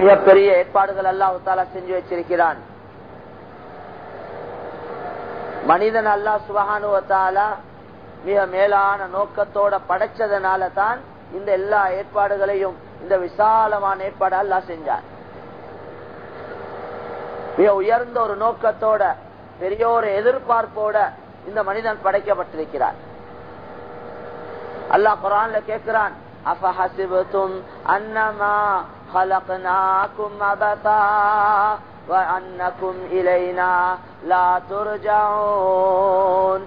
மிகப்பெரிய ஏற்பாடுகள் அல்லாஹால செஞ்சு வச்சிருக்கிறான். மனிதன் அல்லா சுபகானுவத்தால மிக மேலான நோக்கத்தோட படைச்சதுனால தான் இந்த எல்லா ஏற்பாடுகளையும் இந்த விசாலமான ஏற்பாடு அல்லா செஞ்சான். மிக உயர்ந்த ஒரு நோக்கத்தோட பெரிய ஒரு எதிர்பார்ப்போட இந்த மனிதன் படைக்கப்பட்டிருக்கிறார் அல்லாஹ் குரான்ல கேட்கிறான் அஃபஹசிபத்தும் அன்னமா خلقناكم عبثا وأنكم إلينا لا ترجعون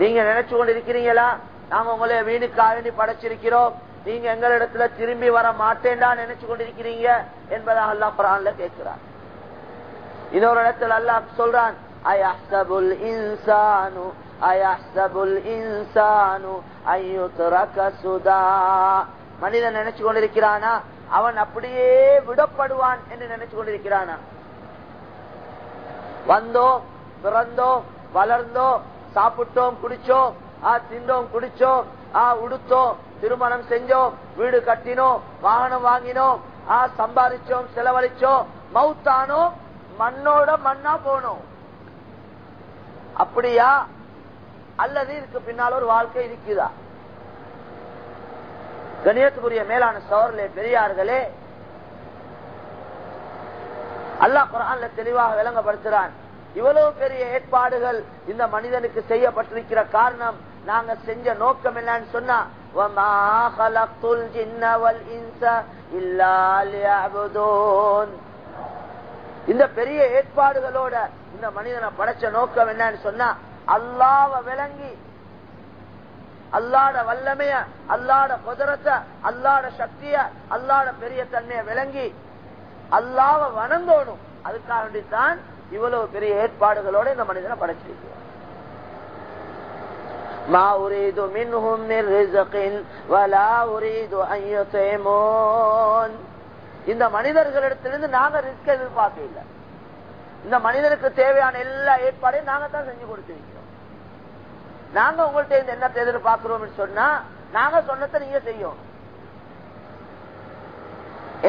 நீங்க நினைச்சு கொண்டிருக்கிறீங்களா நாங்க உங்களை வீணுக்காக வேண்டி படைச்சிருக்கிறோம் நீங்க எங்களிடத்துல திரும்பி வர மாட்டேன்டா நினைச்சு கொண்டிருக்கிறீங்க என்பதாக அல்லாஹ் குரான்ல கேட்கிறான் இன்னொரு இடத்துல அல்லாஹ் சொல்றான் அயஹ்சபுல் இன்சானு அயஹ்சபுல் இன்சானு அய்யுத்ரக சுதா மனிதன் நினைச்சு கொண்டிருக்கிறானா? அவன் அப்படியே விடப்படுவான் என்று நினைச்சு கொண்டிருக்கிறானா? வந்தோம் பிறந்தோம் வளர்ந்தோம் சாப்பிட்டோம் குடிச்சோம் ஆ தின்றோம் குடிச்சோம் ஆ உடுத்தோம் திருமணம் செஞ்சோம் வீடு கட்டினோம் வாகனம் வாங்கினோம் ஆ சம்பாதிச்சோம் செலவழிச்சோம் மவுத்தானோம் மண்ணோட மண்ணா போனோம். அப்படியா? அல்லது இதுக்கு பின்னால் ஒரு வாழ்க்கை இருக்குதா? கணியத்துக்குரிய மேலான சோர்லே பெரியார்களே அல்லாஹ் குரான்ல தெளிவாக விளங்கப்படுத்துறான். இவ்வளவு பெரிய ஏற்பாடுகள் இந்த மனிதனுக்கு செய்யப்பட்டிருக்கிற காரணம் நாங்க செஞ்ச நோக்கம் என்னன்னு சொன்னா இந்த பெரிய ஏற்பாடுகளோட இந்த மனிதனை படைச்ச நோக்கம் என்னன்னு சொன்னா அல்லாவ விளங்கி அல்லாட வல்லமைய அல்லாட குதிரத்தை அல்லாட சக்திய அல்லாட பெரிய தன்மையை விளங்கி அல்லாவ வணங்கணும் அதுக்காக வேண்டித்தான் இவ்வளவு பெரிய ஏற்பாடுகளோட இந்த மனிதனை படைச்சிருக்கிறார் ما أريد منهم من رزق ولا أريد أن يطعمون இந்த மனிதர்களிடத்திலிருந்து நாங்க ரிஸ்க் எதிர்பார்க்க இல்லை இந்த மனிதனுக்கு தேவையான எல்லா ஏற்பாடையும் நாங்க தான் செஞ்சு கொடுத்திருக்கிறோம் நாங்க உங்கள்ட்ட இருந்து என்ன எதிர்பார்க்கிறோம் சொன்னா நாங்க சொன்னதை நீங்க செய்யும்.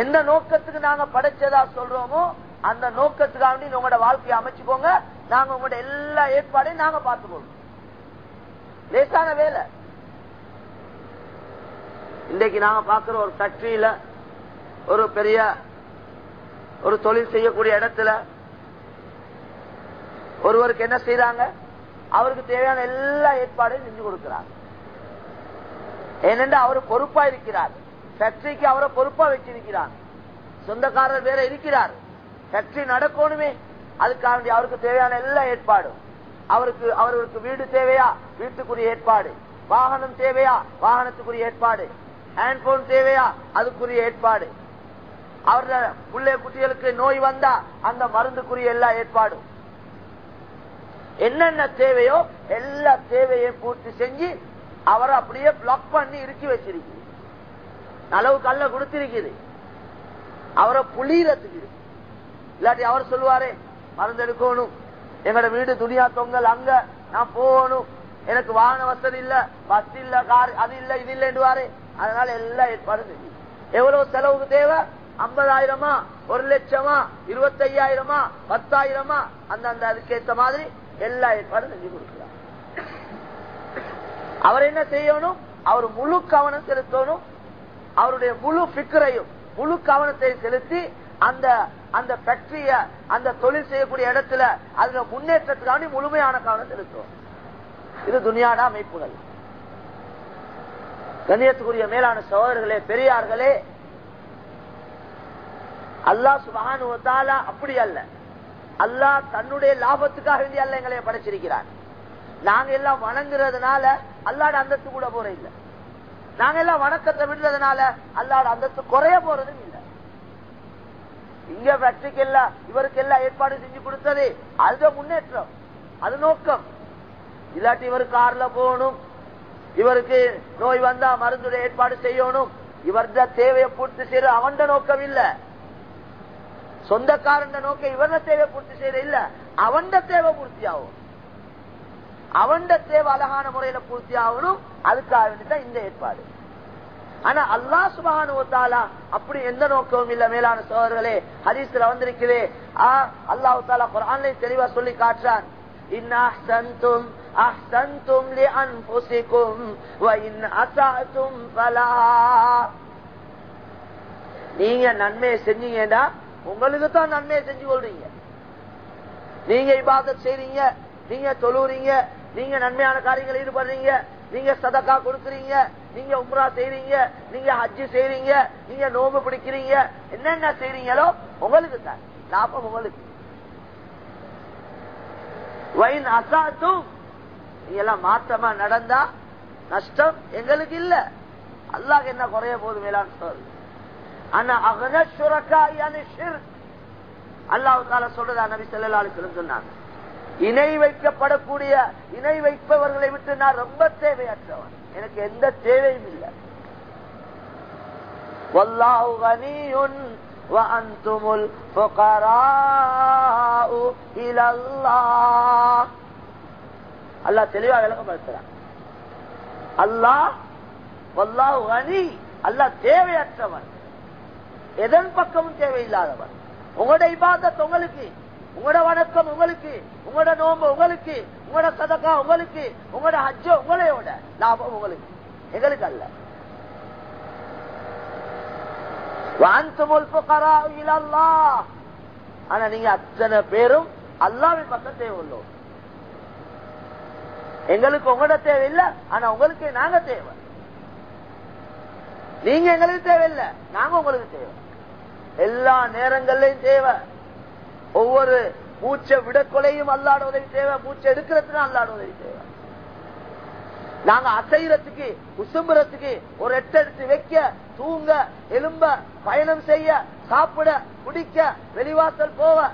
எந்த நோக்கத்துக்கு நாங்க படைச்சதா சொல்றோமோ அந்த நோக்கத்துக்காக நீங்க உங்களோட வாழ்க்கையை அமைச்சுக்கோங்க. நாங்க உங்களோட எல்லா ஏற்பாடையும் நாங்க பார்த்துக்கோங்க லேசான வேலை. இன்றைக்கு நாங்க பாக்குற ஒரு ஃபேக்டரியில ஒரு பெரிய ஒரு தொழில் செய்யக்கூடிய இடத்துல ஒருவருக்கு என்ன செய்யறாங்க அவருக்கு தேவையான எல்லா ஏற்பாடையும் செஞ்சு கொடுக்கிறார். ஏனென்று அவர் பொறுப்பா இருக்கிறார். ஃபேக்டரிக்கு அவரை பொறுப்பா வச்சிருக்கிறார். சொந்தக்காரர் வேற இருக்கிறார். ஃபேக்டரி நடக்கணுமே. அதுக்காக அவருக்கு தேவையான எல்லா ஏற்பாடும். அவருக்கு அவர்களுக்கு வீடு தேவையா? வீட்டுக்குரிய ஏற்பாடு. வாகனம் தேவையா? வாகனத்துக்குரிய ஏற்பாடு. ஹேண்ட்போன் தேவையா? அதுக்குரிய ஏற்பாடு. அவர்கள் பிள்ளை குட்டிகளுக்கு நோய் வந்தா அந்த மருந்துக்குரிய எல்லா ஏற்பாடும். என்னென்ன தேவையோ எல்லா தேவையும் பூர்த்தி செஞ்சு அவரை அப்படியே பிளாக் பண்ணி இறுக்கி வச்சிருக்கு அளவு கல்ல கொடுத்திருக்குது. அவரை புளியறதுக்கு இல்லாட்டி அவர் சொல்லுவாரே மருந்து எடுக்கணும். எங்கட வீடு துணியா தொங்கல் அங்க நான் போகணும். எனக்கு வாகன வசதி இல்ல பஸ் இல்ல கார் அது இல்ல இது இல்லைன்னுவாரு அதனால எல்லா ஏற்பாடும் செஞ்சு. எவ்வளவு செலவுக்கு தேவை? ஐம்பதாயிரமா? ஒரு லட்சமா? இருபத்தி ஐயாயிரமா பத்தாயிரமா? அந்த அந்த அதுக்கேற்ற மாதிரி எல்லா ஏற்பாடும் செஞ்சு கொடுக்கிறார். அவர் என்ன செய்யணும்? அவர் முழு கவனம் செலுத்தணும். அவருடைய முழு பிக்கரையும் முழு கவனத்தை செலுத்தி அந்த அந்த ஃபேக்டரிய அந்த தொழில் செய்யக்கூடிய இடத்துல அதுல முன்னேற்றத்துக்காண்டி முழுமையான கவனம் செலுத்தும் இது துணியாட அமைப்புகள். கண்ணியத்துக்குரிய மேலான சகோதரர்களே பெரியார்களே அல்லா சுபகானுவத்தால அப்படி அல்ல. அல்லா தன்னுடைய லாபத்துக்காக வேண்டிய அல்ல எங்களை படைச்சிருக்கிறார் நாங்க எல்லாம் வணங்குறதுனால அல்லாட அந்தஸ்து கூட போற இல்ல. நாங்க எல்லாம் வணக்கத்தை விடுறதுனால அல்லாட அந்தஸ்து குறைய போறதும் இல்லை. இங்க ஃபேக்டரிக்கு எல்லாம் இவருக்கு எல்லாம் ஏற்பாடு செஞ்சு கொடுத்தது அது முன்னேற்றம். அது நோக்கம். இல்லாட்டி இவர் கார்ல போகணும். இவருக்கு நோய் வந்தா மருந்துடைய ஏற்பாடு செய்யணும். இவர்த தேவையை பூர்த்தி செய்யற அவன் நோக்கம் இல்ல. சொந்தக்காரன் நோக்கம் இவர தேவை பூர்த்தி செய்யற இல்ல அவன் தேவை பூர்த்தி ஆகும் அவன் தேவை அழகான முறையில பூர்த்தி ஆகணும் அதுக்காக வேண்டிதான் இந்த ஏற்பாடு ஆனா அல்லா சுபானுவத்தாலா அப்படி எந்த நோக்கமும் இல்ல மேலான சோதர்களே ஹதீஸ்ல வந்திருக்கிறே அல்லாஹு தாலா குரான்ல தெளிவா சொல்லி காட்டுறான் إن أحسنتم أحسنتم لأنفسكم وإن أسأتم فلها நீங்க நன்மையை செஞ்சீங்கன்னா உங்களுக்கு தான் நன்மையை செஞ்சு கொள்றீங்க. நீங்க இபாதத் செய்றீங்க நீங்க தொழுறீங்க நீங்க நன்மையான காரியங்கள் ஈடுபடுறீங்க நீங்க சதக்கா கொடுக்கறீங்க நீங்க உம்ரா செய்றீங்க நீங்க ஹஜ்ஜு செய்றீங்க நீங்க நோம்பு பிடிக்கிறீங்க என்னென்ன செய்றீங்களோ உங்களுக்கு தான் லாபம் உங்களுக்கு. வைன் அசாத்தும் எல்லாம் மாற்றமா நடந்தா நஷ்டம் எங்களுக்கு இல்ல. அல்லாஹ் என்ன குறைய போது மேலான் ஆனா அகன சுரக்கா ஷிர்க் அல்லாஹு தால சொல்றதா நபி செல்லாலும் சொன்னாங்க. இணை வைக்கப்படக்கூடிய இணை வைப்பவர்களை விட்டு நான் ரொம்ப தேவையற்றவன். எனக்கு எந்த தேவையும் இல்லை. அல்லா தெளிவா விளக்கப்படுத்துறான். அல்லா அல்லாஹ் அனி அல்லா தேவையற்றவன். எதன் பக்கமும் தேவையில்லாதவன் உங்களோட இபாதத் உங்களுக்கு. உங்களோட வணக்கம் உங்களுக்கு. உங்களோட நோம்பு உங்களுக்கு. உங்களோட சதக்கா உங்களுக்கு. உங்களோட ஹஜ்ஜ உங்களையோட லாபம் உங்களுக்கு. எங்களுக்கு அல்ல. ஆனா நீங்க அத்தனை பேரும் அல்லாவின் பக்கம் தேவையுள்ளோம் எங்களுக்கு உங்களோட தேவையில்லை ஆனா உங்களுக்கு நாங்க தேவை. நீங்க எங்களுக்கு தேவையில்லை நாங்க உங்களுக்கு தேவை. எல்லா நேரங்கள்லயும் தேவை. ஒவ்வொரு மூச்சை விடக்கொலையும் அல்லாட உதவி தேவை. மூச்சை எடுக்கிறதுக்கு அல்லாட உதவி தேவை. நாங்க அசைறதுக்கு உசும்புறதுக்கு ஒரு எட்ட எடுத்து வைக்க தூங்க எலும்ப பயணம் செய்ய சாப்பிட குடிக்க வெளிவாசல் போக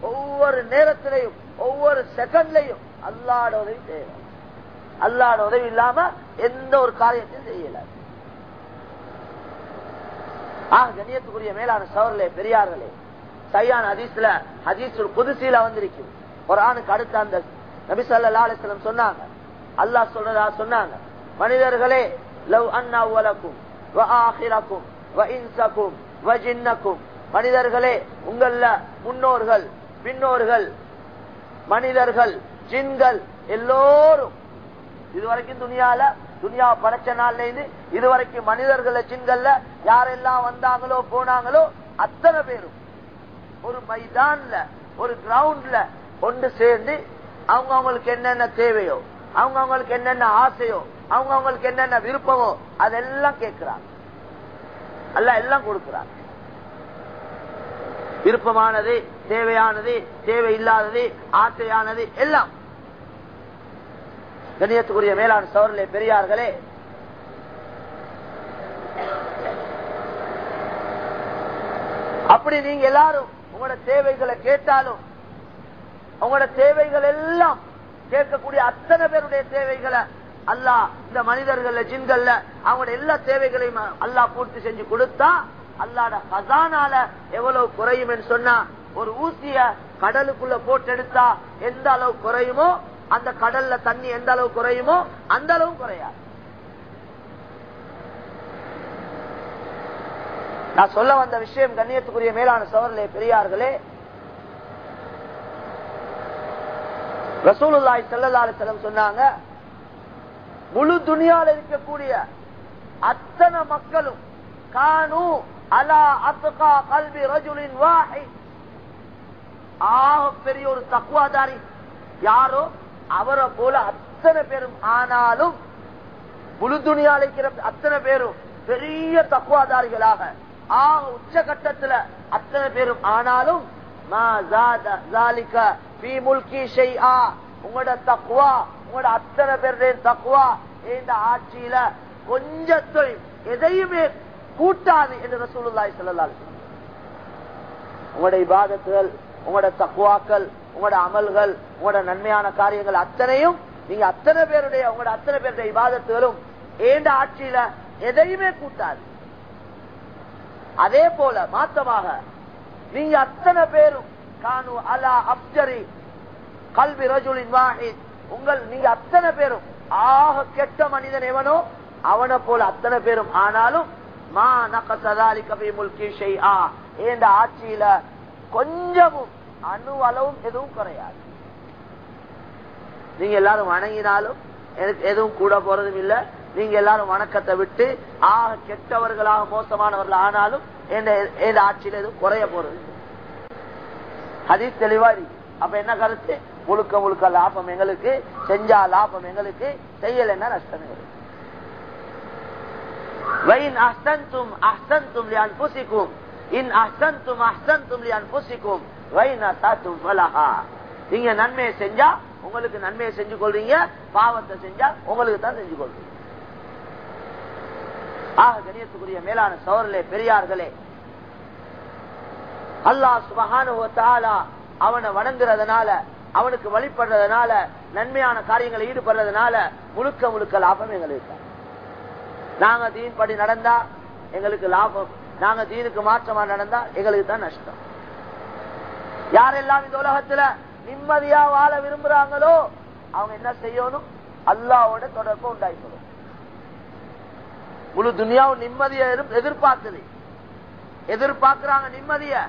ஒவ்வொரு நேரத்திலையும் ஒவ்வொரு செகண்ட்லையும் அல்லாட உதவி தேவை. அல்லாட உதவி இல்லாம எந்த ஒரு காரியத்தையும் செய்யல. ஆஹ் கண்ணியத்துக்குரிய மேலான சவர்களே பெரியார்களே. சையான ஹதீஸ்ல ஹதீஸ் புதுசீல வந்திருக்கும் ஒரு ஆணுக்கு அடுத்த அந்த நபிசல்லா அலிஸ்லம் சொன்னாங்க. அல்லாஹ் சொல்றதா சொன்னாங்க. மனிதர்களே லவ் அண்ணா உலக்கும் ஆஹிரக்கும் இன்சக்கும் ஜின்னக்கும். மனிதர்களே உங்கள முன்னோர்கள் பின்னோர்கள் மனிதர்கள் ஜின்கள் எல்லோரும் இதுவரைக்கும் துணியால துனியா படைச்ச நாள்லேருந்து இதுவரைக்கும் மனிதர்கள ஜின்கள்ல யாரெல்லாம் வந்தாங்களோ போனாங்களோ அத்தனை பேரும். ஒரு மைதான்ல ஒரு கிரவுண்ட்ல ஒன்று சேர்ந்து அவங்க அவங்களுக்கு என்னென்ன தேவையோ அவங்க அவங்களுக்கு என்னென்ன ஆசையோ அவங்க அவங்களுக்கு என்னென்ன விருப்பமோ அதெல்லாம் கேட்கிறாங்க. அல்ல எல்லாம் கொடுக்கிறாங்க. விருப்பமானது தேவையானது தேவையில்லாதது ஆசையானது எல்லாம் கணியத்துக்குரிய மேலாண் சவர்களே பெரியார்களே. அப்படி நீங்க எல்லாரும் உங்களோட தேவைகளை கேட்டாலும் உங்களோட தேவைகள் எல்லாம் கேட்கக்கூடிய அத்தனை பேருடைய தேவைகளை அல்லா இந்த மனிதர்கள்ல ஜின்கள்ல அவங்களோட எல்லா தேவைகளையும் அல்லா பூர்த்தி செஞ்சு கொடுத்தா அல்லாட ஹசானால எவ்வளவு குறையும் சொன்னா ஒரு ஊசிய கடலுக்குள்ள போட்டு எடுத்தா எந்த அளவு குறையுமோ அந்த கடல்ல தண்ணி எந்த அளவு குறையுமோ அந்த அளவு குறையாது. நான் சொல்ல வந்த விஷயம் கண்ணியத்துக்குரிய மேலான சவர்களே பெரியார்களே ரசூலுல்லாய் செல்லல்லாறு செல்லம் சொன்னாங்க முழு துணியால் இருக்கக்கூடிய அத்தனை மக்களும் கானு அலா அத்துகா கல்வி ரஜுலின் வாஹி ஆக பெரிய ஒரு தக்குவாதாரி யாரோ அவரை போல அத்தனை பேரும் ஆனாலும் முழு துணியா இருக்கிற அத்தனை பேரும் பெரிய தக்குவாதாரிகளாக. ஆக உச்சகட்டத்துல அத்தனை பேரும் ஆனாலும் உங்களோட தக்குவா உங்களோட அத்தனை பேருடைய தக்குவா. இந்த ஆட்சியில கொஞ்சத்தை எதையுமே கூட்டாது என்று சூழ்நிலை சொல்லலாம் உங்களோட இபாதத்துகள் உங்களோட தக்குவாக்கள் உங்களோட அமல்கள் உங்களோட நன்மையான காரியங்கள் அத்தனையும் நீங்க அத்தனை பேருடைய உங்களோட அத்தனை பேருடைய விவாதத்துகளும் ஏண்ட ஆட்சியில எதையுமே கூட்டாது. அதே போல மாத்தமாக நீங்க அத்தனை பேரும் கானு அலா அப்ஜரி கல்வி ரஜுலின் வாஹித் உங்கள் நீங்க அத்தனை பேரும் ஆக கெட்ட மனிதன் எவனோ அவனை போல அத்தனை பேரும் ஆனாலும் மா நகசதாலி கபி முல்கி ஆ ஏண்ட ஆட்சியில கொஞ்சமும் அணு அளவும் எதுவும் குறையாது. நீங்க எல்லாரும் வணங்கினாலும் எனக்கு எதுவும் கூட போறதும் இல்ல. நீங்க எல்லாரும் வணக்கத்தை விட்டு ஆக கெட்டவர்களாக மோசமானவர்கள் ஆனாலும் எந்த ஆட்சியில எதுவும் குறைய போறது அது தெளிவாரி அப்ப என்ன கருத்து? முழுக்க முழுக்க லாபம் எங்களுக்கு செஞ்சா லாபம் எங்களுக்கு செய்யல என்ன நஷ்டம் எங்களுக்கு. வயின் அஸ்தன் தும் அஸ்தன் தும் லியான் இன் அஸ்தன் தும் அஸ்தன் தும் லியான் நீங்க நன்மையை செஞ்சா உங்களுக்கு நன்மையை செஞ்சு கொள்றீங்க பாவத்தை செஞ்சா உங்களுக்கு தான் செஞ்சு கொள்றீங்க. ஆக கணியத்துக்குரிய மேலான சோழர்களே பெரியார்களே அல்லாஹ் சுபகான அவனை வணங்குறதுனால அவனுக்கு வழிபடுறதுனால நன்மையான காரியங்களை ஈடுபடுறதுனால முழுக்க முழுக்க லாபம் எங்களுக்கு. நாங்க தீன் படி நடந்தா எங்களுக்கு லாபம். நாங்க தீனுக்கு மாற்றமா நடந்தா எங்களுக்கு தான் நஷ்டம். யாரெல்லாம் இந்த உலகத்துல நிம்மதியா வாழ விரும்புறாங்களோ அவங்க என்ன செய்யணும்? அல்லாவோட தொடர்பு உண்டாயிக்கணும் முழு துனியாவும் நிம்மதியை எதிர்பார்க்குது. எதிர்பார்க்கிறாங்க நிம்மதிய.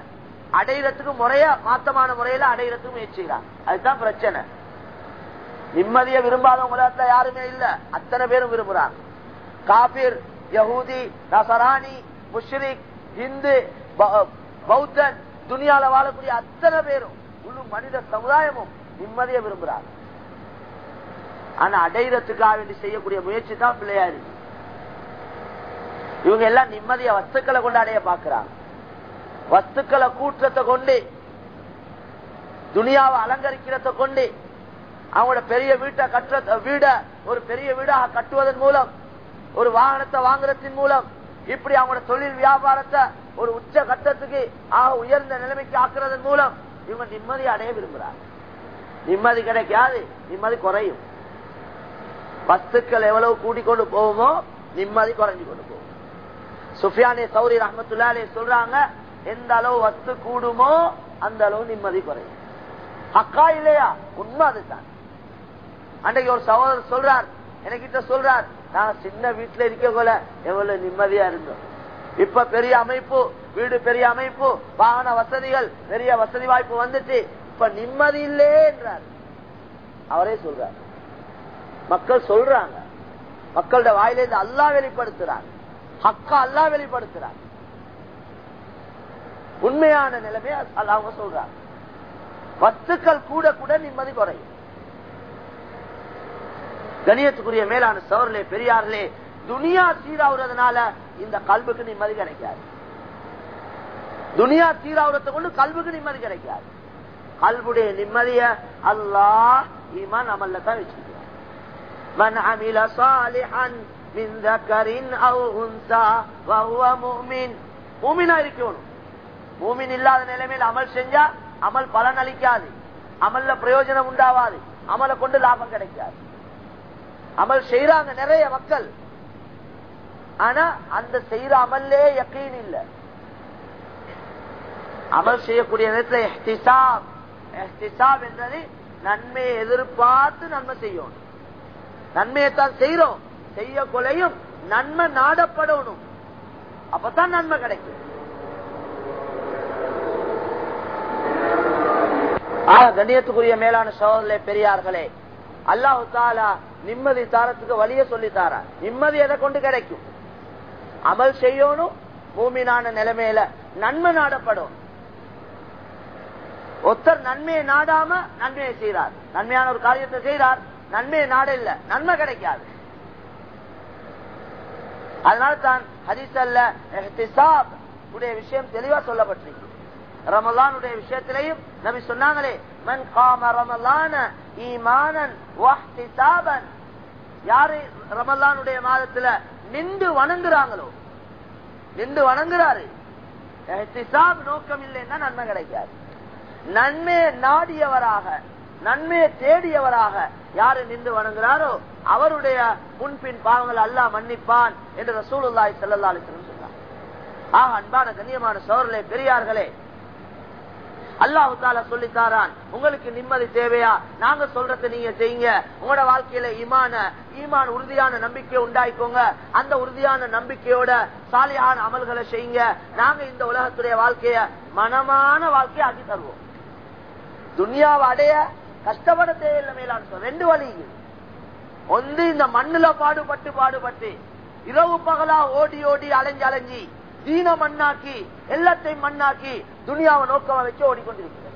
அடையிறதுக்கு முறைய மாத்தமான முறையில அடையிறதுக்கு முயற்சிக்கிறாங்க. அதுதான் பிரச்சனை. நிம்மதியை விரும்பாத உலகத்துல யாருமே இல்ல. அத்தனை பேரும் விரும்புறாங்க. காபிர் யஹூதி நசராணி முஷ்ரிக் இந்து ப- பௌத்தன் துணியால வாழக்கூடிய அத்தனை பேரும் முழு மனித சமுதாயமும் நிம்மதியை விரும்புறாங்க. ஆனா அடையிறதுக்காக வேண்டி செய்யக்கூடிய முயற்சி தான் பிள்ளையாரு இவங்க எல்லாம் நிம்மதிய வஸ்துக்களை கொண்டு அடைய பாக்குறாங்க வஸ்துக்களை கூற்றத்தை கொண்டு துணியாவை அலங்கரிக்கிறத கொண்டு அவங்களோட பெரிய வீட்டை கட்டுற வீட ஒரு பெரிய வீடாக கட்டுவதன் மூலம் ஒரு வாகனத்தை வாங்குறதன் மூலம் இப்படி அவங்களோட தொழில் வியாபாரத்தை ஒரு உச்ச கட்டத்துக்கு ஆக உயர்ந்த நிலைமைக்கு ஆக்குறதன் மூலம் இவங்க நிம்மதி அடைய விரும்புறாங்க. நிம்மதி கிடைக்காது நிம்மதி குறையும். வஸ்துக்கள் எவ்வளவு கூட்டிக் கொண்டு போகுமோ நிம்மதி குறைஞ்சு கொண்டு போகும். சுஃபியானே சௌரி ரஹமத்துல்லாலே சொல்றாங்க எந்த அளவு வஸ்து கூடுமோ அந்த அளவு நிம்மதி குறையும். அக்கா இல்லையா? உண்மை அதுதான். அன்றைக்கு ஒரு சகோதரர் சொல்றார் எனக்கிட்ட சொல்றார் நான் சின்ன வீட்டுல இருக்க போல எவ்வளவு நிம்மதியா இருந்தோம். இப்ப பெரிய அமைப்பு வீடு பெரிய அமைப்பு வாகன வசதிகள் பெரிய வசதி வாய்ப்பு வந்துட்டு இப்ப நிம்மதி இல்லே என்றார். அவரே சொல்றார். மக்கள் சொல்றாங்க. மக்களோட வாயிலிருந்து அல்லா வெளிப்படுத்துறாங்க ஹக்கா அல்லா வெளிப்படுத்துறாங்க உண்மையான நிலைமை அது அவங்க சொல்றாங்க. வத்துக்கள் கூட கூட நிம்மதி குறையும். கணியத்துக்குரிய மேலான சவர்களே பெரியார்களே துனியா சீராவுறதுனால இந்த கல்வுக்கு நிம்மதி கிடைக்காது துனியா சீராவுறதை கொண்டு கல்வுக்கு நிம்மதி கிடைக்காது கல்வுடைய நிம்மதிய அல்லாஹ் ஈமான் அமல்ல தான் வச்சிருக்கிறார் من عمل صالحا من ذكر او انثى وهو مؤمن மூமினா இருக்கணும் மூமின் இல்லாத நிலைமையில் அமல் செஞ்சா அமல் பலன் அளிக்காது அமல்ல பிரயோஜனம் உண்டாவாது அமலை கொண்டு லாபம் கிடைக்காது அமல் செய்யறாங்க நிறைய மக்கள் ஆனா அந்த செய்யற அமல்லே யக்கீன் இல்ல. அமல் செய்யக்கூடிய நேரத்தில் எஹ்திசாப் எஹ்திசாப் என்றது நன்மையை எதிர்பார்த்து நன்மை செய்யணும் நன்மையைத்தான் செய்யறோம் செய்ய கொலையும் நன்மை நாடப்படணும். அப்பதான் நன்மை கிடைக்கும். கண்ணியத்துக்குரிய மேலான சோதரிலே பெரியார்களே அல்லாஹு தாலா நிம்மதி தாரத்துக்கு வழிய சொல்லி தாரா. நிம்மதி எதை கொண்டு கிடைக்கும்? அமல் செய்யணும் பூமினான நிலைமையில நன்மை நாடப்படும். ஒத்தர் நன்மையை நாடாம நன்மையை செய்யறார் நன்மையான ஒரு காரியத்தை செய்யறார் நன்மையை நாட இல்ல நன்மை கிடைக்காது. அதனால தான் ஹரிசல்ல உடைய விஷயம் தெளிவா சொல்லப்பட்டிருக்கு. ரமலானுடைய விஷயத்திலையும் நபி சொன்னாங்களே மன் காம ரமலான ஈமானன் யாரு ரமலானுடைய மாதத்துல நின்று வணங்குறாங்களோ? நின்று வணங்குறாரு. நோக்கம் இல்லைன்னா நன்மை கிடைக்காது. நன்மையை நாடியவராக நன்மையை தேடியவராக யாரு நின்று வணங்குறாரோ அவருடைய முன்பின் பாவங்கள் அல்லாஹ் மன்னிப்பான் என்று சூழலாய் ஸல்லல்லாஹு சொன்னார். ஆக அன்பான கண்ணியமான சோழர்களே பெரியார்களே அல்லாஹு தாலா சொல்லித்தாரான் உங்களுக்கு நிம்மதி தேவையா? நாங்க சொல்றத நீங்க செய்யுங்க. உங்களோட வாழ்க்கையில ஈமான ஈமான் உறுதியான நம்பிக்கை உண்டாயிக்கோங்க அந்த உறுதியான நம்பிக்கையோட சாலியான அமல்களை செய்யுங்க. நாங்க இந்த உலகத்துடைய வாழ்க்கைய மனமான வாழ்க்கையை ஆக்கி தருவோம். துனியாவை அடைய கஷ்டப்பட தேவையில்லை மேலான்னு சொல்ல ரெண்டு வழி ஒன்று இந்த மண்ணுல பாடுபட்டு பாடுபட்டு இரவு பகலா ஓடி ஓடி அலைஞ்சு அலைஞ்சி தீன மண்ணாக்கி எல்லாத்தையும் மண்ணாக்கி துனியாவை நோக்கமா வச்சு ஓடிக்கொண்டிருக்கிறது.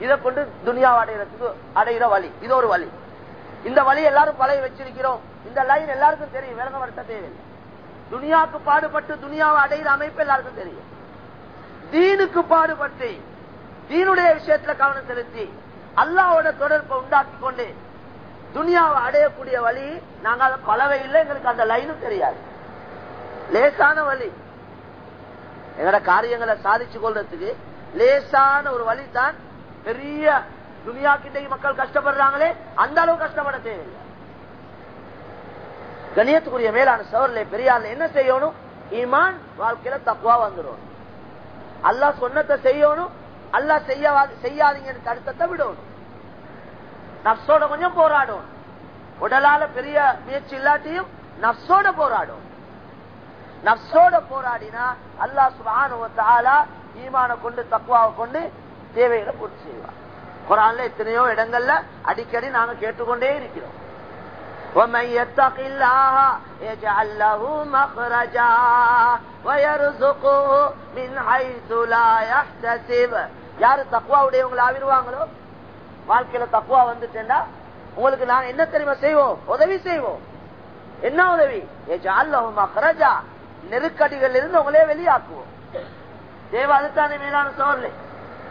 இதை கொண்டு துனியாவை அடைகிறதுக்கு அடைகிற வழி. இது ஒரு வழி. இந்த வழி எல்லாரும் பழைய வச்சிருக்கிறோம். இந்த லைன் எல்லாருக்கும் தெரியும். விளங்கப்படுத்த தேவையில்லை. துனியாவுக்கு பாடுபட்டு துனியாவை அடைகிற அமைப்பு எல்லாருக்கும் தெரியும். தீனுக்கு பாடுபட்டு தீனுடைய விஷயத்துல கவனம் செலுத்தி அல்லாவோட தொடர்பை உண்டாக்கி கொண்டு துனியாவை அடையக்கூடிய வழி நாங்க அதை பலவை இல்லை எங்களுக்கு அந்த லைனும் தெரியாது. லேசான வழி. எங்கட காரியங்களை சாதிச்சு கொள்றதுக்கு லேசான ஒரு வழி தான் பெரிய துணியா கிட்ட மக்கள் கஷ்டப்படுறாங்களே அந்த அளவு கஷ்டப்பட தேவையில்லை. கணியத்துக்குரிய மேலான சவரில் பெரியாள் என்ன செய்யணும்? ஈமான் வாழ்க்கையில தப்புவா வந்துடும் அல்லாஹ் சொன்னத்தை செய்யணும் அல்லா செய்ய செய்யாதீங்கன்னு தடுத்தத்தை விடணும். நப்சோட கொஞ்சம் போராடும் உடலால பெரிய முயற்சி இல்லாட்டியும் நப்சோட போராடும் நப்சோட போராடினா அல்லா சுபானுவத்தாலா ஈமான கொண்டு தக்குவாவை கொண்டு தேவைகளை பூர்த்தி செய்வார் குரான்ல எத்தனையோ இடங்கள்ல அடிக்கடி நாங்க கேட்டுக்கொண்டே இருக்கிறோம் ومن يتق الله يجعل له مخرجا ويرزقه من حيث لا يحتسب யாரு தக்குவாவுடையவங்களை ஆவிடுவாங்களோ வாழ்க்கையில தக்குவா வந்துட்டேன்னா உங்களுக்கு நாங்க என்ன தெரியுமா செய்வோம் உதவி செய்வோம் என்ன உதவி மஹரஜா நெருக்கடிகள் இருந்து உங்களே வெளியாக்குவோம். தேவ அதுதானே மேலான சோர்ல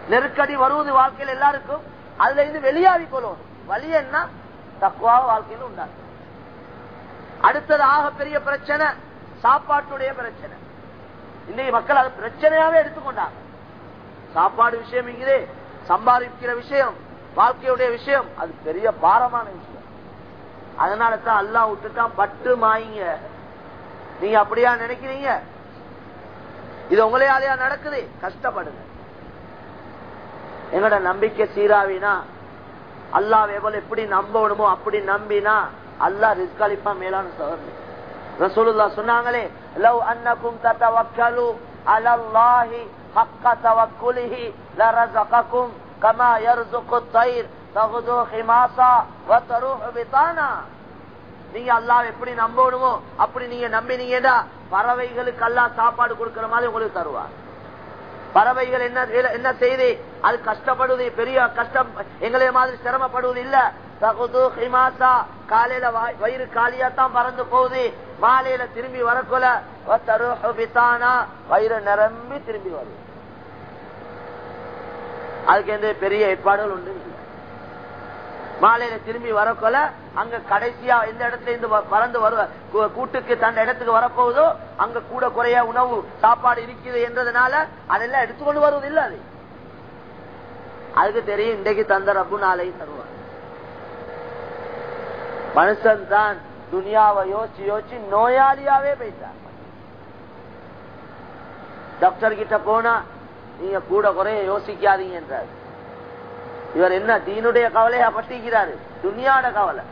நெருக்கடி வருவது வாழ்க்கையில் எல்லாருக்கும் அதுல இருந்து வெளியாகி கொள்வோம் வழி என்ன? தக்குவா வாழ்க்கையில் உண்டாகும் அடுத்தது ஆக பெரிய பிரச்சனை சாப்பாட்டுடைய பிரச்சனை. இன்னைக்கு மக்கள் அது பிரச்சனையாவே எடுத்துக்கொண்டாங்க. சாப்பாடு விஷயம் இங்கே சம்பாதிக்கிற விஷயம் வாழ்க்கையுடைய விஷயம் அது பெரிய பாரமான விஷயம். அதனால தான் அல்லா விட்டுட்டான் பட்டு மாயிங்க. நீங்க அப்படியா நினைக்கிறீங்க? இது உங்களையாலையா நடக்குது? கஷ்டப்படுங்க. எங்கட நம்பிக்கை சீராவினா அல்லாஹ் எவ்வளவு எப்படி நம்பணுமோ அப்படி நம்பினா அல்லாஹ் ரிஸ்க் அளிப்பா மேலான சோதனை. ரசூலுல்லா சொன்னாங்களே லவ் அன்னக்கும் தத்தவக்கலு அலல்லாஹி ஹக்க தவக்குலிஹி லரஸகக்கும் கமா யர்ஸுகு தைர் தகுது ஹிமாசா வதருஹு பிதானா. நீங்க அல்லாஹ் எப்படி நம்பணுமோ அப்படி நீங்க நம்பினீங்கடா. பறவைகளுக்கு அல்லா சாப்பாடு கொடுக்கற மாதிரி உங்களுக்கு தருவார். பறவைகள் என்ன என்ன செய்து அது கஷ்டப்படுவது பெரிய கஷ்டம் எங்களை மாதிரி சிரமப்படுவது இல்ல. தகுது ஹிமாசா காலையில வயிறு காலியா தான் பறந்து போகுது. மாலையில திரும்பி வரக்குல வயிறு நிரம்பி திரும்பி வரும் அதுக்கு எந்த பெரிய ஏற்பாடுகள் உண்டு. மாலையில திரும்பி வரக்கொல அங்க கடைசியா எந்த இடத்துல இருந்து பறந்து வருவ கூட்டுக்கு தன் இடத்துக்கு வரப்போகுதோ அங்க கூட குறைய உணவு சாப்பாடு இருக்குது என்றதுனால அதெல்லாம் எடுத்துக்கொண்டு வருவது இல்ல அது. அதுக்கு தெரியும் இன்றைக்கு தந்த ரப்பு நாளைக்கு தருவார். மனுஷன் தான் துனியாவை யோசிச்சு யோசிச்சு நோயாளியாவே போயிட்டார். டாக்டர் கிட்ட போனா நீங்க கூட குறைய யோசிக்காதீங்க என்றார். இவர் என்ன தீனுடைய கவலையா பட்டிக்கிறாரு துனியாட கவலை.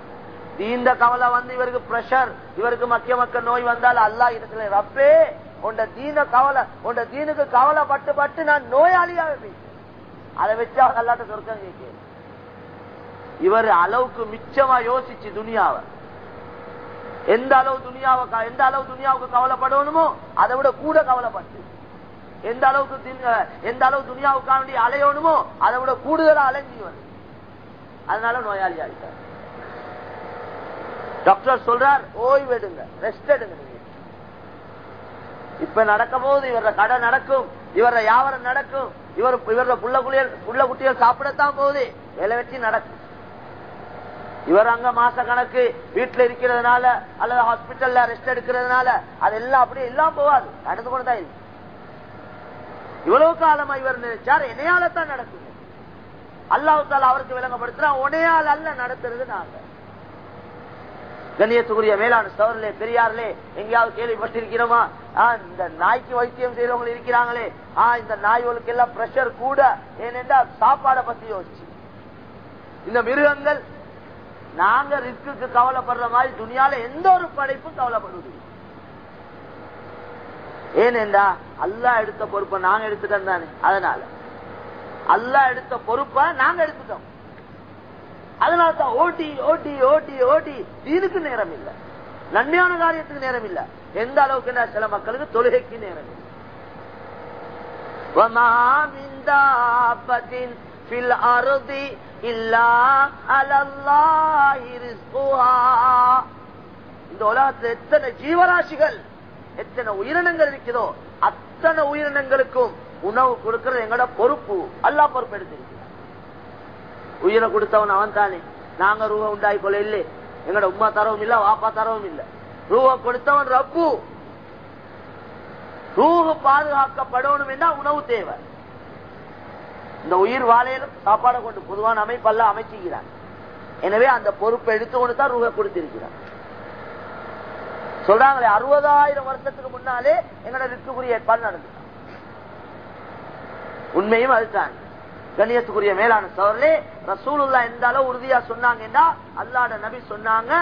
தீந்த கவலை வந்து இவருக்கு பிரஷர் இவருக்கு மக்கிய மக்க நோய் வந்தால் அல்லா இடத்துல ரப்பே உண்ட தீன கவலை உண்ட தீனுக்கு கவலை பட்டு பட்டு நான் நோயாளியாக அதை வச்சு அவர் அல்லாட்ட சொர்க்கம் கேட்க. இவர் அளவுக்கு மிச்சமா யோசிச்சு துணியாவை எந்த அளவு துனியாவை எந்த அளவு துனியாவுக்கு கவலைப்படணுமோ அதை விட கூட கவலைப்பட்டு. எந்த அளவுக்கு எந்த அளவு துனியாவுக்காக வேண்டிய அலையணுமோ அதை விட கூடுதலா அலைஞ்சிவன் வருது அதனால நோயாளி ஆகிட்டார் டாக்டர் சொல்றார் ஓய்வு எடுங்க ரெஸ்ட் எடுங்க இப்ப நடக்கும் போது இவர கடை நடக்கும் இவர வியாபாரம் நடக்கும் இவர் இவர புள்ள குளியல் புள்ள குட்டிகள் சாப்பிடத்தான் போகுது வேலை வச்சு நடக்கும். இவர் அங்க மாச கணக்கு வீட்டுல இருக்கிறதுனால அல்லது ஹாஸ்பிட்டல்ல ரெஸ்ட் எடுக்கிறதுனால அதெல்லாம் அப்படியே எல்லாம் போவாது நடந்து கொண்டுதான் இருக்கு. இவ்வளவு காலமா இவர் நினைச்சார்? என்னையால தான் நடக்குது அல்லாஹால அவருக்கு விளங்கப்படுத்துறா உனையால் அல்ல நடத்துறது நாங்க. கண்ணியத்துக்குரிய மேலான சவர்லே பெரியாரிலே எங்கேயாவது கேள்விப்பட்டிருக்கிறோமா? இந்த நாய்க்கு வைத்தியம் செய்யறவங்க இருக்கிறாங்களே. ஆஹ் இந்த நாய்களுக்கு எல்லாம் பிரஷர் கூட. ஏனென்றா சாப்பாடை பத்தி யோசிச்சு. இந்த மிருகங்கள் நாங்க ரிஸ்க்கு கவலைப்படுற மாதிரி துணியால எந்த ஒரு படைப்பும் கவலைப்படுவது ஏனென்றா அல்லா எடுத்த பொறுப்பை நாங்க எடுத்துட்டோம் தானே. அதனால. அல்லா எடுத்த பொறுப்பை நாங்க எடுத்துட்டோம். அதனால தான் ஓட்டி ஓட்டி ஓட்டி ஓட்டி தீனுக்கு நேரம் இல்லை நன்மையான காரியத்துக்கு நேரம் இல்ல எந்த அளவுக்கு சில மக்களுக்கு தொழுகைக்கு நேரம் இல்லை இந்த உலகத்தில் எத்தனை ஜீவராசிகள் எத்தனை உயிரினங்கள் இருக்கிறதோ அத்தனை உயிரினங்களுக்கும் உணவு கொடுக்கிறது எங்களோட பொறுப்பு. அல்லா பொறுப்பு எடுத்திருக்கிறார் உயிரை கொடுத்தவன் அவன் தானே. நாங்க ரூபா உண்டாய் கொள்ள இல்லை. எங்களோட உமா தரவும் இல்ல வாப்பா தரவும் இல்ல. ரூபா கொடுத்தவன் ரப்பு. ரூஹு பாதுகாக்கப்படணும் என்றா உணவு தேவை. இந்த உயிர் வாழையிலும் சாப்பாடை கொண்டு பொதுவான அமைப்பெல்லாம் அமைச்சுக்கிறான். எனவே அந்த பொறுப்பை எடுத்துக்கொண்டு தான் ரூபா கொடுத்திருக்கிறான். சொல்றாங்களே அறுபதாயிரம் வருஷத்துக்கு முன்னாலே எங்களோட ரிஸ்குரிய ஏற்பாடு நடந்தது. உண்மையும் அதுதான். கணியத்துக்குரிய மேலான சோழர்களே ரசூலுல்லா எந்த அளவு உறுதியா சொன்னாங்கன்னா அல்லாட நபி சொன்னாங்க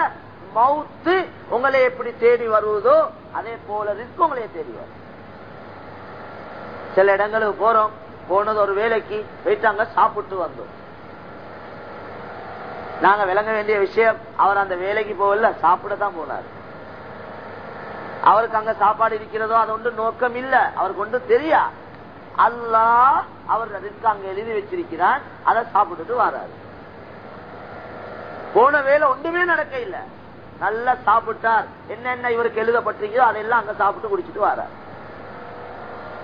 மவுத்து உங்களை எப்படி தேடி வருவதோ அதே போல ரிஸ்க் உங்களையே தேடி வரும். சில இடங்களுக்கு போறோம் போனது ஒரு வேலைக்கு போயிட்டாங்க சாப்பிட்டு வந்தோம். நாங்க விளங்க வேண்டிய விஷயம் அவர் அந்த வேலைக்கு போகல சாப்பிட தான் போனாரு. அவருக்கு அங்க சாப்பாடு இருக்கிறதோ அது ஒன்று நோக்கம் இல்ல. அவருக்கு ஒன்று தெரியா. அல்லா அவர் அதற்கு அங்க எழுதி வச்சிருக்கிறான். அதை சாப்பிட்டுட்டு வராரு. போன வேலை ஒன்றுமே நடக்க இல்ல. நல்லா சாப்பிட்டார். என்னென்ன இவருக்கு எழுதப்பட்டிருக்கிறோ அதெல்லாம் அங்க சாப்பிட்டு குடிச்சிட்டு வரார்.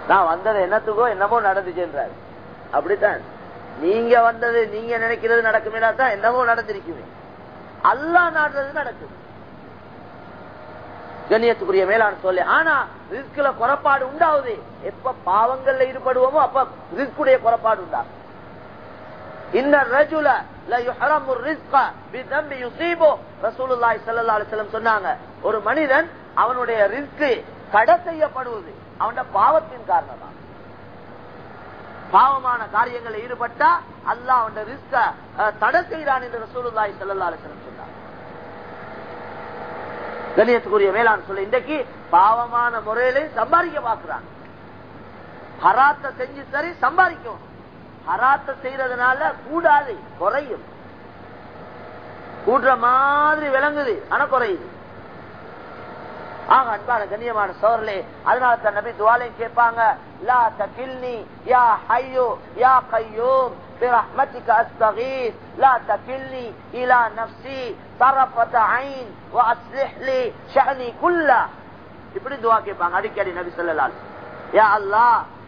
நான் வந்தது என்னத்துக்கோ என்னமோ நடந்துச்சுன்றாரு. அப்படித்தான். நீங்க வந்தது நீங்க நினைக்கிறது நடக்குமே தான் என்னமோ நடந்திருக்குமே. அல்லா நாடுறது நடக்குது. கண்ணியத்துக்குரிய மேலான சொல்லி. ஆனா ரிஸ்க்ல குறப்பாடு உண்டாவது. எப்ப பாவங்கள்ல ஈடுபடுவோமோ அப்ப ரிஸ்குடைய குறப்பாடு உண்டாகும். இந்த ரஜுல சொன்னாங்க ஒரு மனிதன் அவனுடைய ரிஸ்க் கடை செய்யப்படுவது அவன பாவத்தின் காரணமா பாவமான காரியங்களில் ஈடுபட்டா அல்ல அவன் ரிஸ்க தடை செய்தான் என்று ரசூலுல்லாய் செல்லல்லா அலிஸ்லம் கணியத்துக்குரிய மேலான சொல்ல இன்றைக்கு பாவமான முறையில சம்பாதிக்க பாக்குறாங்க ஹராத்த செஞ்சு சரி சம்பாதிக்கும் ஹராத்த செய்யறதுனால கூடாது குறையும் கூடுற மாதிரி விளங்குது ஆனா குறையுது ஆக அன்பான கண்ணியமான சோர்லே அதனால தான் நபி துவாலையும் கேட்பாங்க லா தகில்னி யா ஹையோ யா கையோம் برحمتك استغيث لا تكلني الى نفسي இப்படி துவா கேட்பாங்க. அடிக்கடி நபி சொல்லலால் யா அல்லா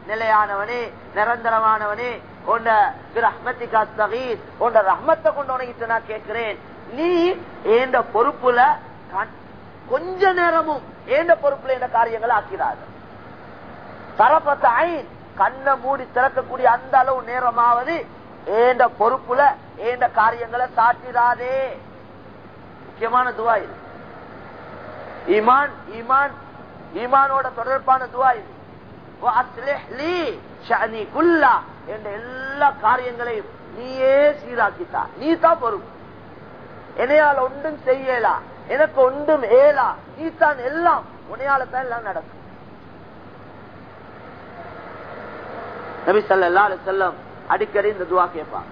நிலையானவனே நிரந்தரமானவனே உன்ன ரஹ்மத்திகா சகீர் உன்ன ரஹ்மத்தை கொண்டு உனக்கு நான் கேட்கிறேன். நீ ஏண்ட பொறுப்புல கொஞ்ச நேரமும் ஏண்ட பொறுப்புல இந்த காரியங்களை ஆக்கிறார் சரபத்த ஐன் கண்ணை மூடி திறக்கக்கூடிய அந்த அளவு நேரமாவது ஏண்ட பொறுப்புல ஏண்ட காரியங்களை சாட்டிடாதே முக்கியமான துவா இது. ஈமான் ஈமான் ஈமானோட தொடர்பான துவா இது. என்ற எல்லா காரியங்களையும் நீயே சீராக்கித்தா. நீ தான் பொறுப்பு. என்னையால் ஒன்றும் செய்யலா எனக்கு ஒன்றும் ஏலா நீ தான் எல்லாம் உனையால தான் எல்லாம் நடக்கும். நபி சல்லா செல்லம் அடிக்கடி இந்த துவா கேட்பாங்க.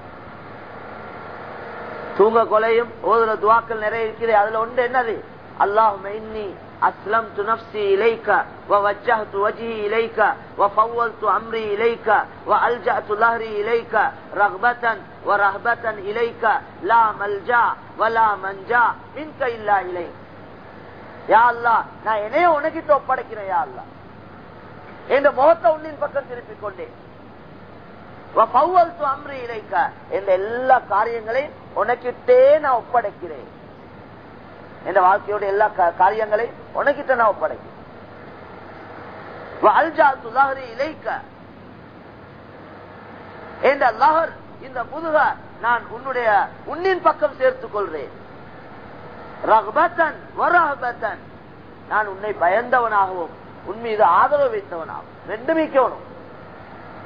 தூங்க கொலையும் ஓதுற துவாக்கள் நிறைய இருக்கிறது அதுல ஒன்று என்னது? அல்லாஹும் இன்னி அஸ்லம் து நப்சி இலைக்க வ வஜ்ஜஹ்து வஜ்ஹி இலைக்க வ ஃபவ்வல்து அம்ரி இலைக்க வ அல்ஜஅது லஹ்ரி இலைக்க ரஹ்பதன் வ ரஹ்பதன் இலைக்க லா மல்ஜா வ லா மன்ஜா மின்க இல்லா இலை. யா அல்லாஹ் நான் என்னைய உனக்கிட்ட ஒப்படைக்கிறேன் யா அல்லாஹ். என்ற முகத்தை உன்னின் பக்கம் திருப்பிக் கொண்டேன். அம்ரி இலைக்க. என்ற எல்லா காரியங்களையும் உனக்கிட்டே நான் ஒப்படைக்கிறேன். என்ற வாழ்க்கையோட எல்லா காரியங்களையும் உனக்கிட்ட நான் ஒப்படைக்கிறேன். இலைக்க. என்ற லஹர் இந்த முதுக நான் உன்னுடைய உன்னின் பக்கம் சேர்த்துக் கொள்றேன். ரஹ்பத்தன் வரஹபத்தன் நான் உன்னை பயந்தவனாகவும் உன் மீது ஆதரவு வைத்தவனாகவும் ரெண்டுமே இருக்கணும்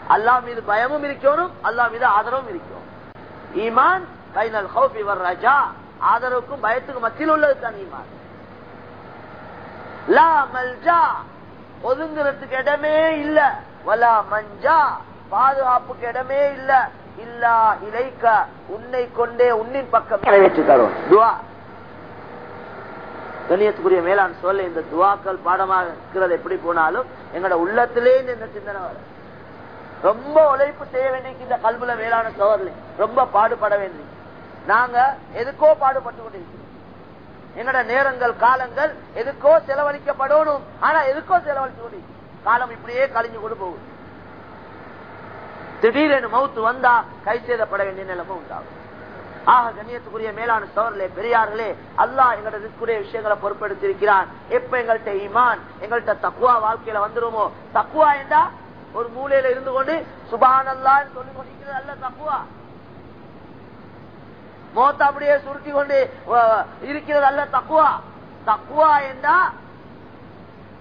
அல்லா மீது பயமும் இருக்கணும் அல்லா மீது ஆதரவும் இருக்கணும் ஈமான் கைனல் ஹவுஃபி வர் ரஜா. ஆதரவுக்கும் பயத்துக்கும் மத்தியில் உள்ளது தான் ஈமான். லா மல்ஜா. ஒதுங்குறதுக்கு இடமே இல்ல. வலா மஞ்சா. பாதுகாப்புக்கு இடமே இல்ல. இல்லா இலைக்க. உன்னை கொண்டே உன்னின் பக்கம் நிறைவேற்றி தரும் துவா. கணியத்துக்குரிய மேலாண் சொல்ல இந்த துவாக்கள் பாடமாக இருக்கிறது எப்படி போனாலும் எங்களோட உள்ளத்திலே இந்த சிந்தனை வரும். ரொம்ப உழைப்பு செய்ய வேண்டிய இந்த கல்வில வேளாண் சோதரில் ரொம்ப பாடுபட வேண்டி நாங்க எதுக்கோ பாடுபட்டு கொண்டிருக்கிறோம். எங்கட நேரங்கள் காலங்கள் எதுக்கோ செலவழிக்கப்படணும். ஆனா எதுக்கோ செலவழிச்சு கொண்டு காலம் இப்படியே கழிஞ்சு கொண்டு போகுது. திடீரென மவுத்து வந்தா கை செய்தப்பட வேண்டிய நிலைமை உண்டாகும். ஆக கண்ணியத்துக்குரிய மேலான சோழர்களே பெரியார்களே அல்லாஹ் எங்கள்ட்ட விஷயங்களை விஷயங்களை பொறுப்படுத்திருக்கிறான் எப்ப எங்கள்கிட்ட ஈமான் எங்கள்கிட்ட தக்குவா வாழ்க்கையில வந்துருமோ? தக்குவா என்றா ஒரு மூலையில இருந்து கொண்டு சுபான் அல்லான்னு சொல்லி கொண்டிருக்கிறது. அல்ல தப்புவா மோத்த அப்படியே சுருட்டி கொண்டு இருக்கிறது அல்ல தக்குவா தக்குவா என்றா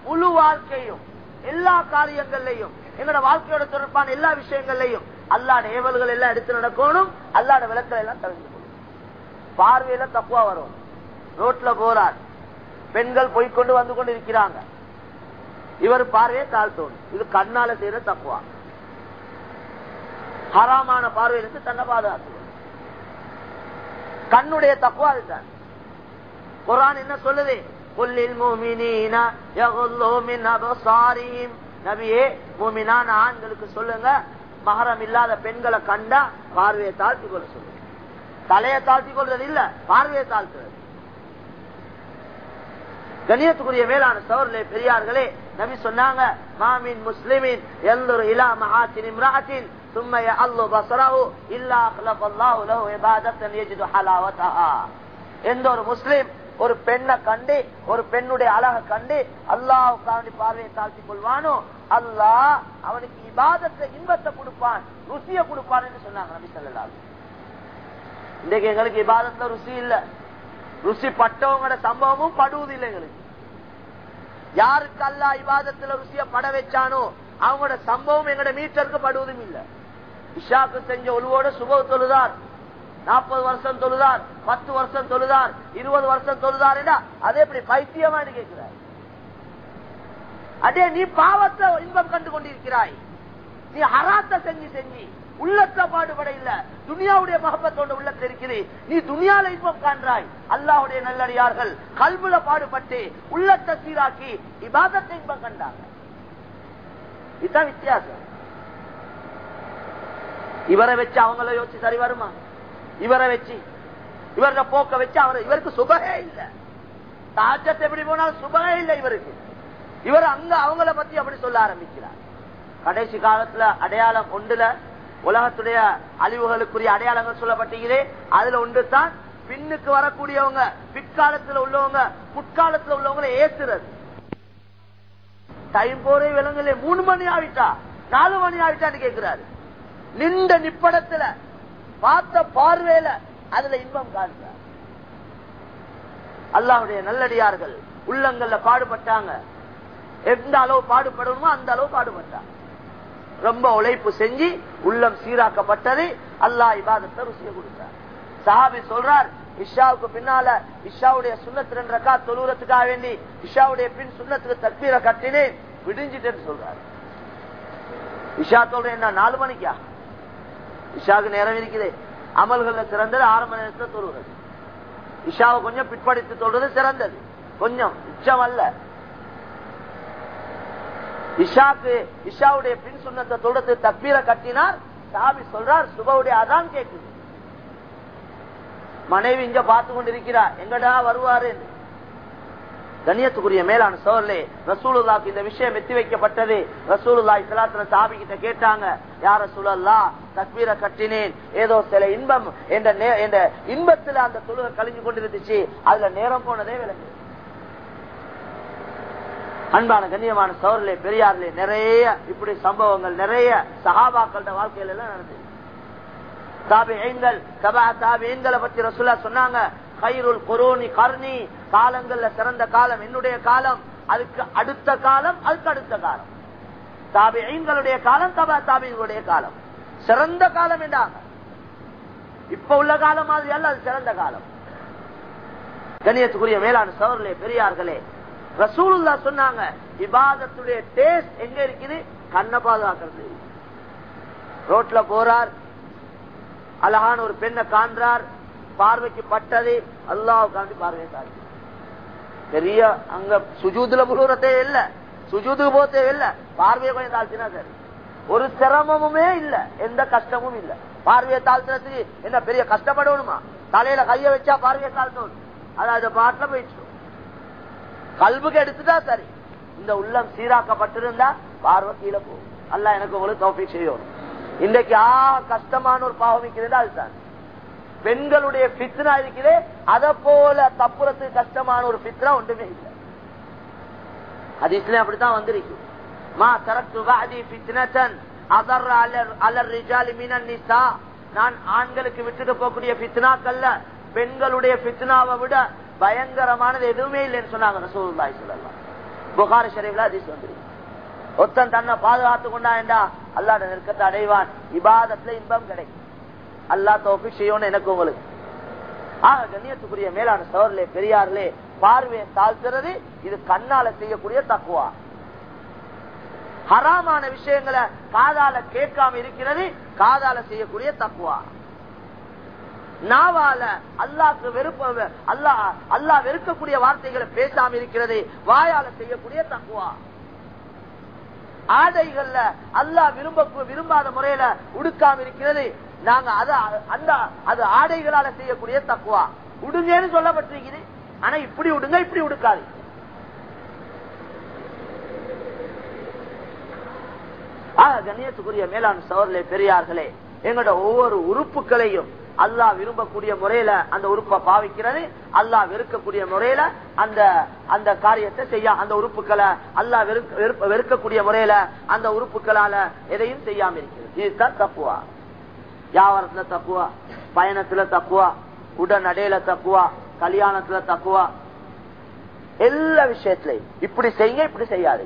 முழு வாழ்க்கையும் எல்லா காரியங்கள்லையும் எங்களோட வாழ்க்கையோட தொடர்பான எல்லா விஷயங்கள்லையும் அல்லாட ஏவல்கள் எல்லாம் எடுத்து நடக்கணும் அல்லாட விளக்கல் எல்லாம் தவிர்த்து பார்வையில தப்புவா வரும். ரோட்ல போறார். பெண்கள் போய்கொண்டு வந்து கொண்டு இருக்கிறாங்க இவர் பார்வையை தாழ்த்தோணும் இது கண்ணால செய்யற தப்புவா. ஹராமான பார்வையிலிருந்து தன்னை பாதுகாத்து கண்ணுடைய தக்குவா அதுதான். குரான் என்ன சொல்லுது? நபியே மூமினான ஆண்களுக்கு சொல்லுங்க மகரம் இல்லாத பெண்களை கண்டா பார்வையை தாழ்த்தி கொள்ள சொல்லுங்க தலையை தாழ்த்தி கொள்றது இல்ல பார்வையை தாழ்த்துறது கணியத்துக்குரிய மேலான சவர்களே பெரியார்களே நபி சொன்னாங்க மாமின் முஸ்லிமின் எல்லோரு இலா மகாத்தின் இம்ராத்தின் சும்மைய அல்லு பசராஹு இல்லா அல்லாஹு லஹு இபாதத்தன் யஜிது எந்த ஒரு முஸ்லிம் ஒரு பெண்ணை கண்டு ஒரு பெண்ணுடைய அழக கண்டு அல்லாஹுக்காண்டி பார்வையை தாழ்த்தி கொள்வானோ அல்லாஹ் அவனுக்கு இபாதத்தை இன்பத்தை கொடுப்பான் ருசிய கொடுப்பான் சொன்னாங்க நபி சொல்லலாம் இன்றைக்கு எங்களுக்கு இபாதத்துல ருசி இல்ல. ருசி பட்டவங்களோட சம்பவமும் படுவது இல்லை எங்களுக்கு. யாருக்கு அல்லா இபாதத்துல ருசிய பட வச்சானோ அவங்களோட சம்பவம் எங்களோட மீட்டருக்கு படுவதும் இல்ல. இஷாக்கு செஞ்ச ஒழுவோட சுப தொழுதார். நாற்பது வருஷம் தொழுதார் பத்து வருஷம் தொழுதார் இருபது வருஷம் தொழுதார் அதே எப்படி பைத்தியமா கேட்கிறார் அதே நீ பாவத்தை இன்பம் கண்டு கொண்டிருக்கிறாய். நீ ஹராத்த செஞ்சு செஞ்சு உள்ளத்த பாடுபட இல்ல. துனியாவுடைய மகப்பத்தோட உள்ளத்தில் இருக்குது நீ துனியால இன்பம் காண்றாய். அல்லாவுடைய நல்லடியார்கள் கல்வில பாடுபட்டு உள்ளத்தை சீராக்கி இபாதத்தை இன்பம் கண்டாங்க. இதுதான் வித்தியாசம். இவரை வச்சு அவங்கள யோசிச்சு சரி வருமா? இவரை வச்சு. இவரோட போக்க வச்சு அவர் இவருக்கு சுபகே இல்ல. தாஜத்தை எப்படி போனாலும் சுபகே இல்ல இவருக்கு. இவர் அங்க அவங்கள பத்தி அப்படி சொல்ல ஆரம்பிக்கிறார். கடைசி காலத்துல அடையாளம் ஒன்றுல உலகத்துடைய அழிவுகளுக்குரிய அடையாளங்கள் சொல்லப்பட்டீங்களே அதுல ஒன்று தான் பின்னுக்கு வரக்கூடியவங்க பிற்காலத்துல உள்ளவங்க முற்காலத்துல உள்ளவங்களை ஏத்துறது. டைம் போரே விலங்குல மூணு மணி ஆகிட்டா நாலு மணி ஆகிட்டான்னு கேட்கிறாரு. நின்ற நிப்படத்துல பார்த்த பார்வையில அதுல இன்பம் காண்றார். அல்லாவுடைய நல்லடியார்கள் உள்ளங்கள்ல பாடுபட்டாங்க. எந்த அளவு பாடுபடணுமோ அந்த அளவு பாடுபட்டாங்க. ரொம்ப உழைப்பு செஞ்சு உள்ளம் சீராக்கப்பட்டது. அல்லா இபாதத்தை ருசிய கொடுத்தார். சாபி சொல்றார் இஷாவுக்கு பின்னால இஷாவுடைய சுண்ணத்து ரெண்டு ரக்கா தொழுறதுக்காக வேண்டி இஷாவுடைய பின் சுண்ணத்துக்கு தக்பீரை கட்டினேன் விடிஞ்சிட்டேன்னு சொல்றாரு. இஷா சொல்றேன் என்ன நாலு மணிக்கா? இஷாவுக்கு நேரம் இருக்குது. அமல்கள்ல சிறந்தது ஆரம்ப நேரத்தில் தொழுகிறது இஷாவை கொஞ்சம் பிற்படுத்தி சொல்றது சிறந்தது. கொஞ்சம் உச்சம் அல்ல. இஷாக்கு இஷாவுடைய பின் சுண்ணத்தை தொடர்ந்து தப்பீரை கட்டினார். சாபி சொல்றார் சுபவுடைய அதான் கேட்குது. மனைவி இங்க பார்த்து கொண்டிருக்கிறார் எங்கடா வருவாரு? கண்ணியத்துக்குரிய மேலான சோழலே ரசூலுல்லாக்கு இந்த விஷயம் எத்தி வைக்கப்பட்டது. ரசூலுல்லா இஸ்லாத்துல சாபி கிட்ட கேட்டாங்க யார சூழல்லா தக்வீரை கட்டினேன். ஏதோ சில இன்பம் என்ற இன்பத்துல அந்த தொழுகை கழிஞ்சு கொண்டிருந்துச்சு. அதுல நேரம் போனதே விளங்கு அன்பான கண்ணியமான சோழர்களே பெரியார்களே நிறைய இப்படி சம்பவங்கள் நிறைய சகாபாக்கள வாழ்க்கையில எல்லாம் நடந்தது. தாபிகள் சபா தாபிகளை பத்தி ரசுல்லா சொன்னாங்க. கைருள் கொரோனி கர்ணி காலங்கள்ல சிறந்த காலம் என்னுடைய காலம் அதுக்கு அடுத்த காலம் அதுக்கு அடுத்த காலம். தாபிகளுடைய காலம் தபா தாபிகளுடைய காலம். சிறந்த காலம் என்றாங்க. இப்ப உள்ள காலம் மாதிரி அல்ல அது சிறந்த காலம். கணியத்துக்குரிய மேலான சவர்களே பெரியார்களே ரசூலுல்லா சொன்னாங்க விவாதத்துடைய டேஸ்ட் எங்க இருக்குது? கண்ணை பாதுகாக்கிறது ரோட்ல போறார் அழகான ஒரு பெண்ணை காண்றார் பார்வைக்கு பட்டது அல்லாஹ் காண்டி பார்வையை பெரிய அங்க சுஜூதுல புழுறதே இல்ல சுஜூதுக்கு போத்தே இல்ல பார்வையை கொஞ்சம் தாழ்த்தினா சரி. ஒரு சிரமமுமே இல்ல எந்த கஷ்டமும் இல்ல. பார்வையை தாழ்த்துறதுக்கு என்ன பெரிய கஷ்டப்படணுமா? தலையில கைய வச்சா பார்வையை தாழ்த்தணும். அது அந்த பாட்டுல போயிடுச்சு. கல்வுக்கு எடுத்துட்டா சரி. இந்த உள்ளம் சீராக்கப்பட்டிருந்தா பார்வை கீழே போகும். அல்ல எனக்கு உங்களுக்கு தோப்பிக் செய்யணும் இன்றைக்கு ஆ கஷ்டமான ஒரு பாவம் இருக்கிறது அதுதான். பெண்களுடைய பித்னா இருக்கிறே அத போல தப்புறத்துக்கு கஷ்டமான ஒரு பித்னா ஒன்றுமே இல்லை. ஹதீஸ்லயும் அப்படித்தான் வந்திருக்கு. மா தரத்து வாதி பித்னத்தன் அதர் அலர் அலர் ரிஜாலி மீனன் நிசா. நான் ஆண்களுக்கு விட்டுட்டு போகக்கூடிய பித்னாக்கல்ல பெண்களுடைய பித்னாவை விட பயங்கரமானது எதுவுமே இல்லைன்னு சொன்னாங்க ரசூலுல்லாஹி ஸல்லல்லாஹு புகாரி ஷரீஃப்ல ஒத்தன் தன்னை பாதுகாத்து கொண்டா என்றா அல்லாட நெருக்கத்தை அடைவான். இபாதத்துல இன்பம் கிடைக்கும். அல்லா தோப்பி செய்யணும் எனக்கு உங்களுக்கு. ஆக கண்ணியத்துக்குரிய மேலான சவர்களே பெரியார்லே பார்வையை தாழ்த்துறது இது கண்ணால செய்யக்கூடிய தக்குவா. ஹராமான விஷயங்களை காதால கேட்காம இருக்கிறது காதால செய்யக்கூடிய தக்குவா. நாவால அல்லாக்கு வெறுப்ப அல்லா அல்லா வெறுக்கக்கூடிய வார்த்தைகளை பேசாம இருக்கிறது வாயால செய்யக்கூடிய தக்குவா. ஆடைகள்ல அல்லா விரும்ப விரும்பாத முறையில உடுக்காம இருக்கிறது நாங்க அத அந்த அது ஆடைகளால செய்யக்கூடிய தக்குவா. உடுங்கன்னு சொல்லப்பட்டிருக்குது. ஆனா இப்படி உடுங்க இப்படி உடுக்காது. ஆக கண்ணியத்துக்குரிய மேலாண் சவர்களே பெரியார்களே எங்களோட ஒவ்வொரு உறுப்புகளையும் அல்லாஹ் விரும்பக்கூடிய முறையில அந்த உறுப்பை பாவிக்கிறது அல்லாஹ் வெறுக்கக்கூடிய முறையில அந்த அந்த காரியத்தை செய்ய அந்த உறுப்புகளை அல்லா வெறுக்கக்கூடிய முறையில அந்த உறுப்புகளால எதையும் செய்யாம இருக்கிறது. இதுதான் தப்புவா. வியாபாரத்துல தப்புவா பயணத்துல தப்புவா உடனடையில தப்புவா கல்யாணத்துல தப்புவா. எல்லா விஷயத்திலையும். இப்படி செய்ய இப்படி செய்யாது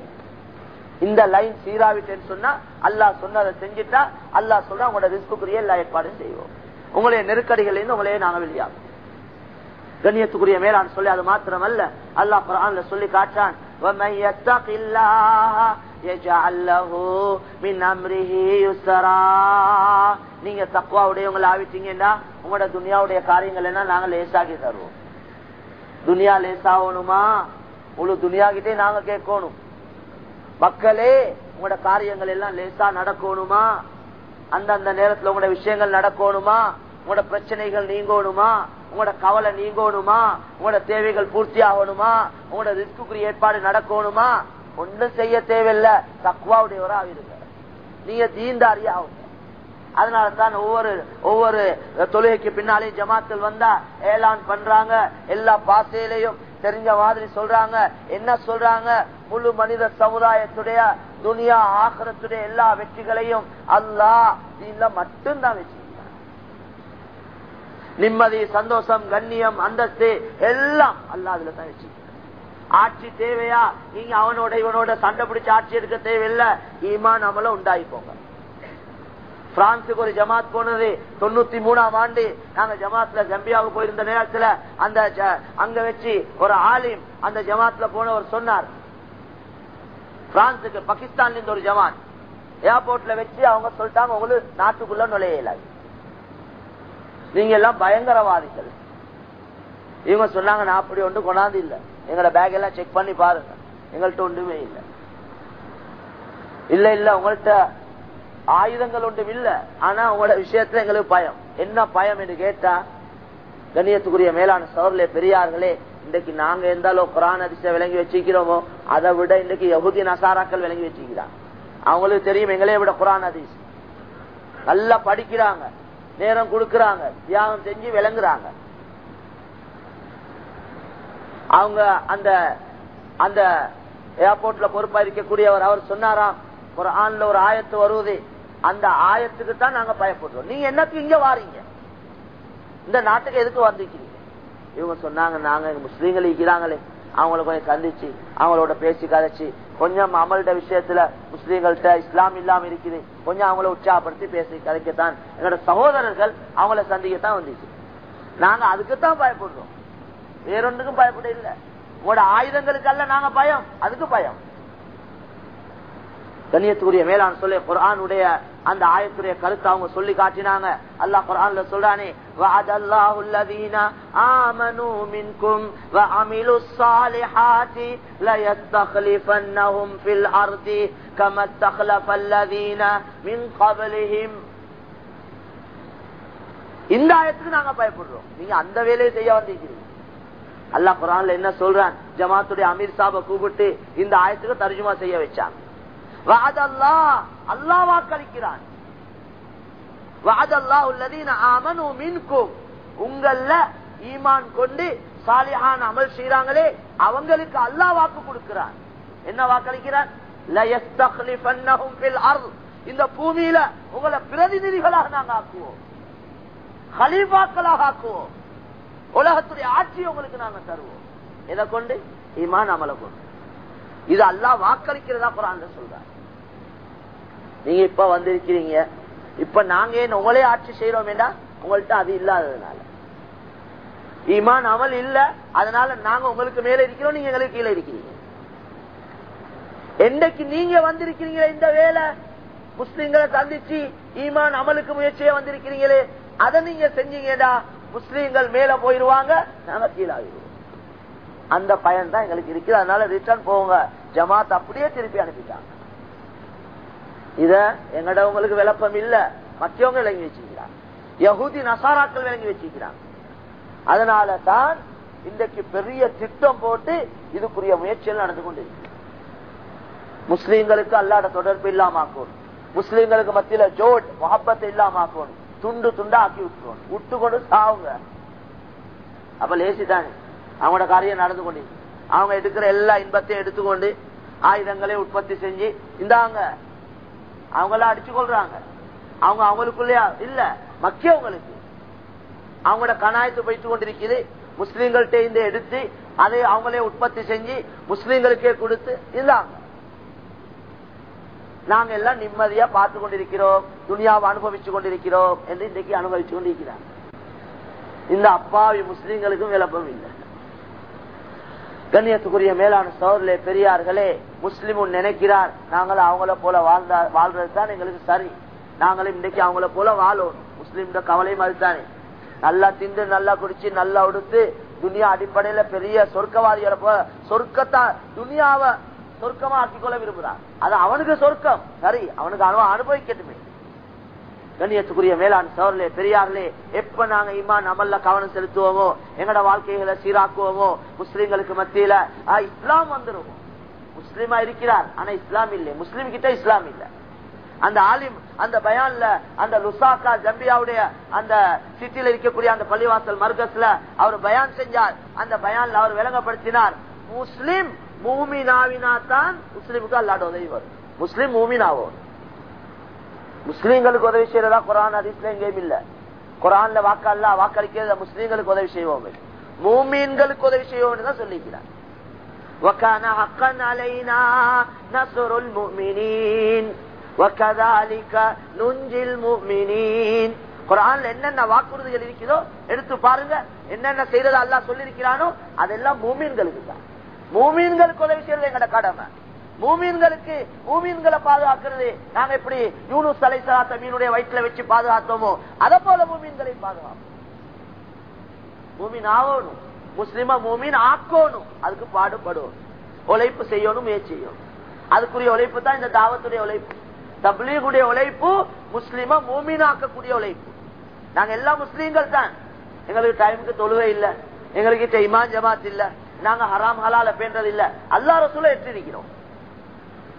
இந்த லைன் சீராவிட்டேன்னு சொன்னா அல்லாஹ் சொன்னதை செஞ்சுட்டா அல்லா சொன்னா உங்களோட ரிஸ்குக்குரிய எல்லா ஏற்பாடும் செய்வோம். உங்களுடைய நெருக்கடிகள் இருந்து உங்களையே நாங்க வெளியாகும். கண்ணியத்துக்குரிய மேலான் சொல்லி அது மாத்திரம் அல்ல அல்லாஹ் குரான்ல சொல்லி காட்டான் நீங்க தக்குவா உடையவங்களை ஆவிட்டீங்கன்னா உங்களோட துனியாவுடைய காரியங்கள் என்ன நாங்க லேசாகி தருவோம். துனியா லேசாகணுமா? முழு துனியா கிட்டே நாங்க கேட்கணும். மக்களே உங்களோட காரியங்கள் எல்லாம் லேசா நடக்கணுமா? அந்தந்த நேரத்துல உங்களோட விஷயங்கள் நடக்கணுமா? உங்களோட பிரச்சனைகள் நீங்கணுமா? உங்களோட கவலை நீங்கணுமா? உங்களோட தேவைகள் பூர்த்தி ஆகணுமா உங்களோட ரிஸ்குக்குரிய ஏற்பாடு நடக்கணுமா? ஒன்றும் செய்ய தேவையில்லை. தக்குவாவுடையவரா இருங்க. நீங்க தீந்தாரி ஆகுங்க. அதனால தான் ஒவ்வொரு ஒவ்வொரு தொழுகைக்கு பின்னாலேயும் ஜமாத்தில் வந்தா ஏலான் பண்றாங்க. எல்லா பாசையிலையும் தெரிஞ்ச மாதிரி சொல்றாங்க. என்ன சொல்றாங்க? முழு மனித சமுதாயத்துடைய துனியா ஆகரத்துடைய எல்லா வெற்றிகளையும் அல்லாஹ் இதுல மட்டும்தான் வச்சிருக்காங்க நிம்மதி சந்தோஷம் கண்ணியம் அந்தஸ்து எல்லாம் அல்லா அதுல தான் வச்சிருக்காங்க ஆட்சி தேவையா? நீங்க அவனோட இவனோட சண்டை பிடிச்ச ஆட்சி எடுக்க தேவையில்லை. ஈமான் அமல உண்டாயிப்போங்க பிரான்சுக்கு ஒரு ஜமாத் போனது. தொண்ணூத்தி மூணாம் ஆண்டு நாங்க ஜமாத்ல ஜம்பியாவுக்கு போயிருந்த நேரத்துல அந்த அங்க வச்சு ஒரு ஆலிம் அந்த ஜமாத்ல போனவர் சொன்னார். பிரான்சுக்கு பாகிஸ்தான்ல இருந்து ஒரு ஜமாத். ஏர்போர்ட்ல வச்சு அவங்க சொல்லிட்டாங்க உங்களுக்கு நாட்டுக்குள்ள நுழையல நீங்க எல்லாம் பயங்கரவாதிகள். இவங்க சொன்னாங்க நான் அப்படி ஒன்று கொண்டாந்து இல்லை. எங்களோட பேக் எல்லாம் செக் பண்ணி பாருங்க. எங்கள்கிட்ட ஒன்றுமே இல்லை. இல்ல இல்ல உங்கள்கிட்ட ஆயுதங்கள் ஒன்றும் இல்ல. ஆனா உங்களோட விஷயத்துல எங்களுக்கு பயம். என்ன பயம் என்று கேட்டா கண்ணியத்துக்குரிய மேலான சோர்லே பெரியார்களே இன்றைக்கு நாங்க எந்த அளவு குரான் அதிசய விளங்கி வச்சிருக்கிறோமோ அதை விட இன்றைக்கு யகுதி நசாராக்கள் விளங்கி வச்சிருக்கிறாங்க. அவங்களுக்கு தெரியும் எங்களே விட குரான் அதிஸ் நல்லா படிக்கிறாங்க. நேரம் கொடுக்கறாங்க. தியாகம் செஞ்சு விளங்குறாங்க. அவங்க அந்த அந்த ஏர்போர்ட்ல பொறுப்பா இருக்கக்கூடியவர் அவர் சொன்னாராம் ஒரு ஆண்ல ஒரு ஆயத்து வருவது அந்த ஆயத்துக்கு தான் நாங்க பயப்படுறோம். நீங்க என்னத்துக்கு இங்க வாரீங்க? இந்த நாட்டுக்கு எதுக்கு வந்துக்கிறீங்க இவங்க சொன்னாங்க நாங்க முஸ்லீம்கள் இருக்கிறாங்களே. அவங்கள கொஞ்சம் சந்திச்சு அவங்களோட பேசி கதைச்சு கொஞ்சம் அமல்ட விஷயத்துல முஸ்லீம்கள்ட்ட இஸ்லாம் இல்லாம இருக்குது. கொஞ்சம் அவங்கள உற்சாகப்படுத்தி பேசி கதைக்கத்தான் எங்களோட சகோதரர்கள் அவங்கள சந்திக்கத்தான் வந்துச்சு நாங்க அதுக்குத்தான் பயப்படுறோம். வேறொன்றுக்கும் பயப்பட இல்லை உங்களோட ஆயுதங்களுக்கு அல்ல நாங்க பயம். அதுக்கு பயம். கண்ணியத்துக்குரிய மேலான் சொல்லி குரானுடைய அந்த ஆயத்துடைய கருத்தை அவங்க சொல்லி காட்டினாங்க. அல்லாஹ் குரான்ல சொல்றானே இந்த ஆயத்துக்கு நாங்க பயப்படுறோம். நீங்க அந்த வேலையை செய்ய வந்திருக்கிறீங்க. அல்லாஹ் குரான்ல என்ன சொல்றான்? ஜமாத்துடைய அமீர் சாப கூப்பிட்டு இந்த ஆயத்துக்கு தர்ஜுமா செய்ய வச்சாங்க. வாதல்லா அல்லாஹ் வாக்களிக்கிறான். வாதல்லா உள்ளதீன ஆமனு மின்கும். உங்கள ஈமான் கொண்டு சாலிஹான் அமல் செய்யறாங்களே அவங்களுக்கு அல்லாஹ் வாக்கு கொடுக்கிறான். என்ன வாக்களிக்கிறான்? இந்த பூமியில உங்களை பிரதிநிதிகளாக நாங்க ஆக்குவோம். ஹலீஃபாக்களாக ஆக்குவோம். உலகத்துடைய ஆட்சி உங்களுக்கு நாங்க தருவோம். இதை கொண்டு? ஈமான் அமலை கொண்டு. இது அல்லாஹ் வாக்களிக்கிறதா குரான் சொல்றார். நீங்க இப்ப வந்திருக்கிறீங்க. இப்ப நாங்க ஏன் உங்களே ஆட்சி செய்யறோம் உங்கள்ட்ட அது இல்லாததுனால. ஈமான் அமல் இல்ல. அதனால நாங்க உங்களுக்கு மேல இருக்கிறோம் நீங்க எங்களுக்கு கீழே இருக்கிறீங்க. என்னைக்கு நீங்க வந்திருக்கிறீங்களே இந்த வேலை? முஸ்லீம்களை சந்திச்சு ஈமான் அமலுக்கு முயற்சியா வந்திருக்கிறீங்களே? அதை நீங்க செஞ்சீங்கடா. முஸ்லீம்கள் மேல போயிருவாங்க நாங்க கீழாகிடுவோம். அந்த பயன் தான் எங்களுக்கு இருக்குது. அதனால ரிட்டர்ன் போங்க. ஜமாத் அப்படியே திருப்பி அனுப்பிட்டாங்க. இத எங்கடவங்களுக்கு விளப்பம் இல்ல. மற்றவங்க விளங்கி வச்சுக்கிறாங்க யகுதி நசாராக்கள் விளங்கி வச்சுக்கிறாங்க அதனால தான் இன்றைக்கு பெரிய திட்டம் போட்டு இதுக்குரிய முயற்சிகள் நடந்து கொண்டு முஸ்லீம்களுக்கு அல்லாட தொடர்பு இல்லாம ஆக்கணும் முஸ்லீம்களுக்கு மத்தியில ஜோட் மொஹப்பத்தை இல்லாமக்கணும். துண்டு துண்டா ஆக்கி விட்டுருவோம் விட்டு கொண்டு சாவுங்க. அப்ப லேசிதானே. அவங்களோட காரியம் நடந்து கொண்டு அவங்க எடுக்கிற எல்லா இன்பத்தையும் எடுத்துக்கொண்டு ஆயுதங்களை உற்பத்தி செஞ்சு இந்தாங்க அவங்களாம் அடிச்சு கொள்றாங்க அவங்க அவங்களுக்குள்ளயா? இல்ல. மக்கியவங்களுக்கு அவங்களோட கணாயத்து போயிட்டு கொண்டிருக்குது முஸ்லீம்கள்ட்ட இருந்து எடுத்து அதை அவங்களே உற்பத்தி செஞ்சு முஸ்லீம்களுக்கே கொடுத்து இல்லாங்க. நாங்க எல்லாம் நிம்மதியா பார்த்து கொண்டிருக்கிறோம். துணியாவை அனுபவிச்சு கொண்டிருக்கிறோம் என்று இன்றைக்கு அனுபவிச்சு கொண்டிருக்கிறாங்க. இந்த அப்பாவி முஸ்லீம்களுக்கும் விளப்பம் இல்லை. கண்ணியத்துக்குரிய மேலான சோர்லே பெரியார்களே முஸ்லிமும் நினைக்கிறார். நாங்களும் அவங்கள போல வாழ்ந்தா வாழ்றது தான் எங்களுக்கு சரி. நாங்களும் இன்றைக்கு அவங்கள போல வாழும். முஸ்லீம் கவலையும் அதுதானே. நல்லா திண்டு நல்லா குடிச்சு நல்லா உடுத்து துனியா அடிப்படையில பெரிய சொர்க்கவாதிகளை போல சொர்க்கத்தா துனியாவை சொர்க்கமா ஆக்கிக்கொள்ள விரும்புறான் அது அவனுக்கு சொர்க்கம். சரி அவனுக்கு அனுபவம் அனுபவிக்கட்டுமே. கண்ணியத்துக்குரிய மேலாண் சோர்லே பெரியார்களே எப்ப நாங்க இமான் அமல்ல கவனம் செலுத்துவோமோ எங்கட வாழ்க்கைகளை சீராக்குவோமோ முஸ்லீம்களுக்கு மத்தியில இஸ்லாம் வந்துருவோம் முஸ்லீமா இருக்கிறார். ஆனா இஸ்லாம் இல்லை. முஸ்லிம் கிட்ட இஸ்லாம் இல்ல. அந்த ஆலிம் அந்த பயான்ல அந்த லுசாக்கா ஜம்பியாவுடைய அந்த சிட்டியில இருக்கக்கூடிய அந்த பள்ளிவாசல் மர்கஸ்ல அவர் பயான் செஞ்சார். அந்த பயான்ல அவர் விளங்கப்படுத்தினார். முஸ்லிம் மூமினாவினா தான் முஸ்லிமுக்கு அல்லாட உதவி வரும். முஸ்லிம் மூமினாவோ? முஸ்லீம்களுக்கு உதவி செய்யறதா குரான் அதிசல எங்கேயும் இல்ல. குரான்ல வாக்கல்ல வாக்களிக்கிறத முஸ்லீம்களுக்கு உதவி செய்வோம். மூமீன்களுக்கு உதவி செய்வோம் தான் சொல்லிக்கிறார். وكان حقا علينا نصر المؤمنين وكذلك ننجي المؤمنين குரான்ல என்னென்ன வாக்குறுதிகள் இருக்குதோ எடுத்து பாருங்க என்னென்ன செய்யறது அல்லா சொல்லிருக்கிறானோ அதெல்லாம் மூமீன்களுக்கு தான் மூமீன்களுக்கு உதவி செய்யறது எங்கட கடமை மூமீன்களுக்கு மூமீன்களை பாதுகாக்கிறது நாங்க எப்படி யூனுஸ் அலை சலாத்த மீனுடைய வயிற்றுல வச்சு பாதுகாத்தோமோ அத போல மூமீன்களை பாதுகாப்போம் மூமீன் ஆகணும் முஸ்லிமா மூமீன் ஆக்கணும். அதுக்கு பாடுபடும். உழைப்பு செய்யணும் முயற்சி செய்யணும். அதுக்குரிய உழைப்பு தான் இந்த தாவத்துடைய உழைப்பு. தப்லீகுடைய உழைப்பு முஸ்லிமா மூமீன் ஆக்கக்கூடிய உழைப்பு. நாங்க எல்லா முஸ்லீம்கள் தான். எங்களுக்கு டைமுக்கு தொழுகை இல்ல. எங்களுக்கு இமான் ஜமாத் இல்ல. நாங்க ஹராம் ஹலால பேண்டது இல்ல. அல்லா ரசூல ஏற்றிருக்கிறோம்.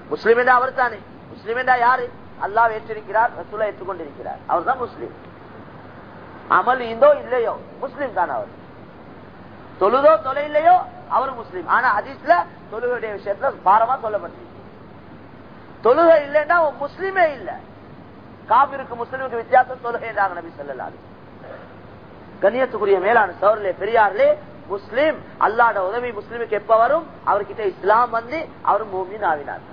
முஸ்லிம் அவர் தானே முஸ்லிம் யாரு? அல்லா ஏற்றிருக்கிறார் ரசூலா ஏற்றுக்கொண்டிருக்கிறார். அவர் தான் முஸ்லீம். அமல் இந்தோ இல்லையோ? முஸ்லீம் தான் அவர். தொழுதோ தொலை இல்லையோ அவர் முஸ்லிம். ஆனா அதிஸ்ல தொழுகையுடைய விஷயத்துல பாரமா சொல்லப்பட்டிருக்கு. தொழுகை இல்லைன்னா முஸ்லிமே இல்ல. காபிருக்கு முஸ்லீமுக்கு வித்தியாசம் தொழுகைன்றாங்க நபி சொல்லலாது கண்ணியத்துக்குரிய மேலான சோர்லே பெரியார்லே முஸ்லீம் அல்லாட உதவி முஸ்லீமுக்கு எப்ப வரும்? அவர்கிட்ட இஸ்லாம் வந்து அவர் மூமின் ஆவினார்.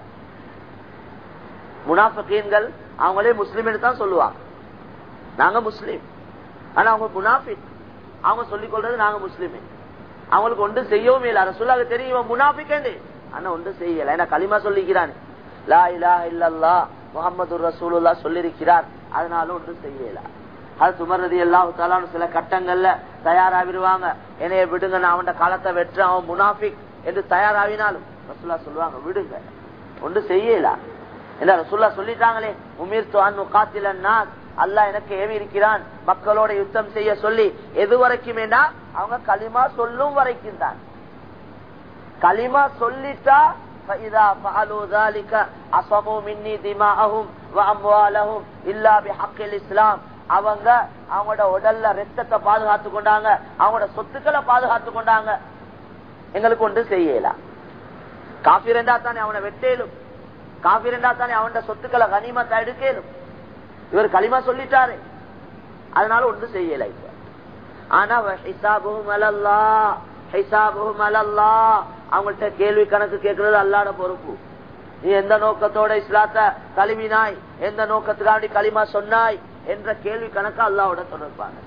முனாஃபகீன்கள் அவங்களே முஸ்லீம் தான் சொல்லுவாங்க. நாங்க முஸ்லீம். ஆனா அவங்க முனாஃபிக். அவங்க சொல்லிக் கொள்றது நாங்க முஸ்லீமே. அவங்களுக்கு ஒன்று செய்யவும் இல்லை. ரசூல்லாக்கு தெரியும். இவன் ஆனா ஒன்று செய்யல. ஏன்னா களிமா சொல்லிக்கிறான். லா இலா இல்லல்லா முகமது ரசூலுல்லா சொல்லிருக்கிறார் அதனால ஒன்று செய்யல. அது சுமர்றது எல்லாம் சில கட்டங்கள்ல தயாராகிடுவாங்க என்னைய விடுங்க நான் அவன் காலத்தை வெற்ற அவன் முனாஃபிக் என்று தயாராகினாலும் ரசூல்லா சொல்லுவாங்க விடுங்க. ஒன்று செய்யல. என்ன ரசூல்லா சொல்லிட்டாங்களே உமீர் தான் நாஸ். அல்லா எனக்கு ஏவி இருக்கிறான். மக்களோட யுத்தம் செய்ய சொல்லி எது வரைக்குமே அவங்க களிமா சொல்லும் வரைக்கும் தான். களிமா சொல்லிட்டா அவங்க அவங்களோட உடல்ல ரத்தத்தை பாதுகாத்து கொண்டாங்க. அவங்களோட சொத்துக்களை பாதுகாத்து கொண்டாங்க. எங்களுக்கு ஒன்று செய்யலாம் காபி ரெண்டா தானே அவனை வெட்டேலும். காபி தானே அவனோட சொத்துக்களை கனிமத்தை எடுக்கலும். இவர் களிமா சொல்லிட்டாரு. அதனால ஒன்று செய்யல இப்ப. ஆனா அவங்கள்ட்ட கேள்வி கணக்கு கேட்கறது அல்லாட பொறுப்பு. நீ எந்த நோக்கத்தோட இஸ்லாத்த கழுவினாய் எந்த நோக்கத்துக்காண்டி களிமா சொன்னாய்? என்ற கேள்வி கணக்கு அல்லாவோட தொடர்பாங்க.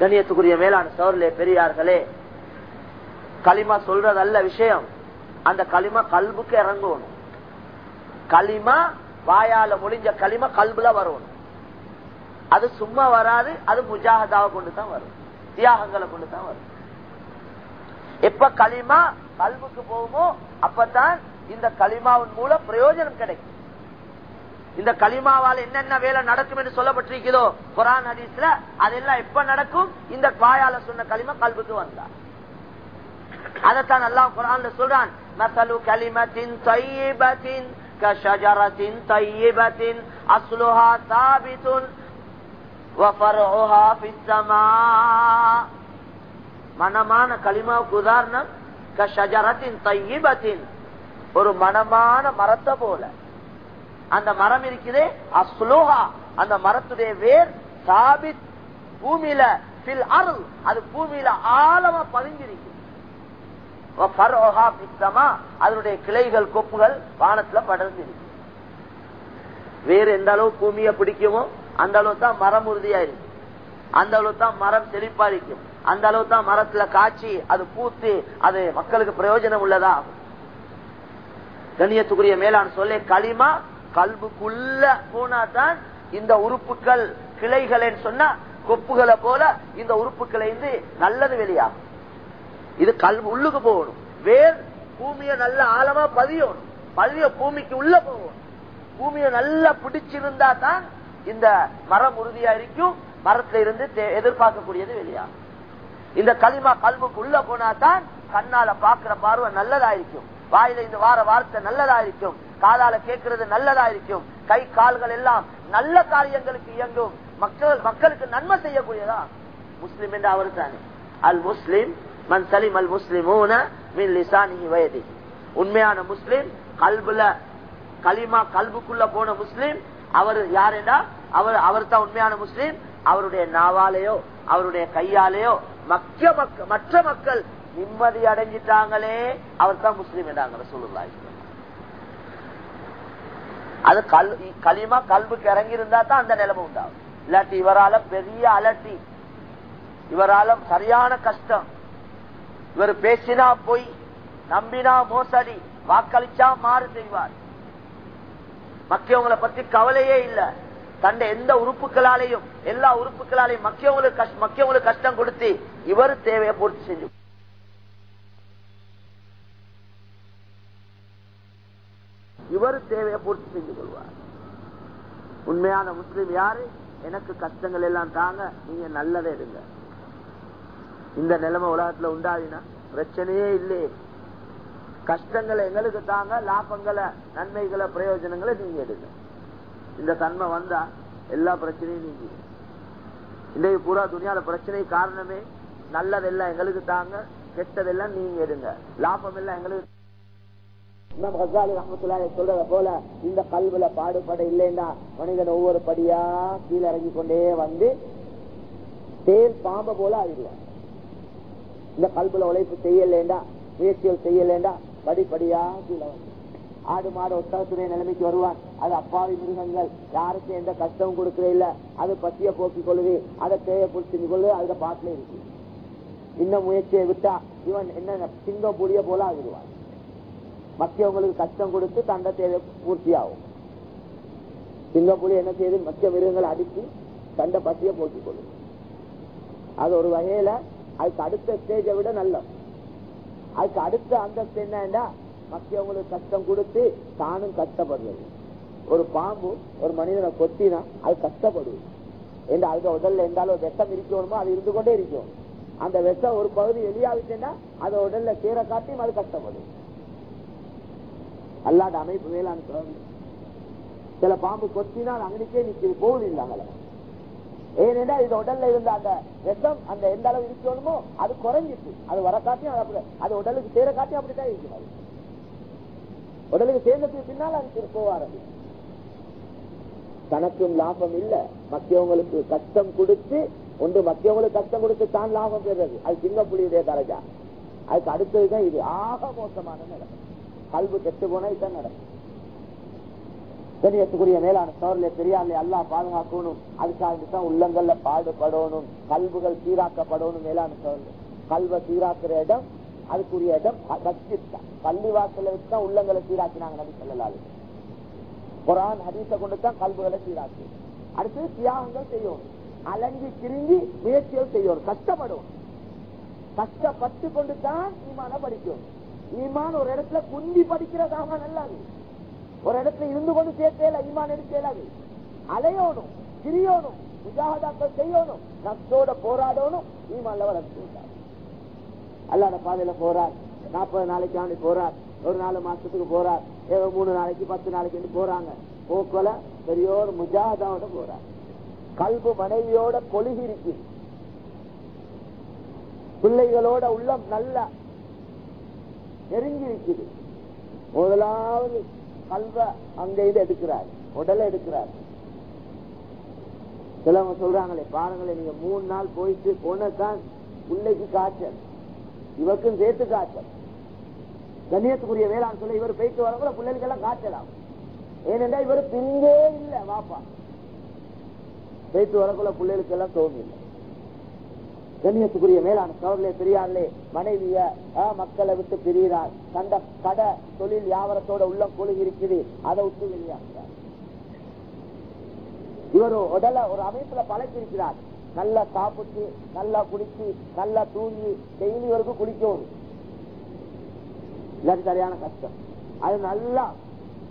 கண்ணியத்துக்குரிய மேலான சோர்லே பெரியார்களே களிமா சொல்றது அல்ல விஷயம். அந்த களிமா கல்புக்கு இறங்கணும். களிமா வாயால முடிஞ்ச களிம கல்புல வரணும். அது சும்மா வராது அது முஜாகதாவை கொண்டு தான் வரும். தியாகங்களை கொண்டு தான் வரும். எப்ப களிமா கல்வுக்கு போகுமோ அப்பதான் இந்த களிமாவின் மூலம் பிரயோஜனம் கிடைக்கும். இந்த களிமாவால் என்னென்ன வேலை நடக்கும் என்று சொல்லப்பட்டிருக்கிறதோ குரான் ஹதீஸ்ல அதெல்லாம் எப்ப நடக்கும்? இந்த வாயால சொன்ன களிமா கல்வுக்கு வந்தா. அதைத்தான் எல்லாம் குரான்ல சொல்றான் மசலு களிமத்தின் كشجرة طيبة أصلها ثابت وفرعها في السماء மனமான களிமாவுக்கு உதாரணம் கஷஜரத்தின் தையிபத்தின் ஒரு மனமான மரத்தை போல அந்த மரம் இருக்குதே அஸ்லோஹா அந்த மரத்துடைய வேர் சாபித் பூமியில பில் அருள் அது பூமியில ஆழமா பதிஞ்சிருக்கு அதனுடைய கிளைகள் கொப்புகள் வானத்துல படர்ந்து வேறு எந்த அளவு பூமியை பிடிக்குமோ அந்த அளவு தான் மரம் உறுதியா இருக்கு. அந்த அளவு தான் மரம் செழிப்பா இருக்கும் அந்த அளவு தான் மரத்துல காய்ச்சி அது பூத்து அது மக்களுக்கு பிரயோஜனம் உள்ளதா? கண்ணியத்துக்குரிய மேலான சொல்ல களிமா கல்புக்குள்ள போனா தான் இந்த உறுப்புகள் கிளைகள் சொன்னா கொப்புகளை போல இந்த உறுப்புகளை இருந்து நல்லது வெளியாகும். இது கல்வி உள்ளுக்கு போகணும். வேர் பூமிய நல்ல ஆழமா பதியணும். பதிய பூமிக்கு உள்ள போகணும். பூமியை நல்லா பிடிச்சிருந்தா தான் இந்த மரம் உறுதியா இருக்கும். மரத்துல இருந்து எதிர்பார்க்கக்கூடியது வெளியாகும். இந்த களிமா கல்வுக்கு உள்ள போனா தான் கண்ணால பாக்குற பார்வை நல்லதா இருக்கும். வாயில இந்த வார வார்த்தை நல்லதா இருக்கும். காலால கேட்கறது நல்லதா இருக்கும். கை கால்கள் எல்லாம் நல்ல காரியங்களுக்கு இயங்கும். மக்கள் மக்களுக்கு நன்மை செய்யக்கூடியதா? முஸ்லிம் என்று அவர் தானே அல் முஸ்லிம் மன் சலிம் அல் முஸ்லிமூன மின் வயதி உண்மையான முஸ்லிம் கல்புல களிமா கல்புக்குள்ள போன முஸ்லிம் அவர் யாருடா? அவர் அவர் தான் உண்மையான முஸ்லிம். அவருடைய நாவாலேயோ அவருடைய கையாலேயோ மக்க மற்ற மக்கள் நிம்மதி அடைஞ்சிட்டாங்களே அவர் தான் முஸ்லீம் என்றாங்க சொல்லுங்களா அது கல் களிமா கல்புக்கு இறங்கி இருந்தா தான் அந்த நிலைமை உண்டாகும். இல்லாட்டி இவரால பெரிய அலட்டி இவரால சரியான கஷ்டம் இவர் பேசினா போய் நம்பினா மோசடி வாக்களிச்சா மாறு செய்வார். மக்கியவங்களை பத்தி கவலையே இல்ல. தன்னை எந்த உறுப்புகளாலையும் எல்லா உறுப்புகளாலையும் மக்கியவங்களுக்கு மக்கியவங்களுக்கு கஷ்டம் கொடுத்து இவர் தேவையை பூர்த்தி செஞ்சு இவர் தேவையை பூர்த்தி செஞ்சு கொள்வார். உண்மையான முஸ்லீம் யாரு? எனக்கு கஷ்டங்கள் எல்லாம் தாங்க நீங்க நல்லதை எடுங்க. இந்த நிலைமை உலகத்துல உண்டாதினா பிரச்சனையே இல்லையே. கஷ்டங்களை எங்களுக்கு தாங்க லாபங்களை நன்மைகளை பிரயோஜனங்களை நீங்க எடுங்க. இந்த தன்மை வந்தா எல்லா பிரச்சனையும் நீங்க இன்றைக்கு பூரா துணியால பிரச்சனை காரணமே நல்லதெல்லாம் எங்களுக்கு தாங்க கெட்டதெல்லாம் நீங்க எடுங்க. லாபம் எல்லாம் எங்களுக்கு சொல்றத போல இந்த கல்வில பாடுபட இல்லைன்னா மனிதன் ஒவ்வொரு படியா கீழே இறங்கி கொண்டே வந்து தேர் பாம்பை போல ஆயிடுவான். இந்த கல்புல உழைப்பு செய்யலேண்டா முயற்சிகள் செய்யலேண்டா படிப்படியா கீழே ஆடு மாடு ஒத்தகத்துடைய நிலைமைக்கு வருவான் அது அப்பாவி மிருகங்கள். யாருக்கும் எந்த கஷ்டமும் கொடுக்கவே இல்ல. அது பசிய போக்கிக் கொள்ளுது. அதை தேவை பிடிச்சு கொள்ளு அதுல பாட்டுல இருக்கு. இன்னும் முயற்சியை விட்டா இவன் என்ன சிங்க புடிய போல ஆகிடுவான். மத்தியவங்களுக்கு கஷ்டம் கொடுத்து தண்ட தேவை பூர்த்தியாகும். சிங்கப்புலி என்ன செய்யுது மத்திய மிருகங்களை அடித்து தண்டை பசிய போக்கிக் கொள்ளுது. அது ஒரு வகையில அதுக்கு அடுத்த ஸ்டேஜை விட நல்லது. அதுக்கு அடுத்த அந்தஸ்து என்னன்னா மற்றவங்களுக்கு கஷ்டம் கொடுத்து தானும் கஷ்டப்படுறது ஒரு பாம்பு ஒரு மனிதனை கொத்தினா அது கஷ்டப்படுது என்று அதுக்கு உடல்ல இருந்தாலும் விஷம் இருக்கணுமோ? அது இருந்து கொண்டே இருக்கும் அந்த விஷம் ஒரு பகுதி வெளியாகிட்டேன்னா அதை உடல்ல கீரை காட்டியும் அது கஷ்டப்படும் அல்லாத அமைப்பு வேளாண் சில பாம்பு கொத்தினா அது அங்கனிக்கே நிக்கிறது போகுது இல்லாங்களே ஏனென்றா இது உடல்ல இருந்த அந்த விஷம் அந்த எந்த அளவு இருக்கணுமோ அது குறைஞ்சிட்டு அது வர காட்டியும் அது அப்படி அது உடலுக்கு சேர காட்டியும் அப்படித்தான் இருக்கிறது. உடலுக்கு சேர்ந்ததுக்கு பின்னால் அது திருப்ப ஆரம்பிக்கும் தனக்கும் லாபம் இல்ல. மத்தியவங்களுக்கு கஷ்டம் கொடுத்து ஒன்று மத்தியவங்களுக்கு கஷ்டம் கொடுத்து தான் லாபம் பெறுறது. அது சிங்கப்புலியுடைய தரஜா. அதுக்கு அடுத்ததுதான் இது. ஆக மோசமான நடக்கும் கல்வி கெட்டு போனா இதுதான் நடக்கும். கண்ணியத்துக்குரிய மேலான சோர்ல பெரியார்ல அல்லா பாதுகாக்கணும். அதுக்காக தான் உள்ளங்கள்ல பாடுபடணும். கல்வுகள் சீராக்கப்படணும் மேலான சோர்ல கல்வை சீராக்குற இடம் அதுக்குரிய இடம் மஸ்ஜித் தான். பள்ளி வாசல வச்சுதான் உள்ளங்களை சீராக்கினாங்க நபி சொல்லலாது குரான் ஹதீஸை கொண்டு தான் கல்வுகளை சீராக்கு அடுத்து தியாகங்கள் செய்யும் அலங்கி திரிஞ்சி முயற்சிகள் செய்யும் கஷ்டப்படும் கஷ்டப்பட்டு கொண்டு தான் ஈமான படிக்கும் ஈமான் ஒரு இடத்துல குந்தி படிக்கிறதாக நல்லாது ஒரு இடத்துல இருந்து கொண்டு சேர்த்தேல ஈமான் எடுத்தேலாது அலையோனும் திரியணும் முஜாகதாக்கள் செய்யணும் நஷ்டோட போராடணும் ஈமான்ல வளர்த்து அல்லாத பாதையில போறார் நாற்பது நாளைக்கு ஆண்டு போறார் ஒரு நாலு மாசத்துக்கு போறார் ஏதோ மூணு நாளைக்கு பத்து நாளைக்கு போறாங்க. போக்கல பெரியோர் முஜாதாவோட போறார். கல்பு மனைவியோட கொழுகி இருக்கு. பிள்ளைகளோட உள்ளம் நல்ல நெருங்கி இருக்குது. முதலாவது கல்வ அங்க இது எடுக்கிறார் உடலை எடுக்கிறார். சிலவங்க சொல்றாங்களே பாருங்களே நீங்க மூணு நாள் போயிட்டு போனதான் பிள்ளைக்கு காய்ச்சல். இவருக்கும் சேர்த்து காய்ச்சல். கண்ணியத்துக்குரிய வேளாண் சொல்ல இவர் போயிட்டு வரக்குள்ள பிள்ளைகளுக்கு எல்லாம் காய்ச்சலாம் ஏனென்றா இவர் பிரிஞ்சே இல்ல வாப்பா. போயிட்டு வரக்குள்ள பிள்ளைகளுக்கு எல்லாம் தோணு இல்லை. கண்ணியத்துக்குரிய மேலான சோழர்களே பெரியார்களே மனைவிய மக்களை விட்டு பிரிகிறார். கண்ட கடை தொழில் வியாபாரத்தோட உள்ளம் கொழுகி இருக்குது அதை விட்டு வெளியாகிறார். இவர் உடல ஒரு அமைப்புல பழக்கிருக்கிறார் நல்லா சாப்பிட்டு நல்லா குடிச்சு நல்லா தூங்கி டெய்லி வரைக்கும் குடிக்கணும் இல்லாட்டி சரியான கஷ்டம். அது நல்லா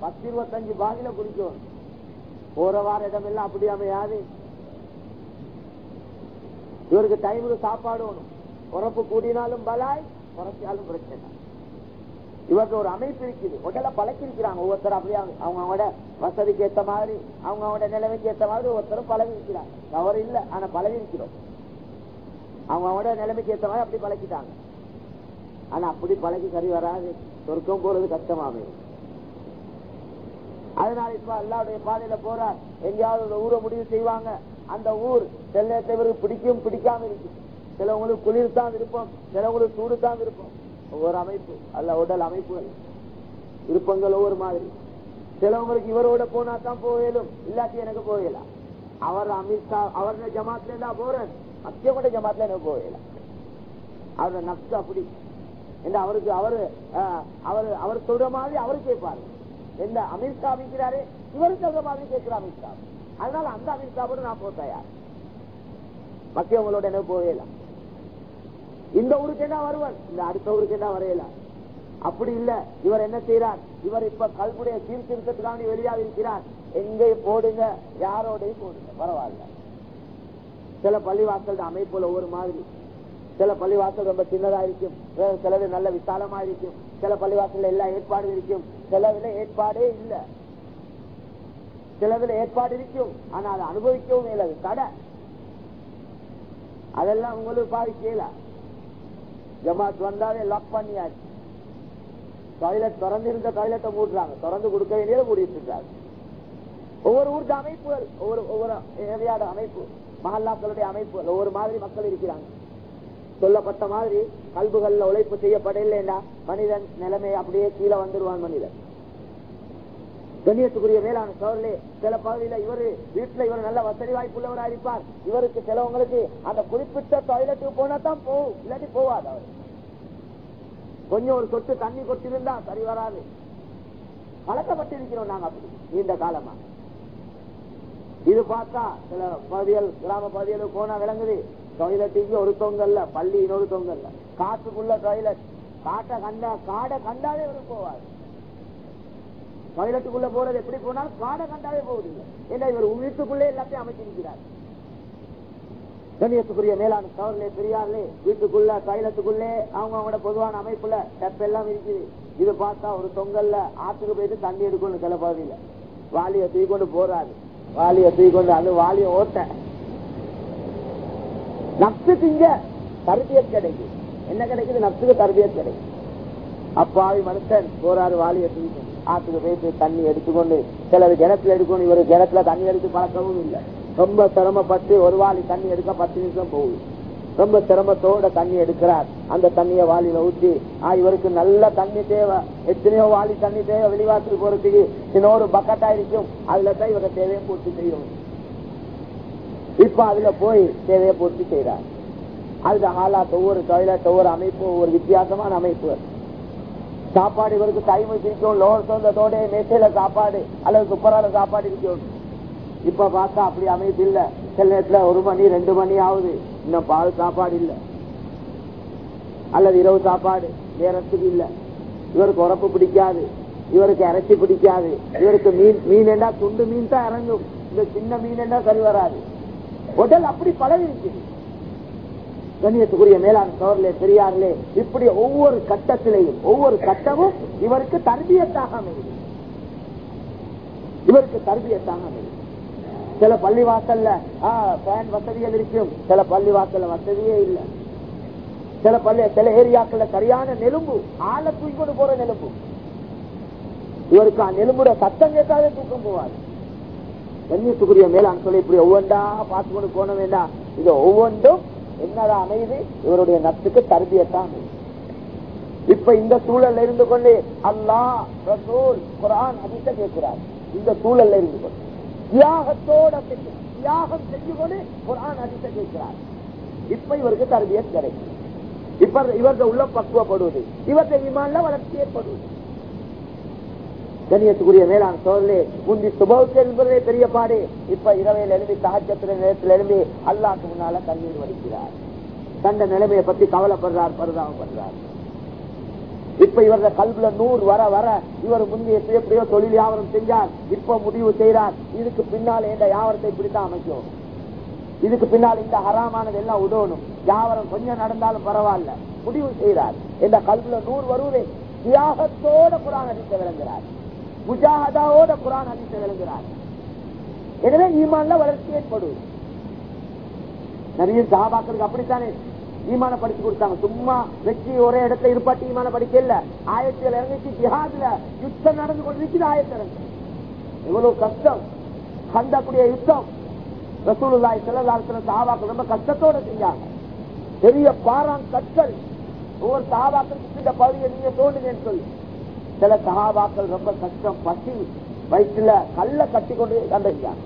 பத்து இருபத்தஞ்சு பாதியில குடிக்கணும் போற வார இடமெல்லாம் அப்படி அமையாது. இவருக்கு டைமுக்கு சாப்பாடு வேணும். உறப்பு கூடினாலும் பலாய் குறைச்சாலும் பிரச்சனை. இவருக்கு ஒரு அமைப்பு இருக்குது. உடல பழக்கிருக்கிறாங்க ஒவ்வொருத்தரும் அப்படியே அவங்க அவங்களோட வசதிக்கு ஏத்த மாதிரி அவங்க அவங்களோட நிலைமைக்கு ஏத்த மாதிரி ஒவ்வொருத்தரும் பழகிருக்கிறாங்க தவறு இல்லை ஆனா பழகி இருக்கிறோம் அவங்க அவங்களோட நிலைமைக்கு ஏத்த மாதிரி அப்படி பழக்கிட்டாங்க ஆனா அப்படி பழகி சரி வராது. சொர்க்கம் போறது கஷ்டமாவே. அதனால இப்ப எல்லாருடைய பாதையில போறார் எங்கேயாவது ஒரு ஊரை முடிவு செய்வாங்க. அந்த ஊர் சில நேரத்தை பிடிக்கும் பிடிக்காம இருக்கு. சிலவங்களுக்கு குளிர் தான் விருப்பம் சிலவங்களுக்கு சூடு தான் விருப்பம். ஒவ்வொரு அமைப்பு அல்ல உடல் அமைப்புகள். விருப்பங்கள் ஒவ்வொரு மாதிரி. சிலவங்களுக்கு இவரோட போனா தான் போகலும் இல்லாட்டி எனக்கு போகலாம் அவர் அமித்ஷா அவரோட ஜமாத்துல இருந்தா போறேன். மத்தியமோட ஜமாத்துல எனக்கு போகலாம் அவரோட நப்சு அப்படி. என்ன அவருக்கு அவரு அவர் அவர் சொல்ற மாதிரி அவரு கேட்பாரு. என்ன அமித்ஷா அமைக்கிறாரு இவரு சொல்ற மாதிரி கேட்கிற அமித்ஷா அதனால அந்த அமித்ஷாவோட நான் போக தயார். மத்தியவங்களோட என்ன போகலாம் இந்த ஊருக்கு என்ன வருவார்? இந்த அடுத்த ஊருக்கு என்ன வரையலாம் அப்படி இல்ல. இவர் என்ன செய்யறார் இவர் இப்ப கல்புடைய சீர்திருத்தத்துக்காக வெளியாக இருக்கிறார். எங்கே போடுங்க. யாரோடையும் போடுங்க. பரவாயில்ல. சில பள்ளிவாசல் அமைப்புல ஒரு மாதிரி. சில பள்ளிவாசல் ரொம்ப சின்னதா இருக்கும். சிலது நல்ல விசாலமா இருக்கும். சில பள்ளிவாசல் எல்லா ஏற்பாடும் இருக்கும். சிலதுல ஏற்பாடே இல்ல. சிலதுல ஏற்பாடு இருக்கும். ஆனா அதை அனுபவிக்கவும் இயலாது கடை அதெல்லாம் உங்களுக்கு பாதிக்கல ஜமாத் வந்தாலே லாக் பண்ணியாச்சு. டாய்லெட் திறந்து இருந்த டாய்லெட்டை மூடுறாங்க. திறந்து கொடுக்க வேண்டியதை மூடிட்டு இருக்காங்க. ஒவ்வொரு ஊருக்கு அமைப்புகள் ஒவ்வொரு ஒவ்வொரு ஏரியாட அமைப்பு மகல்லாக்களுடைய அமைப்புகள் ஒவ்வொரு மாதிரி மக்கள் இருக்கிறாங்க. சொல்லப்பட்ட மாதிரி கல்புகள்ல உழைப்பு செய்யப்படலைண்டா மனிதன் நிலைமை அப்படியே கீழே வந்துடுவான் மனிதன். கண்ணியத்துக்குரிய மேலான சோழர்களே சில பகுதியில இவரு வீட்டுல இவர் நல்ல வசதி வாய்ப்பு வாய்ப்புள்ளவரா இருப்பார். இவருக்கு சிலவங்களுக்கு அந்த குறிப்பிட்ட டாய்லெட்டுக்கு போனா தான் போகும் இல்லாட்டி போவாது அவர். கொஞ்சம் ஒரு சொட்டு தண்ணி கொட்டிருந்தா சரி வராது. பழக்கப்பட்டிருக்கிறோம் நாங்க அப்படி நீண்ட காலமா. இது பார்த்தா சில பகுதிகள் கிராம பகுதிகளுக்கு போனா விளங்குது. டாய்லெட்டுக்கு ஒரு தொங்கல்ல பள்ளி இன்னொரு தொங்கல்ல. காட்டுக்குள்ள டாய்லெட் காட்டை கண்டா காடை கண்டாலே இவருக்கு போவாது டாய்லெட்டுக்குள்ள போறது எப்படி போனாலும் பாடம் கண்டாவே போகுது. ஏன்னா இவர் வீட்டுக்குள்ளே எல்லாத்தையும் அமைச்சிருக்கிறார்? கண்ணியத்துக்குரிய மேலாண் சவர்களே பெரியார்லே வீட்டுக்குள்ள தைலத்துக்குள்ளே அவங்க அவங்களோட பொதுவான அமைப்புல டப்பெல்லாம் இருக்குது. இது பார்த்தா ஒரு தொங்கல்ல ஆற்றுக்கு போயிட்டு தண்ணி எடுக்கணும் சில பகுதியில. வாலிய தூக்கி கொண்டு போறாரு. வாலிய தூக்கி கொண்டு அது வாலிய ஓட்ட. நப்சுக்கு திங்க தர்பியத் கிடைக்கும் என்ன கிடைக்குது? நப்சுக்கு தர்பியத் கிடைக்கும் அப்பாவி மனுஷன் போறாரு வாலிய தூக்கி ஆத்துக்கு போயிட்டு தண்ணி எடுத்துக்கொண்டு சிலர் கிணத்துல எடுக்கணும் இவரு கிணத்துல தண்ணி எடுத்து பழக்கவும் இல்லை. ரொம்ப சிரமப்பட்டு ஒரு வாளி தண்ணி எடுக்க பத்து நிமிஷம் போகுது. ரொம்ப சிரமத்தோட தண்ணி எடுக்கிறார். அந்த தண்ணிய வாளியில ஊற்றி இவருக்கு நல்ல தண்ணி தேவை. எத்தனையோ வாளி தண்ணி தேவை வெளிவாசல் போறதுக்கு. இன்னொரு பக்கெட்டா இருக்கும். அதுல தான் இவர தேவையை பூர்த்தி செய்யும் இப்ப அதுல போய் தேவையை பூர்த்தி செய்யறார் அதுல ஆளாத் ஒவ்வொரு டாய்லெட் ஒவ்வொரு அமைப்பு ஒவ்வொரு வித்தியாசமான அமைப்பு. சாப்பாடு இவருக்கு டைம் இருக்கும் லோர் சொந்தத்தோட மேசையில சாப்பாடு அல்லது துப்பரால சாப்பாடு இருக்கும் இப்ப பார்த்தா அப்படி அமைப்பு இல்ல சில நேரத்துல ஒரு மணி ரெண்டு மணி ஆகுது. இன்னும் பால் சாப்பாடு இல்ல. அல்லது இரவு சாப்பாடு நேரத்துக்கு இல்ல. இவருக்கு உரப்பு பிடிக்காது. இவருக்கு இறைச்சி பிடிக்காது. இவருக்கு மீன் மீன் என்ன துண்டு மீன் தான் இறங்கும். இந்த சின்ன மீன் என்ன சரி வராது. உடல் அப்படி பழகி இருக்குது கண்ணியத்துக்குரிய மேலாண் சோர்லே பெரியார்களே இப்படி ஒவ்வொரு கட்டத்திலையும் ஒவ்வொரு கட்டமும் இவருக்கு தர்பியத்தாக அமையுது இவருக்கு தர்பியத்தாக அமையுது சில பள்ளிவாசல்ல ஃபேன் வசதிகள் இருக்கும். சில பள்ளிவாசல்ல வசதியே இல்லை. சில பள்ளி சில ஏரியாக்கள்ல சரியான நெலும்பு ஆளை தூக்கிட்டு போற நெலும்பு. இவருக்கு அந்த நெலும்புட சத்தம் கேட்டாலே தூக்கம் போவாது. கண்ணியத்துக்குரிய மேலாண் சொல்லி இப்படி ஒவ்வொன்றா பார்த்து கொண்டு போன வேண்டாம் இது ஒவ்வொன்றும் என்னதான் அமையுது? இவருடைய நட்புக்கு தர்பியத்தான் இப்ப இந்த சூழல்ல இருந்து கொண்டு அல்லா ரசூல் குரான் அதிக கேட்கிறார். இந்த சூழல்ல இருந்து கொண்டு. தியாகத்தோட தியாகம் செஞ்சு கொண்டு குரான் அதிக கேட்கிறார். இப்ப இவருக்கு தருபியம் கிடைக்கும் இப்ப இவர்கள் உள்ள பக்குவப்படுவது இவர்கள் விமான்ல வளர்ச்சி ஏற்படுவது கண்ணியத்துக்குரிய மேலாண் சோழலே முந்தி சுபவுக்கு என்பதே பெரிய பாடு. இப்ப இரவையில் எழுதி சகஜத்தின நேரத்தில் எழுதி அல்லாக்கு முன்னால கண்ணீர் வடிக்கிறார். கண்ட நிலைமையை பத்தி கவலைப்படுறார் பரிதாபப்படுறார். இப்ப இவரது கல்வில நூறு வர வர இவர் முந்தைய எப்படியோ தொழில் வியாபாரம் செஞ்சார் இப்ப முடிவு செய்யறார் இதுக்கு பின்னால் இந்த வியாபாரத்தை இப்படித்தான் அமைக்கும். இதுக்கு பின்னால் இந்த ஹராமானது எல்லாம் உதவணும். வியாபாரம் கொஞ்சம் நடந்தாலும் பரவாயில்ல. முடிவு செய்யறார் இந்த கல்வில நூறு வருவதை தியாகத்தோட குரான் அடித்து விளங்குகிறார். முஜாஹதாவோட குரான் அடித்து விளங்குகிறார். எனவே ஈமான்ல வளர்ச்சி ஏற்படும். நிறைய சாபாக்களுக்கு அப்படித்தானே? ஈமான படிச்சு கொடுத்தாங்க. சும்மா வெற்றி ஒரே இடத்துல இருப்பாட்டி ஈமான படிக்கல ஆயத்தில் இறங்கிச்சு ஜிஹாதுல யுத்தம் நடந்து கொண்டிருக்குது ஆயத்தில் இறங்கி எவ்வளவு கஷ்டம். கண்டக்கூடிய யுத்தம். ரசூலுல்லாய் செல்லலாத்துல சாபாக்கள் ரொம்ப கஷ்டத்தோட செஞ்சாங்க. பெரிய பாரான் கற்கள். ஒவ்வொரு சாபாக்கள் இந்த பகுதியை நீங்க தோண்டுங்கன்னு சொல்லி. சில சகாபாக்கள் ரொம்ப கஷ்டம் பசி வயிற்றுல கல்ல கட்டி கொண்டு கண்டிருக்காங்க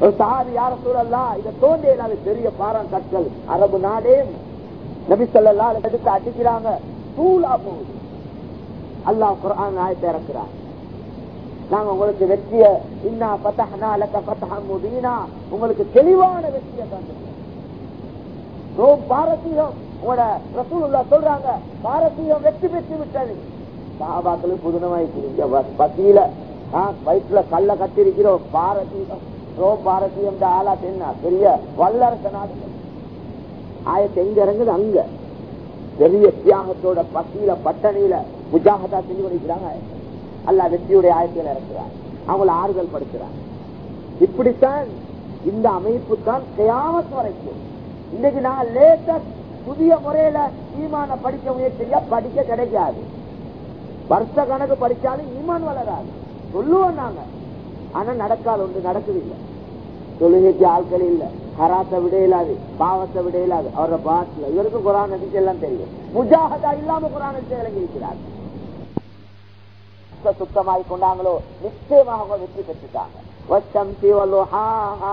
ஒரு சாதி யார சூழல்லாம் இதை தோண்டி பெரிய பாரம் கற்கள். அரபு நாடே நபி சொல்லலாம் எடுத்து அடிக்கிறாங்க. தூளா போகுது. அல்லாஹ் குரான் ஆயத்தை இறக்குறாங்க நாங்க உங்களுக்கு வெற்றிய இன்னா பத்தஹனா லக்க பத்தஹ முபீனா. உங்களுக்கு தெளிவான வெற்றியை தந்துருக்கோம். ரோம் பாரசீகம். உங்களோட ரசூலுல்லா சொல்றாங்க பாரசீகம் வெற்றி பெற்று விட்டது. சாபாக்களும் புதுனமாயிருக்கு பசியில வயிற்றுல கல்ல கட்டிருக்கிறோம் பாரசீகம் ரோம் பாரசீகம் ஆளா தென்னா பெரிய வல்லரச நாடு. ஆயத்தை எங்க இறங்குது? அங்க. பெரிய தியாகத்தோட பசியில பட்டணியில முஜாகதா செஞ்சு கொண்டிருக்கிறாங்க. அல்ல வெற்றியுடைய ஆயத்தில் இறக்குறாங்க அவங்களை ஆறுதல் படுத்துறாங்க இப்படித்தான் இந்த அமைப்பு தான் கயாமத் வரைக்கும். இன்னைக்கு நான் லேட்டஸ்ட் புதிய முறையில ஈமான படிக்க முயற்சியா? படிக்க கிடைக்காது. வருஷ கணக்கு படிச்சாலும் ஈமான் வளராது. சொல்லுவோம் நாங்க. ஆனா நடக்காது ஒன்று நடக்குது இல்லை தொழுகைக்கு ஆட்கள் இல்ல. ஹராத்தை விட இல்லாது பாவத்தை விட இல்லாது அவரோட பாட்டில் இவருக்கும் குரான் நடிச்சு எல்லாம் தெரியும். முஜாகதா இல்லாம குரான் நடிச்சு விளங்கி இருக்கிறார் சுத்தமாகி கொண்டாங்களோ? நிச்சயமாக வெற்றி பெற்றுட்டாங்க. வச்சம் சிவலோ ஹா ஹா.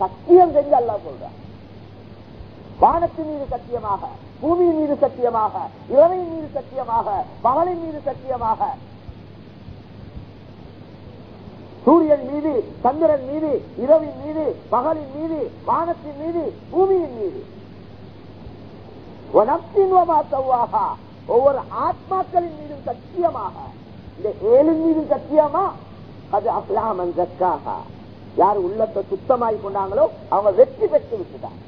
சத்தியம் செஞ்சு அல்லா சொல்ற வானத்தின் மீது சத்தியமாக பூமியின் மீது சத்தியமாக இரவின் மீது சத்தியமாக பகலின் மீது சத்தியமாக. சூரியன் மீது சந்திரன் மீது இரவின் மீது பகலின் மீது வானத்தின் மீது பூமியின் மீது. ஒவ்வொரு ஆத்மாக்களின் மீதும் சத்தியமாக. இந்த ஏழின் மீதும் சத்தியமா? அது அப்லாமன் சக்காக யார் உள்ளத்தை சுத்தமாய் கொண்டாங்களோ அவங்க வெற்றி பெற்று விட்டுட்டாங்க.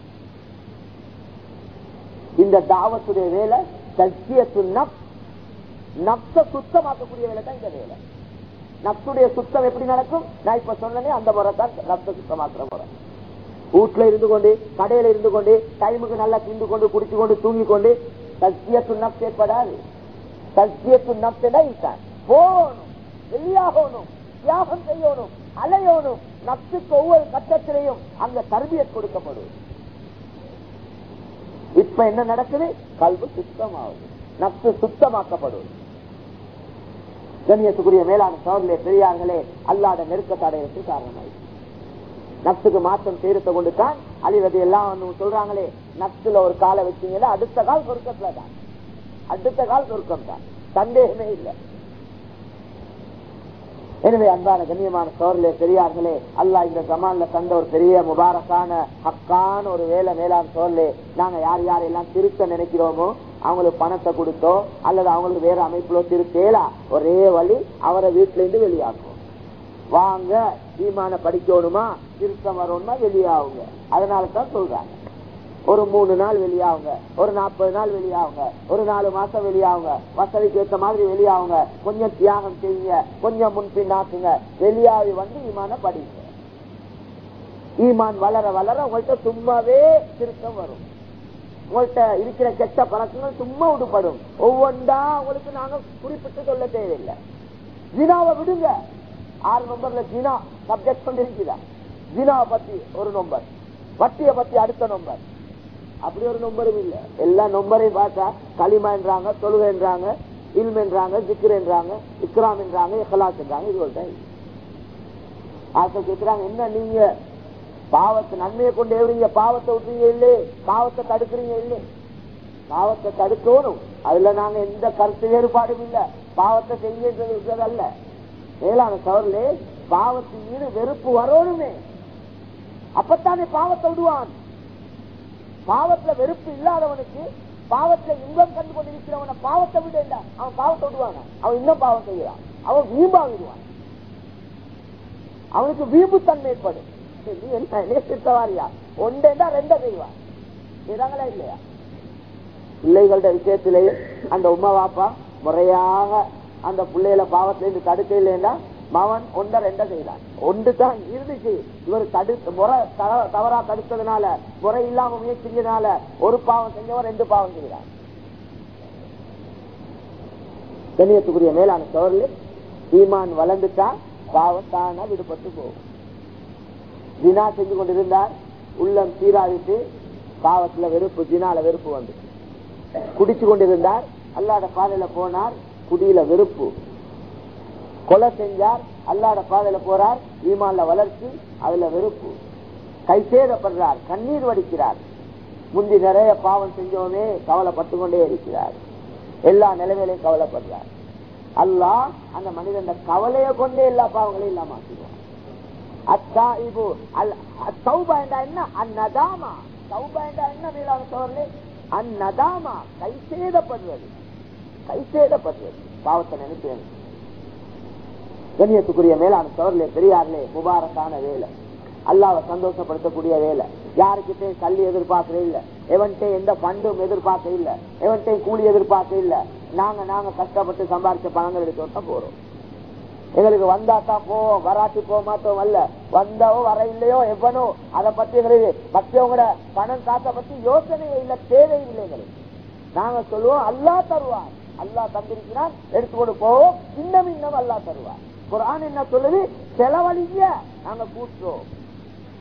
இந்த தாவத்துடைய வேலை சத்தியத்து நப்ச சுத்தமாக்கக்கூடிய வேலை தான் இந்த வேலை. நப்சுடைய சுத்தம் எப்படி நடக்கும்? நான் இப்ப சொன்னனே அந்த முறை தான் நப்ச சுத்தமாக்குற முறை. வீட்டுல இருந்து கொண்டு கடையில இருந்து கொண்டு டைமுக்கு நல்லா திண்டு கொண்டு குடிச்சு கொண்டு தூங்கி கொண்டு சத்தியத்து நப்ஸ் ஏற்படாது. சத்தியத்து நப்சா போகணும் வெளியாகணும் தியாகம் செய்யணும். அலையோனும் நப்சுக்கு ஒவ்வொரு கட்டத்திலையும் அங்க தர்பியத் கொடுக்கப்படும். இப்ப என்ன நடக்குது? கல்வி சுத்தமாகுது. நப்சு சுத்தமாக்கப்படும். கண்ணியத்துக்குரிய மேலான சோழர்களே பெரியார்களே அல்லாத நெருக்கத்தடையத்துக்கு காரணமாயிடுச்சு நப்சுக்கு மாற்றம் தீர்த்த கொண்டு தான் அழிவது எல்லாம் சொல்றாங்களே. நப்சுல ஒரு காலை வச்சீங்கன்னா அடுத்த கால் சொருக்கத்துல தான் அடுத்த கால் சொருக்கம் தான் சந்தேகமே இல்லை. எனவே அன்பான கண்ணியமான சோழர்களே பெரியார்களே அல்லா இந்த ஜமான்ல தந்த ஒரு பெரிய முபாரக்கான ஹக்கான ஒரு வேலை மேலான சோழலே நாங்க யார் யாரெல்லாம் திருத்த நினைக்கிறோமோ அவங்களுக்கு பணத்தை கொடுத்தோ அல்லது அவங்களுக்கு வேற அமைப்புல திருத்தேலா ஒரே வழி அவரை வீட்டுல இருந்து வெளியாகும் வாங்க ஈமான படிக்கணுமா திருத்தம் வரணுமா வெளியாகுங்க. அதனாலதான் சொல்றாங்க. ஒரு மூணு நாள் வெளியாகுங்க ஒரு நாற்பது நாள் வெளியாகுங்க ஒரு நாலு மாசம் வெளியாகுங்க வசதிக்கு ஏற்ற மாதிரி வெளியாகுங்க கொஞ்சம் தியாகம் செய்யுங்க. கொஞ்சம் முன்பின்னாக்குங்க. வெளியாகி வந்து ஈமான படிங்க. ஈமான் வளர வளர உங்கள்கிட்ட சும்மாவே திருத்தம் வரும். உங்கள்கிட்ட இருக்கிற கெட்ட பழக்கங்கள் சும்மா விடுபடும் ஒவ்வொன்றா உங்களுக்கு நாங்க குறிப்பிட்டு சொல்ல தேவையில்லை. ஜினாவை விடுங்க. ஆறு நம்பர்ல ஜினா சப்ஜெக்ட் பண்ணிருக்குதா ஜினாவை பத்தி ஒரு நம்பர். வட்டியை பத்தி அடுத்த நம்பர். அப்படி ஒரு நம்பரும் இல்ல. எல்லா நம்பரையும் பார்த்தா களிமா என்றாங்க தொழுகை என்றாங்க இல்ம் என்றாங்க ஜிக்ர் என்றாங்க இக்ராம் என்றாங்க என்றாங்க இது ஒரு டைம் ஆசை கேட்கிறாங்க என்ன நீங்க பாவத்தை நன்மையை கொண்டு எவரீங்க பாவத்தை விட்டுறீங்க இல்லையே பாவத்தை தடுக்கிறீங்க இல்லையே? பாவத்தை தடுக்கணும். அதுல நாங்க எந்த கருத்து வேறுபாடும் இல்ல. பாவத்தை செய்ய அல்ல மேலான சவர்லே பாவத்தின் மீது வெறுப்பு வரணுமே. அப்பத்தானே பாவத்தை விடுவான். பாவத்துல வெறுப்பு இல்லாதவனுக்கு பாவத்துல இன்பம் கண்டு கொண்டிருக்கிறவன பாவத்தை விட இல்ல. அவன் பாவத்தை விடுவாங்க அவன் இன்னும் பாவம் செய்யறான் அவன் வீம்பா விடுவான் அவனுக்கு வீம்பு தன்மை ஏற்படும் நீ என்ன சித்தவாரியா? ஒன்றேண்டா ரெண்ட செய்வான். செய்றாங்களா இல்லையா? பிள்ளைகளோட விஷயத்திலேயே அந்த உமா வாப்பா முறையாக அந்த பிள்ளைகளை பாவத்திலிருந்து தடுக்க இல்லைன்னா மவன் ஒன்ற ரெண்ட செய்தான். ஒன்று தான் இருந்துச்சு. இவர் தடுத்து முறை தவறா தடுத்ததுனால முறை இல்லாம முயற்சினால ஒரு பாவம் செஞ்சவன் ரெண்டு பாவம் செய்கிறான் கண்ணியத்துக்குரிய மேலான சோழர்கள் ஈமான் வளர்ந்துட்டா பாவத்தான விடுபட்டு போகும். தினா செஞ்சு கொண்டிருந்தார். உள்ளம் சீராவிட்டு பாவத்துல வெறுப்பு தினால வெறுப்பு வந்து குடிச்சு கொண்டிருந்தார். அல்லாத பாதையில போனார். குடியில வெறுப்பு. கொலை செஞ்சார் அல்லாட பாதையில போறார் ஈமான்ல வளர்ச்சி அதுல வெறுப்பு. கை சேதப்படுறார் கண்ணீர் வடிக்கிறார். முந்தி நிறைய பாவம் செஞ்சவனே கவலைப்பட்டு கொண்டே இருக்கிறார். எல்லா நிலைமையிலையும் கவலைப்படுறார். அல்லாஹ் அந்த மனிதன் கவலைய கொண்டே எல்லா பாவங்களையும் இல்லாம ஆக்கிடுவான். என்ன? அந்நதாமா. என்ன மேலான சோழர்களே? அந்நதாமா. கை சேதப்படுறது கை பாவத்தை நினைக்கிறேன். கண்ணியத்துக்குரிய மேலான சோழர்களே பெரியார்களே முபாரக்கான வேலை. அல்லாவை சந்தோஷப்படுத்தக்கூடிய வேலை. யாருக்கிட்டே கல்வி எதிர்பார்க்கவே இல்ல. எவன்கிட்ட எந்த பண்டும் எதிர்பார்க்க இல்ல. எவன்கிட்ட கூலி எதிர்பார்க்க இல்ல. நாங்க நாங்க கஷ்டப்பட்டு சம்பாதிச்ச பணங்கள் எடுத்து போறோம். எங்களுக்கு வந்தா தான் போவோம் வராட்டி போக மாட்டோம் அல்ல. வந்தவோ வர இல்லையோ எவனோ அதை பத்தி எங்களுக்கு மற்றவங்களோட பணம் காசை பத்தி யோசனையே இல்ல இல்லை எங்களுக்கு. நாங்க சொல்லுவோம் அல்லா தருவார். அல்லா தந்திருக்கிறார் எடுத்துக்கொண்டு போவோம். இன்னும் இன்னும் அல்லா தருவார். குரான் என்ன சொல்லுது? செலவழிங்க. நாங்க கூட்டுறோம்.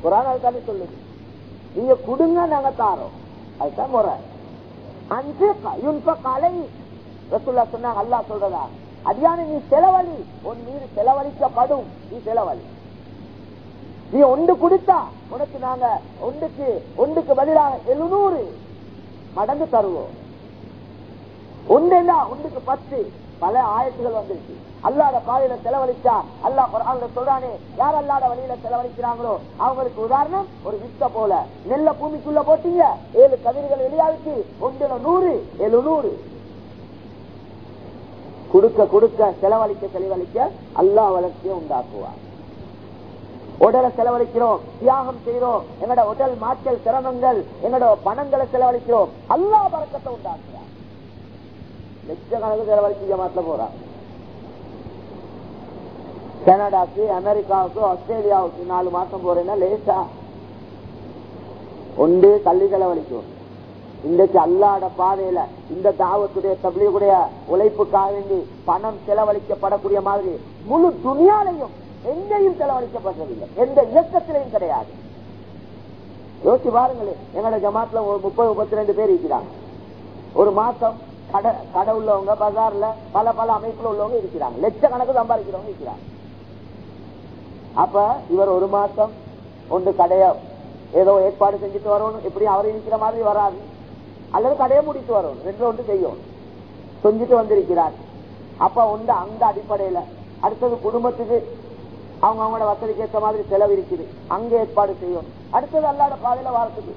குரான் அதுதானே சொல்லுது. நீங்க குடுங்க நாங்க தாரோம். அதுதான் முறை. அஞ்சு கலை ரசுல்லா சொன்னாங்க அல்லா சொல்றதா? அதிகான நீ செலவழி. உன் மீது செலவழிக்கப்படும். நீ செலவழி. நீ ஒன்று கொடுத்தா உனக்கு நாங்க ஒன்றுக்கு ஒன்றுக்கு பதிலாக எழுநூறு மடங்கு தருவோம். ஒன்றுனா ஒன்றுக்கு பத்து. பல ஆயத்துகள் வந்துருச்சு அல்லாத பாதையில செலவழிச்சா அல்லா குரான்ல சொல்றானே யார் அல்லாத வழியில செலவழிக்கிறாங்களோ அவங்களுக்கு உதாரணம் ஒரு வித்த போல. நெல்ல பூமிக்குள்ள போட்டீங்க ஏழு கதிர்கள் வெளியாகிச்சு ஒன்றுல நூறு எழுநூறு கொடுக்க கொடுக்க செலவழிக்க செலவழிக்க அல்லா வளர்ச்சியை உண்டாக்குவார் உடலை செலவழிக்கிறோம் தியாகம் செய்யறோம் எங்களோட உடல் மாற்றல் சிரமங்கள் எங்களோட பணங்களை செலவழிக்கிறோம் அல்லா பறக்கத்தை உண்டாக்குறார் லட்சக்கணக்கு செலவழிச்சு மாற்ற போறார் கனடாக்கு அமெரிக்காவுக்கு ஆஸ்திரேலியாவுக்கு நாலு மாசம் போறேன்னா லேசா. ஒன்று தள்ளி செலவழிக்கும் இன்றைக்கு அல்லாட பாதையில இந்த தாவத்துடைய தபிலியுடைய உழைப்புக்காக வேண்டி பணம் செலவழிக்கப்படக்கூடிய மாதிரி முழு துணியாலையும் எங்கேயும் செலவழிக்கப்பட்டதில்லை எந்த இயக்கத்திலையும் கிடையாது. யோசிச்சு பாருங்களேன் எங்களோட ஜமாத்துல ஒரு முப்பது முப்பத்தி ரெண்டு பேர் இருக்கிறாங்க. ஒரு மாசம் கடை கடை உள்ளவங்க பஜார்ல பல பல அமைப்புல உள்ளவங்க இருக்கிறாங்க. லட்சக்கணக்கு சம்பாதிக்கிறவங்க இருக்கிறாங்க. அப்ப இவர் ஒரு மாசம் ஒன்று கடைய ஏதோ ஏற்பாடு செஞ்சுட்டு வரணும். எப்படி அவர் இருக்கிற மாதிரி வராது. அல்லது கடையை முடித்து வரணும். ரெண்டு ஒன்று செய்யணும் செஞ்சுட்டு வந்திருக்கிறார். அப்ப உண்டு அந்த அடிப்படையில. அடுத்தது குடும்பத்துக்கு அவங்க அவங்களோட வசதிக்கு ஏற்ற மாதிரி செலவு இருக்குது. அங்க ஏற்பாடு செய்யும். அடுத்தது அல்லாத பாதையில வாரத்துக்கு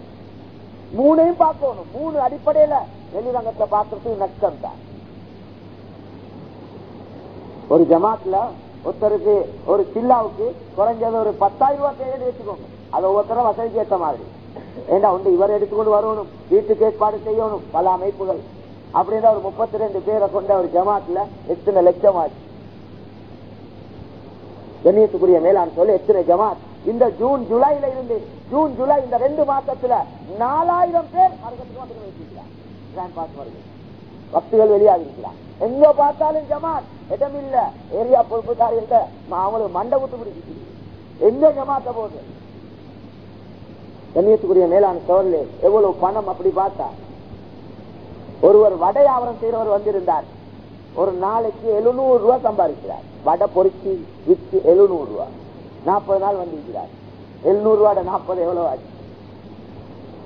மூணையும் பார்க்கணும். மூணு அடிப்படையில வெளிரங்கத்தை பார்க்கறதுக்கு நஷ்டம் தான் ஒரு ஜமாத்ல ஒருத்தருக்கு ஒரு சில்லாவுக்கு குறைஞ்சது ஒரு பத்தாயிரம் ரூபாய் தேவை வச்சுக்கோங்க. அது ஒவ்வொருத்தரும் வசதிக்கு ஏற்ற மாதிரி. ஏண்டா உண்டு? இவர் எடுத்துக்கொண்டு வரணும். வீட்டுக்கு ஏற்பாடு செய்யணும். பல அமைப்புகள். அப்படின்னா ஒரு முப்பத்தி ரெண்டு பேரை கொண்ட ஒரு ஜமாத்துல எத்தனை லட்சம் ஆச்சு? கண்ணியத்துக்குரிய மேலாண் சொல்லி எத்தனை ஜமாத்? இந்த ஜூன் ஜூலைல இருந்து ஜூன் ஜூலை இந்த ரெண்டு மாசத்துல நாலாயிரம் பேர் மருகத்துக்கு வந்து வைக்கிறார் பக்திகள் வெளியாகிருக்கிறார் எங்க பார்த்தாலும் ஜமாத் இடம் இல்ல. ஏரியா பொறுப்புக்காரர்கள்ட்ட அவங்களுக்கு மண்டை விட்டு பிடிச்சிட்டு. எந்த ஜமாத்த போது கண்ணியத்துக்குரிய மேலான சோழல் எவ்வளவு பணம் அப்படி பார்த்தா? ஒருவர் வடை ஆவரம் செய்யறவர் வந்திருந்தார். ஒரு நாளைக்கு எழுநூறு ரூபாய் சம்பாதிக்கிறார். வடை பொறிச்சு வித்து எழுநூறு ரூபாய் நாற்பது நாள் வந்திருக்கிறார். எழுநூறு ரூபாய் நாற்பது எவ்வளவு ஆச்சு?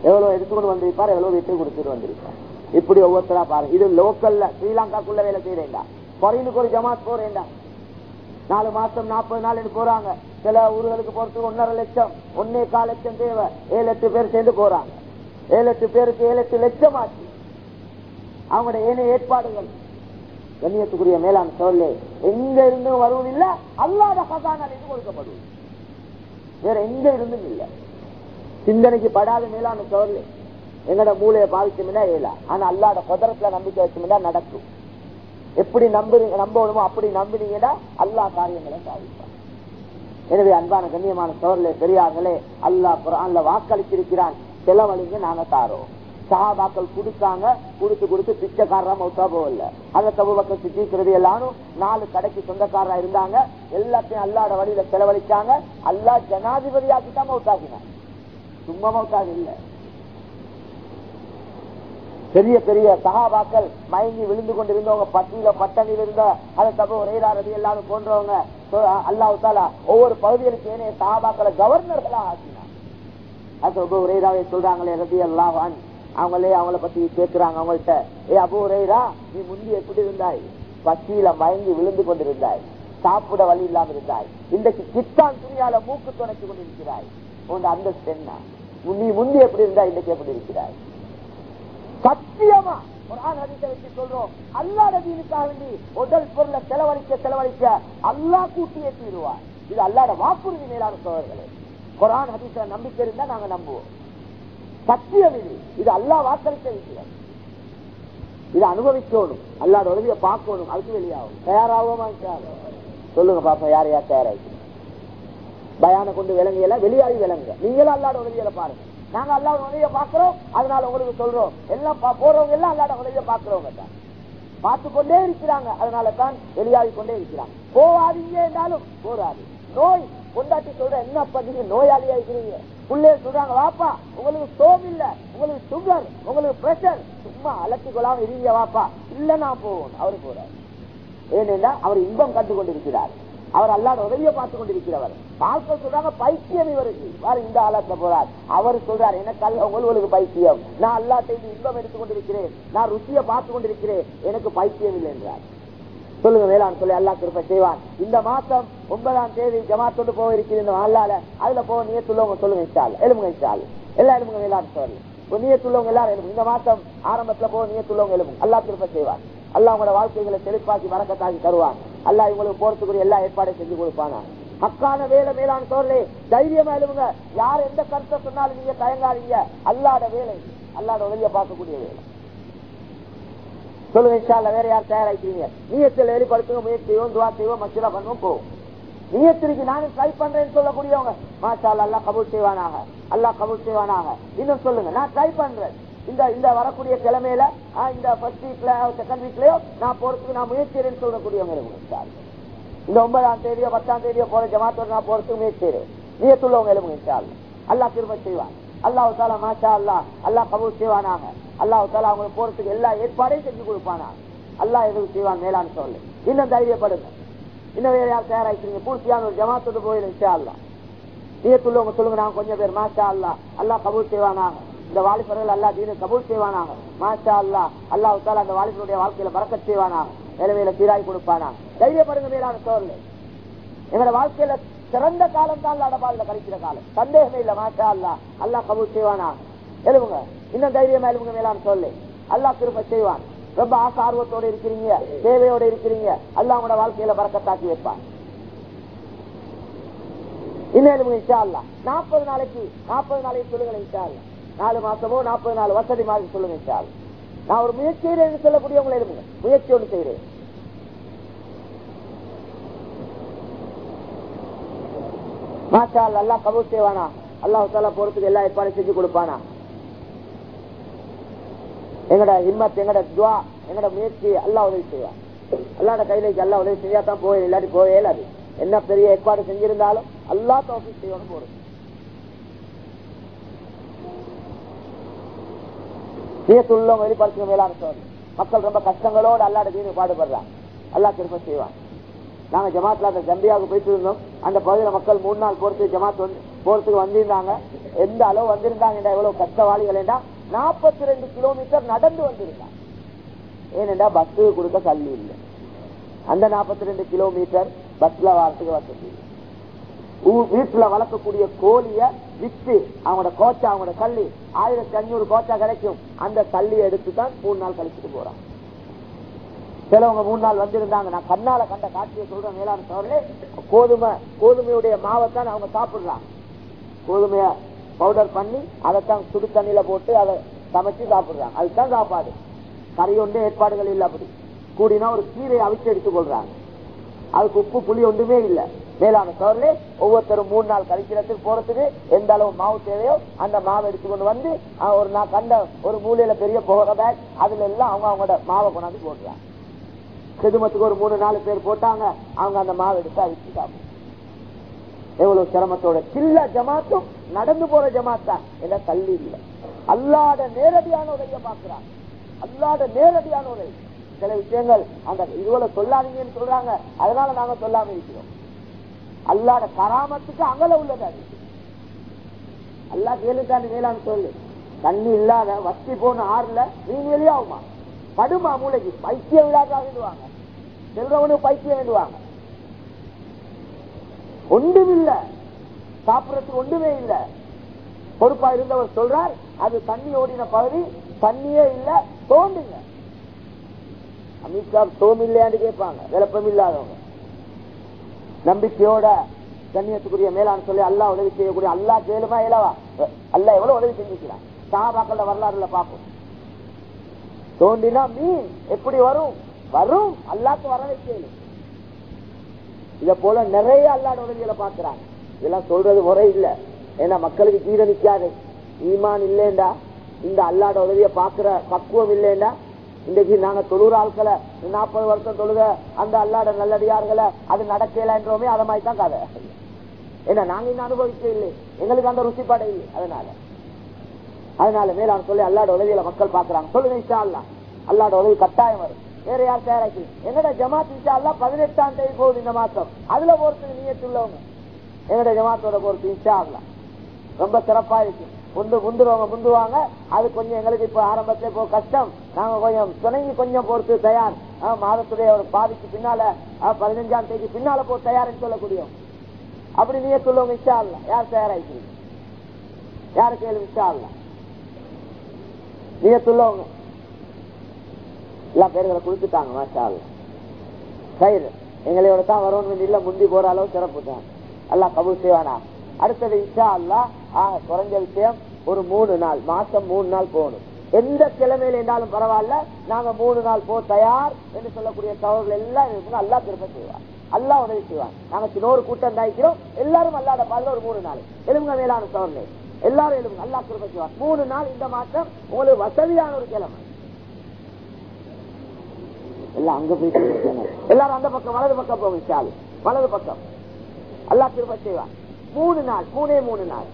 எவ்வளவு எடுத்துக்கொண்டு வந்திருப்பார் எவ்வளவு வீட்டுக்கு கொடுத்துட்டு வந்திருப்பார்? இப்படி ஒவ்வொருத்தரா பாரு இது லோக்கல்ல ஸ்ரீலங்காக்குள்ள வேலை செய்யறேன்டா. பொறையினுக்கு ஒரு ஜமாத் போறேன்டா. நாலு மாசம் நாற்பது நாள் போறாங்க. சில ஊர்களுக்கு போறதுக்கு ஒன்னரை லட்சம். ஒன்னே கால் லட்சம் தேவை. ஏழு எட்டு பேர் சேர்ந்து போறாங்க. ஏழு எட்டு பேருக்கு ஏழு எட்டு லட்சம் ஆச்சு அவங்களோட ஏனைய ஏற்பாடுகள். கண்ணியத்துக்குரிய மேலாண் சொல்லு எங்க இருந்தும் வருவதில்லை அல்லாத கதானால் என்று கொடுக்கப்படுவது. வேற எங்க இருந்தும் இல்லை. சிந்தனைக்கு படாத மேலாண் சொல்லு எங்கட மூளையை பாதிச்சோம்னா ஏலா ஆனா அல்லாட குதிரத்துல நம்பிக்கை வச்சோம்னா நடக்கும். எப்படி நம்புறீங்க நம்பணுமோ அப்படி நம்பினீங்கன்னா அல்லா காரியங்களை சாதிப்பான். எனவே அன்பான கண்ணியமான சோழர்களே பெரியார்களே அல்லா குரான்ல வாக்களிச்சிருக்கிறான். செலவழிங்க நாங்க தாரோம். சஹாபாக்கள் கொடுத்தாங்க கொடுத்து கொடுத்து பிச்சைக்காரரா மௌத்தா போகல. அந்த தபுபக்கம் சித்திக்கிறது எல்லாரும் நாலு கடைக்கு சொந்தக்காரரா இருந்தாங்க. எல்லாத்தையும் அல்லாட வழியில செலவழிச்சாங்க. அல்லா ஜனாதிபதியாக்கித்தான் மௌத்தாக்கினாங்க சும்மா மௌத்தாக இல்லை பெரிய பெரிய சகாபாக்கள் மயங்கி விழுந்து கொண்டிருந்தவங்க பட்டியல பட்டணியில் இருந்த அதை தப்பு ரேடா ரவி எல்லாரும் போன்றவங்க அல்லாஹு ஒவ்வொரு பகுதிகளுக்கு ஏனைய சகாபாக்களை கவர்னர்களா ஆக்கினார் அது அபு ரேராவை சொல்றாங்களே ரவி அல்லாஹான் அவங்களே அவங்கள பத்தி கேட்கிறாங்க அவங்கள்ட்ட. ஏ அபு ரேரா நீ முந்தி எப்படி இருந்தாய்? பட்டியல மயங்கி விழுந்து கொண்டிருந்தாய். சாப்பிட வழி இல்லாமல் இருந்தாய். இன்றைக்கு கிட்டான் துணியால மூக்கு துணைச்சு கொண்டிருக்கிறாய். உன் அந்த சென்னா நீ முந்தி எப்படி இருந்தாய்? இன்றைக்கு எப்படி இருக்கிறாய்? சத்தியமா? குரான் ஹதீஸை வச்சு சொல்றோம். அல்லா நபீனுக்காக வேண்டி உடல் பொருளை செலவழிக்க செலவழிக்க அல்லா கூட்டியே தீருவார். இது அல்லாட வாக்குறுதி மேலான சோழர்களே குரான் ஹதீஸ்ல நம்பிக்கை இருந்தா நாங்க நம்புவோம். சத்தியம் இது. இது அல்லா வாக்களித்த விஷயம். இது அனுபவிக்கணும். அல்லாத உதவியை பார்க்கணும். அதுக்கு வெளியாகும். தயாராகுமா சொல்லுங்க பாப்பா யார் யார் தயாராகி பயான கொண்டு விளங்கியெல்லாம் வெளியாகி விளங்குங்க நீங்களும் அல்லாட உதவியில பாருங்க. நாங்க அல்லாட உதவியை பாக்குறோம் அதனால உங்களுக்கு சொல்றோம். எல்லாம் பா- போறவங்க எல்லாம் அல்லாட உதவியை பாக்குறவங்க பார்த்து கொண்டே இருக்கிறாங்க அதனால தான் வெளியாகி கொண்டே இருக்கிறாங்க. போவாதீங்க என்றாலும் போராது நோய் கொண்டாட்டி சொல்ற என்ன பண்ணீங்க நோயாளியா இருக்கிறீங்க புள்ளைய சொல்றாங்க வாப்பா உங்களுக்கு சோம் இல்ல உங்களுக்கு சுகர் உங்களுக்கு பிரஷர் சும்மா அலட்டி கொள்ளாம இருங்க வாப்பா. இல்ல நான் போவோம் அவரு போறாரு. ஏனென்றால் அவர் இன்பம் கண்டு கொண்டிருக்கிறார் அவர் அல்லாத உதவியை பார்த்து கொண்டிருக்கிறவர். பார்க்க சொல்றாங்க பைத்தியம் இவருக்கு. வேற இந்த ஆளாக்க போறார். அவர் சொல்றார் எனக்கு அல்ல உங்களுக்கு பைத்தியம். நான் அல்லா செய்து இன்பம் எடுத்துக் கொண்டிருக்கிறேன். நான் ருச்சியை பார்த்து கொண்டிருக்கிறேன். எனக்கு பைத்தியம் இல்லை என்றார். சொல்லுங்க வேளாண் சொல்லி அல்லா கிருப்ப செய்வான் இந்த மாசம் ஒன்பதாம் தேதி ஜமாத்தோடு போக இருக்குது இந்த அல்லால அதுல போக நீயத்துள்ளவங்க சொல்லுங்க இஷ்டால் எலும்புங்க இஷ்டால் எல்லாம் எலும்புங்க வேளாண் சொல்லு நீயத்துள்ளவங்க எல்லாரும் எழுப்பும் இந்த மாசம் ஆரம்பத்துல போக நீயத்துள்ளவங்க எலும்பு அல்லா கிருப்ப செய்வான் அல்லா உங்களோட வாழ்க்கைகளை செழிப்பாக்கி வரக்கத்தாக்கி தருவான் அல்லா இவங்களுக்கு போறதுக்குரிய எல்லா ஏற்பாடையும் செஞ்சு கொடுப்பானா? மக்கான வேலை மேலான சோழலே தைரியமா எழுவுங்க யார் எந்த கருத்தை சொன்னாலும் நீங்க தயங்காதீங்க. அல்லாட வேலை. அல்லாட உதவிய பார்க்கக்கூடிய வேலை. சொல்லுங்க இன்ஷால்ல வேற யார் தயாராக்கிறீங்க நீயத்தில் வெளிப்படுத்துங்க முயற்சி செய்வோம் துவா செய்வோம் மச்சுரா பண்ணுவோம் போவோம் நீயத்திற்கு நானும் ட்ரை பண்றேன்னு சொல்லக்கூடியவங்க. மாஷா அல்லா கபூல் செய்வானாக. அல்லா கபூல் செய்வானாக. இன்னும் சொல்லுங்க நான் ட்ரை பண்றேன். இந்த இந்த வரக்கூடிய கிழமையில ஆ, இந்த ஃபர்ஸ்ட் வீக்ல செகண்ட் வீக்லயோ நான் போறதுக்கு நான் முயற்சி சொல்லக்கூடியவங்க இருக்கு இந்த ஒன்பதாம் தேதியோ பத்தாம் தேதியோ போற ஜமாத்தோட நான் போறதுக்கு முயற்சி செய்றேன் நீயத்துள்ளவங்க எழுப்புங்க இன்ஷா அல்லாஹ். அல்லாஹ் திரும்ப செய்வான் அல்லாஹ் தாலா மாஷா அல்லா அல்லாஹ் கபூல் செய்வானாங்க. அல்லாஹ் தாலா அவங்களுக்கு போறதுக்கு எல்லா ஏற்பாடையும் செஞ்சு கொடுப்பானா அல்லாஹ் எதுவும் செய்வான் மேலான்னு சொல்லு இன்னும் தைரியப்படுங்க. இன்னும் வேற யார் தயாராக்கிறீங்க பூர்த்தியான ஒரு ஜமாத்தோடு போயிடும் இன்ஷா அல்லாஹ். நீயத்துள்ளவங்க சொல்லுங்க நான் கொஞ்சம் பேர் மாஷா அல்லா அல்லாஹ் கபூல் செய்வானாங்க. இந்த வாலிபர்கள் அல்லா தீனு கபூல் செய்வானாக. மாஷா அல்லா அல்லாஹ் தாலா அந்த வாலிபருடைய வாழ்க்கையில பறக்க செய்வானாக. நிலைமையில சீராய் கொடுப்பானா தைரியப்படுங்க மேலான சோழர்கள். எங்களோட வாழ்க்கையில சிறந்த காலம் தான் அடபாடுல கழிக்கிற காலம். சந்தேகமே இல்ல மாஷா அல்லா அல்லாஹ் கபூல் செய்வானா எழுவுங்க இன்னும் தைரியமா எழுவுங்க மேலான சொல்லு அல்லாஹ் திரும்ப செய்வான். ரொம்ப ஆசை ஆர்வத்தோட இருக்கிறீங்க தேவையோட இருக்கிறீங்க. அல்லாஹ் உங்களோட வாழ்க்கையில பறக்கத்தாக்கி வைப்பான். இன்னும் இன்ஷா அல்லா நாற்பது நாளைக்கு நாற்பது நாளைக்கு சொல்லுங்க இன்ஷா அல்லா நாலு மாசமோ நாற்பது நாலு வசதி மாதிரி சொல்லுங்க நான் ஒரு முயற்சி செய்கிறேன் சொல்லக்கூடிய உங்களை எழுதுங்க முயற்சி ஒன்று செய்யறேன் மாஷா அல்லா அல்லாஹ் செய்வானா? அல்லாஹ் தாலா போறதுக்கு எல்லா ஏற்பாடும் செஞ்சு கொடுப்பானா? எங்கட ஹிம்மத் எங்கட துவா எங்கட முயற்சி அல்லாஹ் உதவி செய்வான். அல்லாட கையில அல்லாஹ் உதவி செஞ்சா தான் போய் இல்லாட்டி போவே இல்லாது என்ன பெரிய ஏற்பாடு செஞ்சிருந்தாலும் அல்லாஹ் தோசி செய்வான்னு போறது நீயத்துள்ளவங்க வெளிப்படுத்த மேலான சொல்லு மக்கள் ரொம்ப கஷ்டங்களோடு அல்லாட தீர்வு பாடுபடுறாங்க. அல்லா திரும்ப செய்வான். நாங்க ஜமாத்ல அந்த ஜம்பியாவுக்கு போயிட்டு இருந்தோம். அந்த பகுதியில் மக்கள் மூணு நாள் போறதுக்கு ஜமாத் வந்து போறதுக்கு வந்திருந்தாங்க. எந்த அளவு வந்திருந்தாங்க எவ்வளவு கஷ்டவாளிகள் நாற்பத்தி ரெண்டு கிலோமீட்டர் நடந்து வந்திருந்தாங்க. ஏனென்றா பஸ்ஸுக்கு கொடுக்க கல்வி இல்லை. அந்த நாற்பத்தி ரெண்டு கிலோமீட்டர் பஸ்ல வாரத்துக்கு வசதி இல்லை. வீட்டுல வளர்க்கக்கூடிய கோழிய வித்து அவங்களோட கோச்சா அவங்களோட கல்லி ஆயிரத்தி அஞ்சூறு கோச்சா கிடைக்கும். அந்த கல்லியை எடுத்து தான் மூணு நாள் கழிச்சுட்டு போறாங்க சிலவங்க மூணு நாள் வந்திருந்தாங்க. நான் கண்ணால கண்ட காட்சியை சொல்றேன் மேலான சோழர்களே கோதுமை கோதுமையுடைய மாவைத்தான் அவங்க சாப்பிடுறாங்க கோதுமைய பவுடர் பண்ணி அதைத்தான் சுடு தண்ணியில போட்டு அதை சமைச்சு சாப்பிடுறாங்க அதுதான் சாப்பாடு. கறி ஒன்று ஏற்பாடுகள் இல்லை அப்படி கூடினா ஒரு கீரையை அவிச்சு எடுத்துக் கொள்றாங்க அதுக்கு உப்பு புளி ஒன்றுமே இல்லை. மேலான சோழர்களே ஒவ்வொருத்தரும் மூணு நாள் கழிக்கிறதுக்கு போறதுக்கு எந்த அளவு மாவு தேவையோ அந்த மாவை எடுத்துக்கொண்டு வந்து ஒரு நான் கண்ட ஒரு மூலையில பெரிய போகிற பேக் அதுல எல்லாம் அவங்க அவங்களோட மாவை கொண்டாந்து போடுறாங்க. செதுமத்துக்கு ஒரு மூணு நாலு பேர் போட்டாங்க அவங்க அந்த மாவு எடுத்து அழிச்சுட்டாங்க. எவ்வளவு சிரமத்தோட. சில்ல ஜமாத்தும் நடந்து போற ஜமாத்தா என்ன கல்வி இல்லை. அல்லாத நேரடியான உதவிய பாக்குறாங்க அல்லாத நேரடியான உதவி சில விஷயங்கள் அந்த இதுவரை சொல்லாதீங்கன்னு சொல்றாங்க. அதனால நாங்க சொல்லாம இருக்கிறோம். அல்லாத கராமத்துக்கு அகல உள்ளது அது. அல்லா கேளுக்காண்டி மேலான்னு சொல்லு. தண்ணி இல்லாத வத்தி போன ஆறுல நீங்க வெளியாகுமா படுமா மூளைக்கு? பைத்தியம் விழாக்கா வேண்டுவாங்க. செல்றவனுக்கு பைத்தியம் வேண்டுவாங்க. ஒன்றும் இல்ல. சாப்பிடறதுக்கு ஒன்றுமே இல்ல. பொறுப்பா இருந்தவர் சொல்றார் அது தண்ணி ஓடின பகுதி தண்ணியே இல்ல தோண்டுங்க. அமித்ஷா தோமில்லையான்னு கேட்பாங்க. விளப்பம் இல்லாதவங்க நம்பிக்கையோட கண்ணியத்துக்குரிய மேலான்னு சொல்லி அல்லா உதவி செய்யக்கூடிய அல்லா கேளுமா இயலவா அல்ல எவ்வளவு உதவி செஞ்சுக்கிறான் சாபாக்கள் வரலாறுல பார்ப்போம். தோண்டினா மீன் எப்படி வரும்? வரும். அல்லாக்கு வர வைக்கலும் இத போல நிறைய அல்லாட உதவிகளை பாக்குறாங்க இதெல்லாம் சொல்றது முறை இல்ல. ஏன்னா மக்களுக்கு ஜீரணிக்காது. ஈமான் இல்லேண்டா. இந்த அல்லாட உதவியை பாக்குற பக்குவம் இல்லேண்டா. இன்றைக்கு நாங்க தொழுற ஆட்களை நாற்பது வருஷம் தொழுக அந்த அல்லாட நல்லடியார்களை அது நடக்கலன்றோமே அதை மாதிரி தான் கதை. ஏன்னா நாங்க இன்னும் அனுபவிக்க இல்லை. எங்களுக்கு அந்த ருசிப்பாடை இல்லை. அதனால. அதனால மேலாண் சொல்லி அல்லாட உதவியில மக்கள் பாக்குறாங்க சொல்லுங்க இஷா அல்லா அல்லாட உதவி கட்டாயம் வரும். வேற யார் தயாராக்கி எங்கட ஜமாத் இஷா அல்லா பதினெட்டாம் தேதி போகுது இந்த மாசம். அதுல பொறுத்து நீயத்துள்ளவங்க. எங்கட ஜமாத்தோட பொறுத்து இஷா அல்லா ரொம்ப சிறப்பா இருக்கு. முந்து முந்துருவாங்க முந்துவாங்க அது கொஞ்சம் எங்களுக்கு இப்ப ஆரம்பத்துல இப்போ கஷ்டம். நாங்க கொஞ்சம் துணங்கி கொஞ்சம் பொறுத்து தயார். மாதத்துடைய ஒரு பாதிக்கு பின்னால பதினஞ்சாம் தேதி பின்னால போ தயார்னு சொல்லக்கூடிய அப்படி நீங்க சொல்லுவாங்க இஷா இல்ல யார் தயாராயிக்கிறீங்க யாரு கேள்வி இஷா இல்ல நீங்க சொல்லுவாங்க. எல்லா பேர்களை கொடுத்துட்டாங்க மாஷா இல்ல சரி எங்களையோட தான் வரணும் இல்ல முந்தி போற அளவு சிறப்பு தான். எல்லாம் கபூல் செய்வானா? அடுத்தது இஷா அல்லா ஆக குறைஞ்ச விஷயம் ஒரு மூணு நாள் மாசம் மூணு நாள் போகணும். எந்த கிழமையில இருந்தாலும் பரவாயில்ல நாங்க மூணு நாள் போ தயார் என்று சொல்லக்கூடிய தவறுகள் எல்லாம் இருக்குன்னு அல்லா திரும்ப செய்வார் அல்லா உதவி செய்வார் நாங்க சின்ன ஒரு கூட்டம் தாய்க்கிறோம் எல்லாரும் அல்லாத பாதுல ஒரு மூணு நாள். எலும்புங்க மேலான தவறுகள் எல்லாரும் எலும்புங்க அல்லா திரும்ப செய்வார் மூணு நாள் இந்த மாசம் உங்களுக்கு வசதியான ஒரு கிழமை. எல்லாம் அங்க போயிட்டு எல்லாரும் அந்த பக்கம் வலது பக்கம் போகும் வலது பக்கம். அல்லா திரும்ப செய்வார் மூணு நாள் மூணே மூணு நாள்.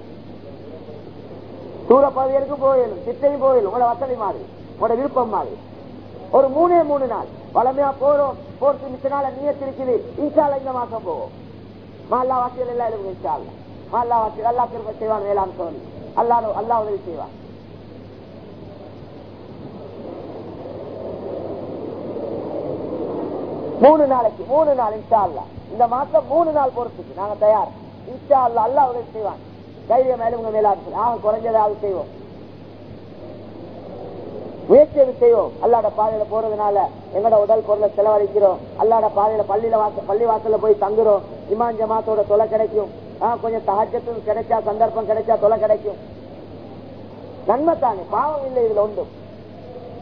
தூர பகுதிகளுக்கு போயிடும் சித்தையும் போயிடும் உங்களோட வசதி மாதிரி உங்களோட விருப்பம் மாதிரி ஒரு மூணே மூணு நாள். வளமையா போறோம் போறது மிச்ச நாள் நீயத்திருக்குது இன்சால இந்த மாசம் போவோம். மால்லா வாசிகள் எல்லாம் எழுதுங்க இன்சால மால்லா வாசிகள் அல்லா திரும்ப செய்வான் வேளாண் சொல்லி அல்லாத அல்லா உதவி செய்வான். மூணு நாளைக்கு மூணு நாள் இன்ஷா இந்த மாசம் மூணு நாள் பொறுத்துக்கு நாங்க தயார். இன்ஷா அல்லா அல்லா உதவி செய்வான். தைரியம் மேலும் மேலாட்சி ஆக குறைஞ்சதாவது செய்வோம். முயற்சி செய்வோம். அல்லாட பாதையில போறதுனால எங்கட உடல் பொருளை செலவழிக்கிறோம். அல்லாட பாதையில பள்ளியில வாச பள்ளி வாசல்ல போய் தங்குறோம். இமான் ஜமாத்தோட தொலை கிடைக்கும். கொஞ்சம் தகச்சத்தும் கிடைச்சா சந்தர்ப்பம் கிடைச்சா தொலை கிடைக்கும். நன்மை தானே? பாவம் இல்லை இதுல உண்டு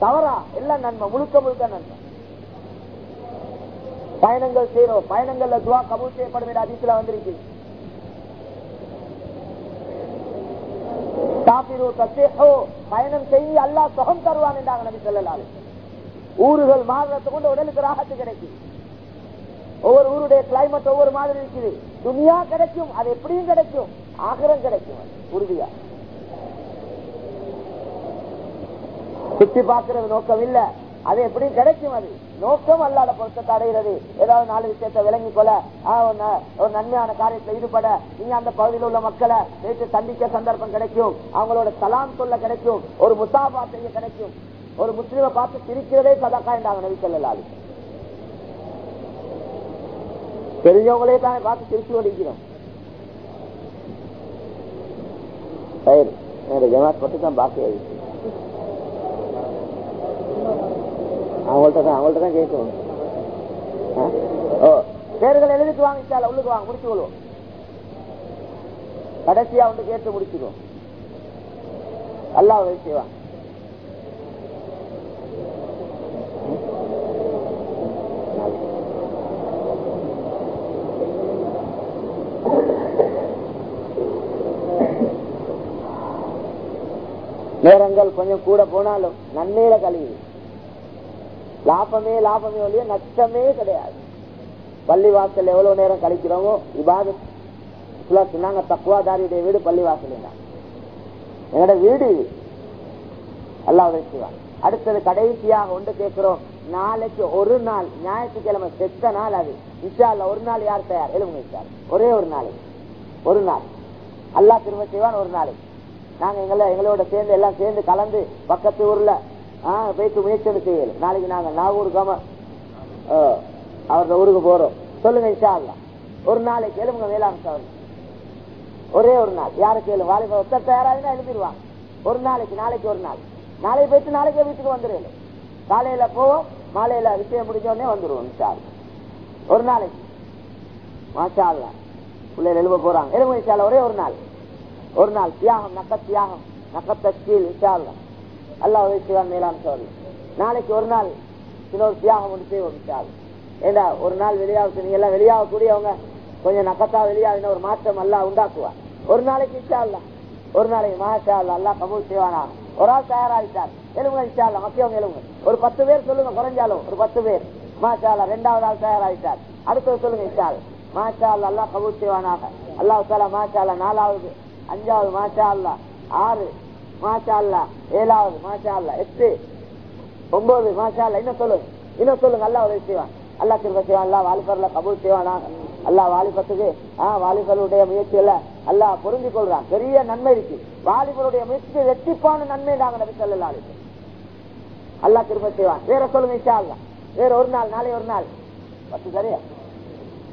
தவறா? எல்லாம் நன்மை. முழுக்க முழுக்க நன்மை. பயணங்கள் செய்யறோம் பயணங்கள்ல துவா கபூல் செய்யப்படும் அதிசல வந்திருக்கு. பயணம் செய்ய அல்லா சுகம் தருவான் என்றாங்க நபி சொல்லலாரு ஊர்கள் மாறுறத கொண்டு உடலுக்கு ராகத்து கிடைக்கும் ஒவ்வொரு ஊருடைய கிளைமேட் ஒவ்வொரு மாதிரி இருக்குது. துணியா கிடைக்கும் அது எப்படியும் கிடைக்கும். ஆகரம் கிடைக்கும் உறுதியா. சுத்தி பார்க்கறது நோக்கம் இல்ல அது எப்படியும் கிடைக்கும் அது. நோக்கம் அல்லாத பொருத்தத்தை அடைகிறது. ஏதாவது நாலு விஷயத்தை விளங்கி கொள்ள ஒரு நன்மையான காரியத்தில் ஈடுபட நீங்க அந்த பகுதியில் உள்ள மக்களை நேற்று சந்திக்க சந்தர்ப்பம் கிடைக்கும். அவங்களோட சலாம் சொல்ல கிடைக்கும். ஒரு முசாபா செய்ய கிடைக்கும். ஒரு முஸ்லீமை பார்த்து சிரிக்கிறதே சதாக்கா என்றாங்க நபி சொல்லலாலு தெரிஞ்சவங்களே தானே பார்த்து சிரிச்சு ஓடிக்கிறோம் சரி ஜமாத் பட்டு தான் பாக்கி அவங்கள்ட்ட தான் அவங்கள்ட்ட தான் கேட்கணும் ஓ பேர்கள் எழுதிட்டு வாங்க சால உள்ளுக்கு வாங்க முடிச்சு கொள்வோம். கடைசியா வந்து கேட்டு முடிச்சிடுவோம். அல்லா உதவி நேரங்கள் கொஞ்சம் கூட போனாலும் நன்மையில கழிவு லாபமே லாபமே ஒழிய நஷ்டமே கிடையாது. பள்ளி வாசல் எவ்வளவு நேரம் கழிக்கிறோமோ இபாத சொன்னாங்க தக்குவாதாரியுடைய வீடு பள்ளி வாசல் எங்களோட வீடு எல்லாம் செய்வாங்க அடுத்தது கடைசியாக ஒன்று கேட்கிறோம். நாளைக்கு ஒரு நாள் ஞாயிற்றுக்கிழமை செத்த நாள் அது. இஷால ஒரு நாள் யார் தயார்? எழுவுங்க ஒரே ஒரு நாளைக்கு ஒரு நாள். அல்லா திரும்ப செய்வான் ஒரு நாளைக்கு நாங்க எங்களை எங்களோட சேர்ந்து எல்லாம் சேர்ந்து கலந்து பக்கத்து ஊர்ல போயிட்டு முயற்சி செய்யல. நாளைக்கு நாங்க நாகூர் கம அவரோட ஊருக்கு போறோம். சொல்லுங்க இஷா ஒரு நாளைக்கு கேளுங்க வேளாண் சார். ஒரே ஒரு நாள். யாரு கேளு? வாலிப ஒத்த தயாராக எழுதிடுவாங்க ஒரு நாளைக்கு நாளைக்கு ஒரு நாள். நாளைக்கு போயிட்டு நாளைக்கே வீட்டுக்கு வந்துடுவேன் காலையில போவோம் மாலையில விஷயம் முடிஞ்ச உடனே வந்துருவோம் ஒரு நாளைக்கு. மாஷா பிள்ளைகள் எழுப போறாங்க. எழுப இன்ஷால்ல ஒரே ஒரு நாள். ஒரு நாள் தியாகம் நக்க தியாகம். நக்கத்த கீழ் இன்ஷால்ல அல்லாஹ் உதவி செய்வான் மேலான நாளைக்கு ஒரு நாள் சில ஒரு தியாகம் ஒன்று செய்வோம் ஏண்டா ஒரு நாள் வெளியாக நீங்க எல்லாம் வெளியாகக்கூடியவங்க கொஞ்சம் நக்கத்தா வெளியாகின ஒரு மாற்றம் எல்லாம் உண்டாக்குவார் ஒரு நாளைக்கு இன்ஷால்ல ஒரு நாளைக்கு மாஷா அல்லா அல்லா கபூல் செய்வானா? ஒரு ஆள் தயாராகிட்டார். எழுங்க இன்ஷா அல்லா மக்கியவங்க எழுங்க ஒரு பத்து பேர் சொல்லுங்க குறைஞ்சாலும் ஒரு பத்து பேர். மாஷா ரெண்டாவது ஆள் தயாராகிட்டார். அடுத்தது சொல்லுங்க இன்ஷா அல்லா. மாஷா அல்லா அல்லா கபூல் செய்வானாக. அல்லாஹ் தாலா மாஷா அல்லா நாலாவது அஞ்சாவது மாஷா அல்லா ஆறு மாஷா அல்லா ஏழாவது மாஷா அல்லா எட்டு ஒன்பது மாஷா அல்லா இன்னும் சொல்லுங்க. இன்னும் சொல்லுங்க அல்லா உதவி செய்வான். அல்லா திருப்ப செய்வான் அல்லா வாலிபர்ல கபூல் செய்வானா. அல்லா வாலிபத்துக்கு ஆஹ் வாலிபருடைய முயற்சியில அல்லா பொருந்திக் கொள்றான். பெரிய நன்மை இருக்கு. வாலிபருடைய முயற்சி ரெட்டிப்பான நன்மை நாங்க நபி சொல்லலாம் அல்லா திருப்ப செய்வான். வேற சொல்லுங்க இன்ஷா அல்லா வேற ஒரு நாள் நாளை ஒரு நாள். பத்து சரியா?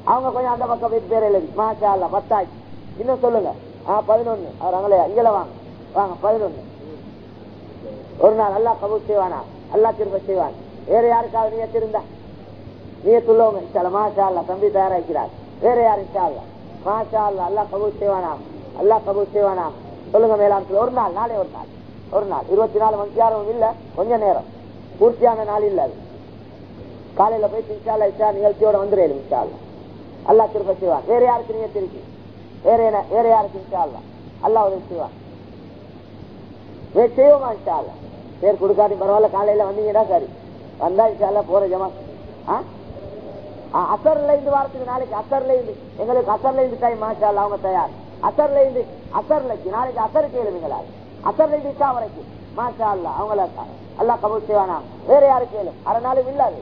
அவங்க கொஞ்சம் அந்த பக்கம் போயிட்டு பேர் எழுதி மாஷா அல்லா பத்தாச்சு இன்னும் சொல்லுங்க. ஆஹ் பதினொன்னு. அவர் அங்கே இங்கே வாங்க. வாங்க பதினொன்னு. ஒரு நாள் அல்லா கபூல் செய்வானா? அல்லா திரும்ப செய்வான். வேற யாருக்காவது நீயத்து இருந்தா நீயத்துள்ளவங்க இன்ஷால்ல மாஷா அல்லா தம்பி தயாராக்கிறார் வேற யார் இன்ஷால்ல மாஷா அல்லா அல்லா கபூல் செய்வானா? அல்லா கபூல் செய்வானாம் சொல்லுங்க மேலாம் ஒரு நாள் நாளே ஒரு நாள். ஒரு நாள். இருபத்தி நாலு மணி நேரம் இல்ல கொஞ்ச நேரம். பூர்த்தியான நாள் இல்ல அது. காலையில போய் இன்ஷால்லா இஷா நிகழ்ச்சியோட வந்துடுறேன் இன்ஷால்லா அல்லா திரும்ப செய்வான். வேற யாருக்கு நீங்க இருக்கு வேற என்ன? வேற யாருக்கு இன்ஷால்லா அல்லா உதவி செய்வான். செய்வோமா இன்ஷால்லா பேர் கொடுக்காட்டி பரவாயில்ல காலையில வந்தீங்கன்னா சரி. வந்தா இன்ஷால்லா போற ஜமா அசர்ல இருந்து வாரத்துக்கு நாளைக்கு அசர்ல இருந்து. எங்களுக்கு அசர்ல இருந்து டைம் மாஷால்லா அவங்க தயார். அசர்ல இருந்து அசர்லைக்கு நாளைக்கு அசர் கேளுங்களா அசர்ல இருந்து இஷா வரைக்கும். மாஷா அல்லா அவங்கள அல்லா கபூல் செய்வானா? வேற யாரு கேளு. அரை நாளும் இல்லாது.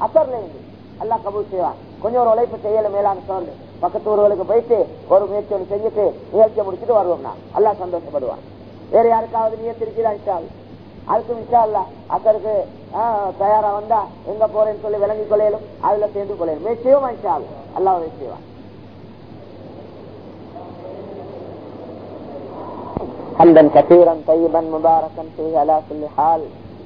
அசர்ல இருந்து. அல்லா கபூல் செய்வான். கொஞ்சம் ஒரு உழைப்பு செய்யல மேலான்னு சொல்லு. பக்கத்து ஊர்களுக்கு போயிட்டு ஒரு முயற்சி ஒன்று செஞ்சுட்டு நிகழ்ச்சியை முடிச்சுட்டு வருவோம்னா நான் அல்லா சந்தோஷப்படுவான். வேற யாருக்காவது நியத்திருக்கிறா இன்ஷா அல்லா. அதுக்கும் இன்ஷா அல்லா அக்கருக்கு தயாரா வந்தா எங்க போறேன்னு சொல்லி விளங்கி கொள்ளையிலும் அதுல சேர்ந்து கொள்ளையிலும் முயற்சியும் இன்ஷா அல்லா அல்லாஹ் உதவி செய்வான் حمدا كثيرا طيبا مباركا فيه على كل حال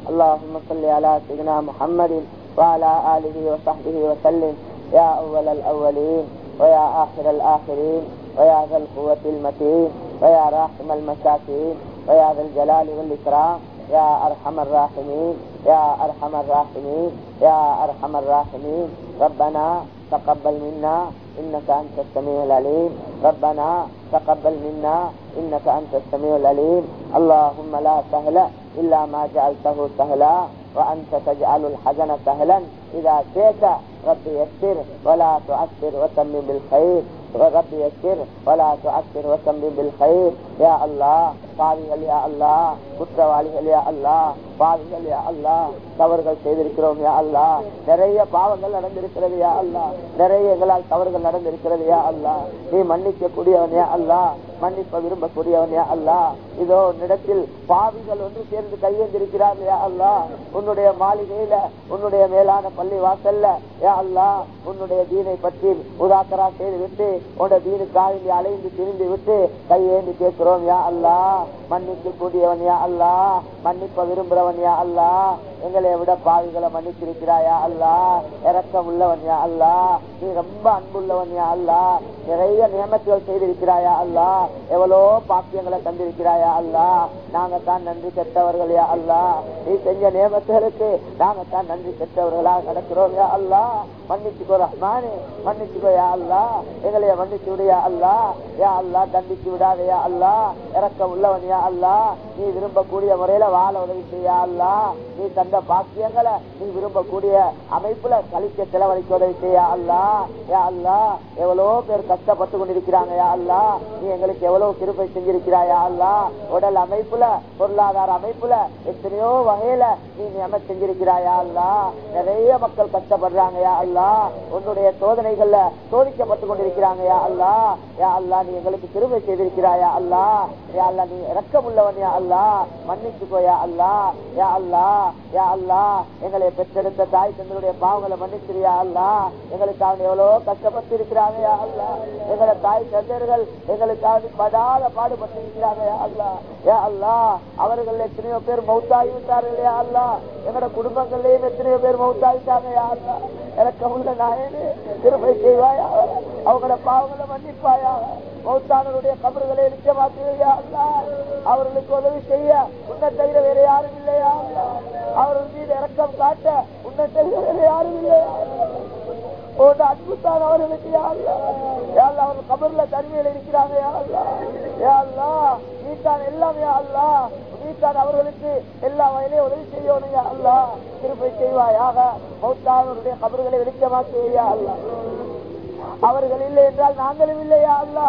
اللهم صل على سيدنا محمد وعلى اله وصحبه وسلم يا اول الاولين ويا اخر الاخرين ويا ذا القوة المتين ويا راحم المساكين ويا ذا الجلال والإكرام يا أرحم الراحمين يا أرحم الراحمين يا أرحم الراحمين. ربنا تقبل منا إنك أنت السميع العليم. ربنا تقبل منا إنك أنت السميع العليم. اللهم لا سهل إلا ما جعلته سهلا وأنت تجعل الحزن سهلا. إذا شئت رب يسر ولا تعسر وتمم بالخير. رب يسر ولا تعسر وسمر بالخير. يا الله قال يا الله. குற்றவாளிகள் யா அல்லா பாவிகள் யா அல்லா தவறுகள் செய்திருக்கிறோம் யா அல்லா நிறைய பாவங்கள் நடந்திருக்கிறது யா அல்லா நிறைய எங்களால் தவறுகள் நடந்திருக்கிறது யா அல்லா நீ மன்னிக்க கூடியவன் யா அல்லா மன்னிப்ப விரும்பக்கூடியவன் யா அல்லா இதோ உன்னிடத்தில் பாவிகள் ஒன்று சேர்ந்து கையெழுந்திருக்கிறார் யா அல்லா உன்னுடைய மாளிகையில உன்னுடைய மேலான பள்ளி வாசல்ல யா அல்லா உன்னுடைய தீனை பற்றி உதாக்கரா செய்து விட்டு உன்னுடைய தீனுக்காக அலைந்து திரிந்து விட்டு கையேந்தி கேட்கிறோம் யா அல்லா மன்னிக்க கூடியவன் யா அல்லா மன்னிப்ப விரும்புறவன் யா அல்லா எங்களை விட பாவிகளை மன்னிச்சிருக்கிறாயா அல்லா இறக்கம் உள்ளவன் யா அல்லா நீ ரொம்ப அன்புள்ளவன் யா அல்லா நிறைய நியமத்துகள் செய்திருக்கிறாயா அல்லா எவ்வளோ பாக்கியங்களை தந்திருக்கிறாயா அல்லா நாங்க தான் நன்றி கெட்டவர்களையா அல்லா நீ செஞ்ச நியமத்துகளுக்கு நாங்க தான் நன்றி கெட்டவர்களாக நடக்கிறோம்யா அல்லா மன்னிச்சுக்கோ ரஹ்மானே மன்னிச்சுக்கோ யா அல்லா எங்களைய மன்னிச்சு விடையா அல்லா யா அல்லா தண்டிச்சு விடாதயா அல்லா இறக்க உள்ளவன் யா அல்லா நீ விரும்பக்கூடிய முறையில வாழ உதவி செய்யா அல்லா நீ அந்த பாக்கியங்களை நீ விரும்பக்கூடிய அமைப்புல கழிக்க செலவழிக்க உதவி அல்லா யா அல்லா எவ்வளவு பேர் கஷ்டப்பட்டு கொண்டிருக்கிறாங்க யா அல்லா நீ எங்களுக்கு எவ்வளவு கிருப்பை செஞ்சிருக்கிறாயா அல்லா உடல் அமைப்புல பொருளாதார அமைப்புல எத்தனையோ வகையில நீ நியம செஞ்சிருக்கிறாயா அல்லா. நிறைய மக்கள் கஷ்டப்படுறாங்க யா அல்லா. உன்னுடைய சோதனைகள்ல சோதிக்கப்பட்டு கொண்டிருக்கிறாங்க யா அல்லா. யா அல்லா நீ எங்களுக்கு கிருபை செய்திருக்கிறாயா அல்லா. யா அல்லா நீ இறக்கம் உள்ளவன் யா அல்லா. மன்னிச்சுக்கோ யா அல்லா. யா அல்லா. யா அல்லா எங்களை பெற்றெடுத்த தாய் தங்களுடைய பாவங்களை மன்னிச்சிரியா அல்லா. எங்களுக்காக எவ்வளவு கஷ்டப்பட்டு இருக்கிறாங்க யா அல்லா. எங்களை தாய் தந்தர்கள் எங்களுக்காக படாத பாடுபட்டிருக்கிறாங்க யா அல்லா. யா அல்லாஹ் அவர்கள் எத்தனையோ பேர் மௌத்தாகி விட்டார்கள் யா அல்லாஹ் எங்களோட குடும்பங்கள்லயும் எத்தனையோ பேர் மௌத்தாகிட்டாங்க யா அல்லா. எனக்கு உள்ள நாயனு திருப்பை செய்வாயா? அவங்களோட பாவங்களை மன்னிப்பாயா? மௌத்தானருடைய கபறுகளை நிச்சயமாக்குவையா அல்லாஹ் அவர்களுக்கு உதவி செய்ய உன்னை தவிர வேற யாரும் இல்லையா? அல்லா அவர்கள் மீது இறக்கம் காட்ட உன்னை தவிர யாரும் இல்லையா உன் அன்புத்தான் அவர்களுக்கு யாழ்லா அவர் கபர்ல தனிமையில் இருக்கிறாங்க யாழ்லா யாழ்லா நீ தான் எல்லாமே அல்லா. நீ தான் அவர்களுக்கு எல்லா வயலையும் உதவி செய்யணும் யா அல்லா. திருப்பி செய்வாயாக. மௌத்தானவருடைய கபர்களை வெளிச்சமாக்குவையா அல்ல. அவர்கள் இல்லை என்றால் நாங்களும் இல்லையா அல்லா.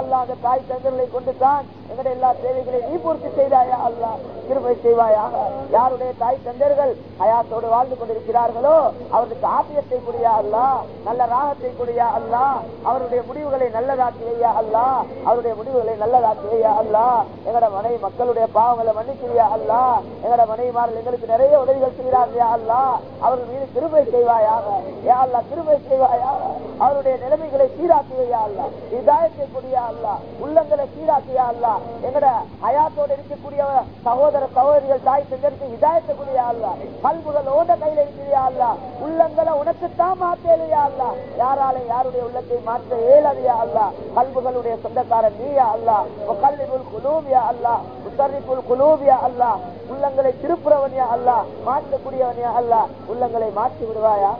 அல்லா அந்த தாய் தந்தர்களை கொண்டு தான் எங்களுடைய எல்லா தேவைகளையும் நீ பூர்த்தி செய்தாயா அல்லா கிருபை செய்வாயாக. யாருடைய தாய் தந்தர்கள் அயாத்தோடு வாழ்ந்து கொண்டிருக்கிறார்களோ அவர்களுக்கு ஆத்தியத்தை குடியா அல்லா நல்ல ராகத்தை குடியா அல்லா அவருடைய முடிவுகளை நல்லதாக்கி வையா அல்லா அவருடைய முடிவுகளை நல்லதாக்கி வையா அல்லா எங்கட மனைவி மக்களுடைய பாவங்களை மன்னிக்கிறியா அல்லா எங்கட மனைவிமார்கள் எங்களுக்கு நிறைய உதவிகள் செய்கிறார்களா அல்லா அவர்கள் மீது கிருபை செய்வாயாக. யா அல்லா கிருபை செய்வாயாக. அவருடைய நிலைமைகளை சீராக்குவையா அல்லா இதாயத்தை கூடிய அல்லா உள்ளங்களை சீராக்கியா அல்லா எங்கட அயாத்தோடு இருக்கக்கூடிய சகோதர சகோதரிகள் தாய் செஞ்சருக்கு இதாயத்தை குடியா அல்லா கல்புகள் ஓட கையில இருக்கிறியா அல்லா உள்ளங்களை உனக்குத்தான் மாத்தேலையா அல்லா யாரால யாருடைய உள்ளத்தை மாற்ற இயலாதையா அல்லா பல்புகளுடைய சொந்தக்காரன் நீயா அல்லா கல்விபுல் குலூபியா அல்லா முத்தரிப்புல் குலூபியா அல்லா உள்ளங்களை திருப்புறவனியா அல்லா மாற்றக்கூடியவனியா அல்லா உள்ளங்களை மாற்றி விடுவாயா?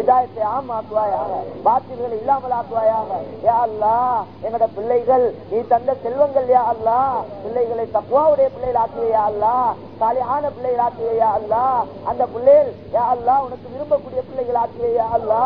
இதாயத்தை ஆக்குவாயாக பாத்தில்களை இல்லாமல் ஆக்குவாயாக யா அல்லா என்னோட பிள்ளைகள் நீ தந்த செல்வங்கள் யா அல்லா பிள்ளைகளை தப்புவாவுடைய பிள்ளைகள் ஆக்குவையா அல்லா சாலியான பிள்ளைகள் ஆக்குவையா அல்லா. அந்த பிள்ளைகள் யா அல்லா உனக்கு விரும்பக்கூடிய பிள்ளைகள் ஆக்குவையா அல்லா.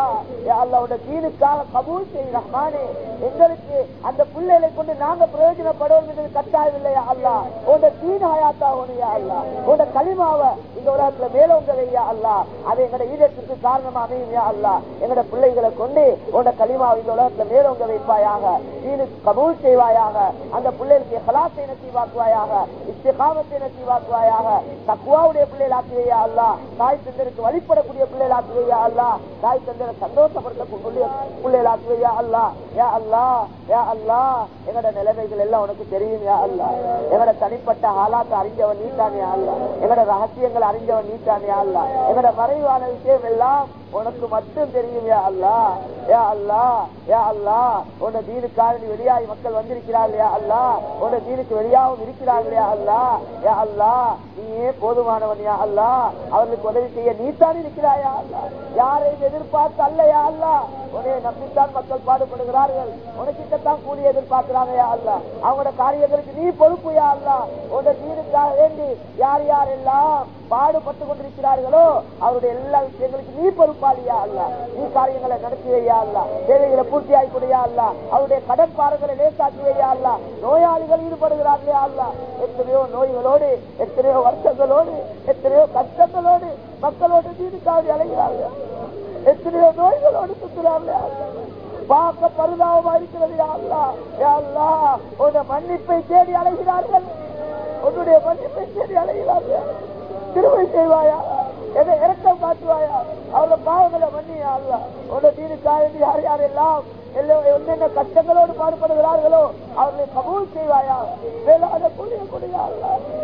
யா அல்லா உன தீனுக்காக கபூல் செய் ரஹ்மானே. எங்களுக்கு அந்த பிள்ளைகளை கொண்டு நாங்க பிரயோஜனப்படுவோம் என்று கட்டாயம் இல்லையா அல்லா. உன் தீன் ஹயாத்தா யா அல்லா. உன் களிமாவை இந்த உலகத்துல மேலோங்கலையா அல்லா. அது எங்கட ஈடத்துக்கு காரணமா அமையும் யா அல்லா. எங்கட பிள்ளைகளை கொண்டு உன் களிமாவை இந்த உலகத்துல மேலோங்க வைப்பாயாக. தீனுக்கு கபூல் செய்வாயாக. அந்த பிள்ளைகளுக்கு ஹலாத்தை நசீவாக்குவாயாக. இஸ்திகாமத்தை நசீவாக்குவாயாக. தக்குவாவுடைய பிள்ளைகள் அல்லா தாய் தந்தருக்கு வழிபடக்கூடிய பிள்ளைகளாக்குவையா அல்லா தாய் தந்தரை சந்தோஷப்படுத்தக்கூடிய பிள்ளைகளாக்குவையா அல்லா யா அல்லா யா அல்லா எங்கட நிலைமைகள் எல்லாம் உனக்கு தெரியும் யா அல்லா எங்கட தனிப்பட்ட ஆளாத்த அறிஞ்சவன் நீட்டானே அல்லா எங்கட ரகசியங்கள் அறிஞ்சவன் நீட்டானே அல்லா எங்கட மறைவான விஷயம் எல்லாம் உனக்கு மட்டும் தெரியும் யா அல்லா யா அல்லா யா அல்லா உன்ன தீனுக்காக வெளியாகி மக்கள் வந்திருக்கிறார்கள் யா அல்லா உன்ன தீனுக்கு வெளியாகவும் இருக்கிறார்கள் யா அல்லா யா அல்லா நீயே போதுமானவன் யா அல்லா அவர்களுக்கு உதவி செய்ய நீத்தான் இருக்கிறாயா அல்லா யாரையும் எதிர்பார்த்து அல்ல யா அல்லா உன்னைய நம்பித்தான் மக்கள் பாடுபடுகிறார்கள். உனக்கிட்டத்தான் கூலி எதிர்பார்க்கிறாங்க யா அல்லா அவங்களோட காரியங்களுக்கு நீ பொறுப்பு யா அல்லா உன்ன தீனுக்காக வேண்டி யார் யாரெல்லாம் பாடுபட்டு கொண்டிருக்கிறார்களோ அவருடைய எல்லா விஷயங்களுக்கு நீ பொறுப்பாளியா அல்ல. நீ காரியங்களை நடத்தி அல்ல. தேவைகளை பூர்த்தி ஆகிக்கூடியா அல்ல. அவருடைய கடன் பாரங்களை அல்ல. நோயாளிகள் ஈடுபடுகிறார்களே அல்ல. எத்தனையோ நோய்களோடு எத்தனையோ வருஷங்களோடு எத்தனையோ கஷ்டங்களோடு மக்களோடு தீனுக்காக அலைகிறார்கள். எத்தனையோ நோய்களோடு சுற்றுறார்களே பார்க்க பரிதாபமா இருக்கிறது யா யா அல்லா உன்னை மன்னிப்பை தேடி அலைகிறார்கள். உன்னுடைய மன்னிப்பை தேடி அலைகிறார்கள். திருமை செய்வாயா? எதை இறக்கம் காட்டுவாயா? அவளை பாவங்களை மன்னியா அல்ல உன்னோட தீனுக்காக யார் யாரெல்லாம் என்னென்ன கஷ்டங்களோடு பாடுபடுகிறார்களோ அவர்களை கபூல் செய்வாயா? வேளாத கூடிய கூடிய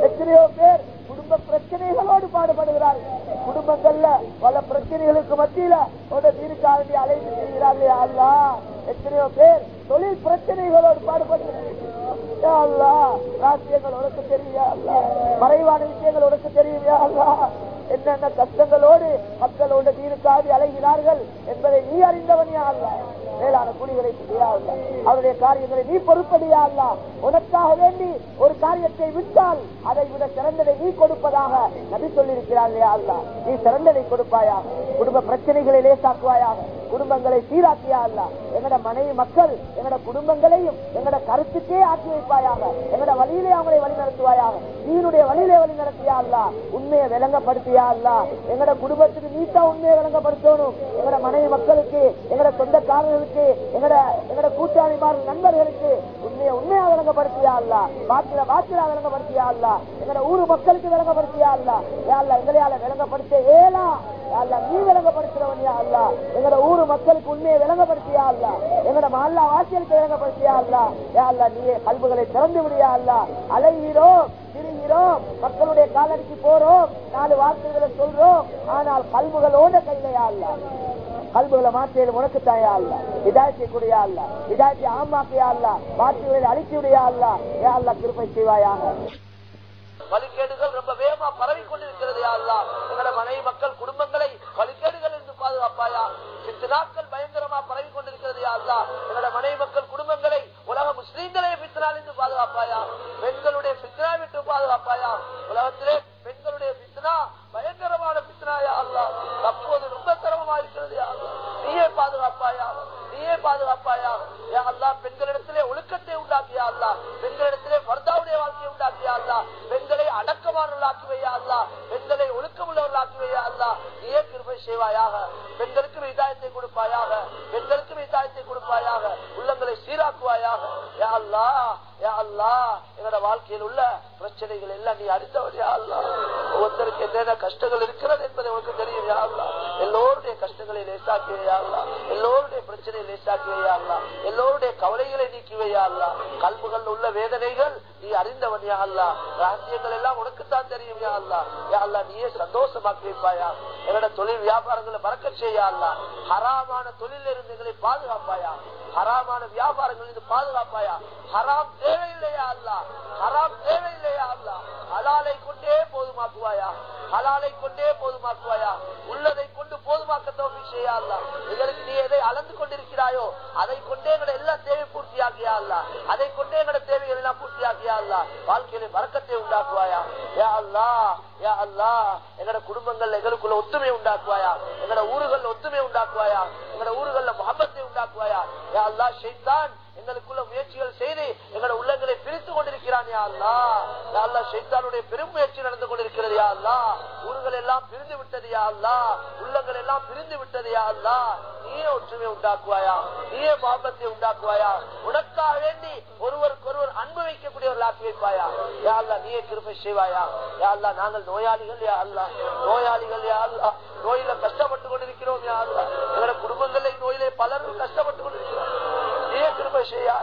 எத்தனையோ பேர் குடும்ப பிரச்சனைகளோடு பாடுபடுகிறார்கள். குடும்பங்கள்ல பல பிரச்சனைகளுக்கு மத்தியில உட தீர்க்காக அழைத்து செய்கிறார்களே அல்ல எத்தனையோ பேர் தொழில் பிரச்சனைகளோடு பாடுபடுகிறார்கள். ராசியங்கள் உனக்கு தெரியா மறைவான விஷயங்கள் உனக்கு தெரியுமா என்னென்ன கஷ்டங்களோடு மக்களோட தீனுக்காக அலைகிறார்கள் என்பதை நீ அறிந்தவனியா அல்ல மேலான குழிகளை அவருடைய காரியங்களை நீ பொறுப்படியா அல்ல உனக்காக வேண்டி ஒரு காரியத்தை விட்டால் அதை விட சிறந்ததை நீ கொடுப்பதாக நபி சொல்லியிருக்கிறார்களே அல்ல நீ சிறந்ததை கொடுப்பாயாக குடும்ப பிரச்சனைகளை லேசாக்குவாயாக குடும்பங்களை சீராக்கியா அல்ல எங்கட மனைவி மக்கள் எங்கட குடும்பங்களையும் எங்கட கருத்துக்கே ஆக்கி வைப்பாயாக எங்களோட வழியிலே அவங்களை வழி நடத்துவாயாக நீனுடைய வழியிலே வழி நடத்தியா அல்ல உண்மையை விளங்கப்படுத்தியா அல்ல குடும்பத்துக்கு நீட்டா உண்மையை விளங்கப்படுத்தணும். எங்களோட மனைவி மக்களுக்கு எங்கட சொந்தக்காரர்களுக்கு எங்களோட எங்கட எங்கட கூட்டாளிமார் நண்பர்களுக்கு உண்மையை உண்மையா விளங்கப்படுத்தியா பாத்திர பாத்திரா விளங்கப்படுத்தியா அல்ல எங்கட ஊரு மக்களுக்கு விளங்கப்படுத்தியா அல்ல யாழ்ல எங்களையால விளங்கப்படுத்த ஏலா? நீ விளங்கப்படுத்துறவனியா அல்ல எங்கட ஊரு மக்களுக்கு உண்மையை விளங்கப்படுத்தியா அல்ல எங்கட மல்லா வாசியலுக்கு விளங்கப்படுத்தியா அல்ல யாழ்ல நீயே கல்புகளை திறந்து விடியா அல்ல. அலைகிறோம் திரிகிறோம் மக்களுடைய காலடிக்கு போறோம் நாலு வார்த்தைகளை சொல்றோம் ஆனால் கல்புகளோட கையிலையா அல்ல? கல்புகளை மாற்றியது உனக்கு தாயா அல்ல? இதாயத்தை குடியா அல்ல? இதாயத்தை ஆமாக்கையா அல்ல? வார்த்தைகளை அழித்து விடையா அல்ல? ஏ அல்ல கிருப்பை செய்வாயாக. வழிகேடுகள் ரொம்ப வேகமா பரவி கொண்டிருக்கிறது யாழ்லா எங்களோட மனைவி மக்கள் குடும்பங்களை வழிகேடுகள் என்று பாதுகாப்பாயா? நாட்கள் பயங்கரமா பரவி கொண்டிருக்கிறது யாழ்லா எங்களோட மனைவி மக்கள் குடும்பங்களை உலக முஸ்லீம்களே பித்தனால் என்று பாதுகாப்பாயா? பெண்களுடைய பித்ரா விட்டு பாதுகாப்பாயா? உலகத்திலே பெண்களுடைய பித்ரா பயங்கரமான பித்ராயா அல்லா தற்போது ரொம்ப சிரமமா இருக்கிறது யாழ்லா நீயே பாதுகாப்பாயா? நீயே பாதுகாப்பாயா யா அல்லா பெண்களிடத்திலே ஒழுக்கத்தை உண்டாக்கியா அல்லா பெண்களிடத்திலே பர்தாவுடைய வாழ்க்கையை உண்டாக்கியா அல்லா பெண்களை அடக்கமானவர்களாக்கி வையா அல்லா பெண்களை ஒழுக்கமுள்ளவர்களாக்கி வையா அல்லா நீயே கிருபை செய்வாயாக பெண்களுக்கு விதாயத்தை கொடுப்பாயாக பெண்களுக்கு விதாயத்தை கொடுப்பாயாக உள்ளங்களை சீராக்குவாயாக யா அல்லா யா அல்லா எங்களோட வாழ்க்கையில் உள்ள பிரச்சனைகள் எல்லாம் நீ அறிந்தவர் யா அல்லா ஒவ்வொருத்தருக்கு என்னென்ன கஷ்டங்கள் இருக்கிறது என்பது உனக்கு தெரியும் யா அல்லா எல்லோருடைய கஷ்டங்களை லேசாக்கி வையா அல்லா எல்லோருடைய பிரச்சனையை எல்லோருடைய கவலைகளை நீக்கி வையா கல்புகள் உள்ள வேதனைகள் நீ அறிந்தவன் யா அல்லா ரகசியங்கள் எல்லாம் உனக்குத்தான் தெரியும் யா அல்லா யா அல்லா நீயே சந்தோஷமாக்கி வைப்பாயா என்னோட தொழில் வியாபாரங்களை மறக்க செய்யா அல்லா ஹராமான தொழில் இருந்து எங்களை பாதுகாப்பாயா ஹராமான வியாபாரங்கள் இருந்து பாதுகாப்பாயா ஹராம் உண்டாக்குவாயா? நீயே பாபத்தை உண்டாக்குவாயா? உனக்காக வேண்டி ஒருவருக்கு ஒருவர் அன்பு வைக்கக்கூடிய ஒரு லாக்கி வைப்பாயா? யா அல்லா நீயே கிருப்பை செய்வாயா? யா அல்லா நாங்கள் நோயாளிகள் யா அல்லா. நோயாளிகள் யா அல்லா. நோயில கஷ்டப்பட்டு கொண்டிருக்கிறோம் யா அல்லா. எங்களோட குடும்பங்களை நோயிலே பலரும் கஷ்டப்பட்டு கொண்டிருக்கிறோம். நீயே கிருப்பை செய்யா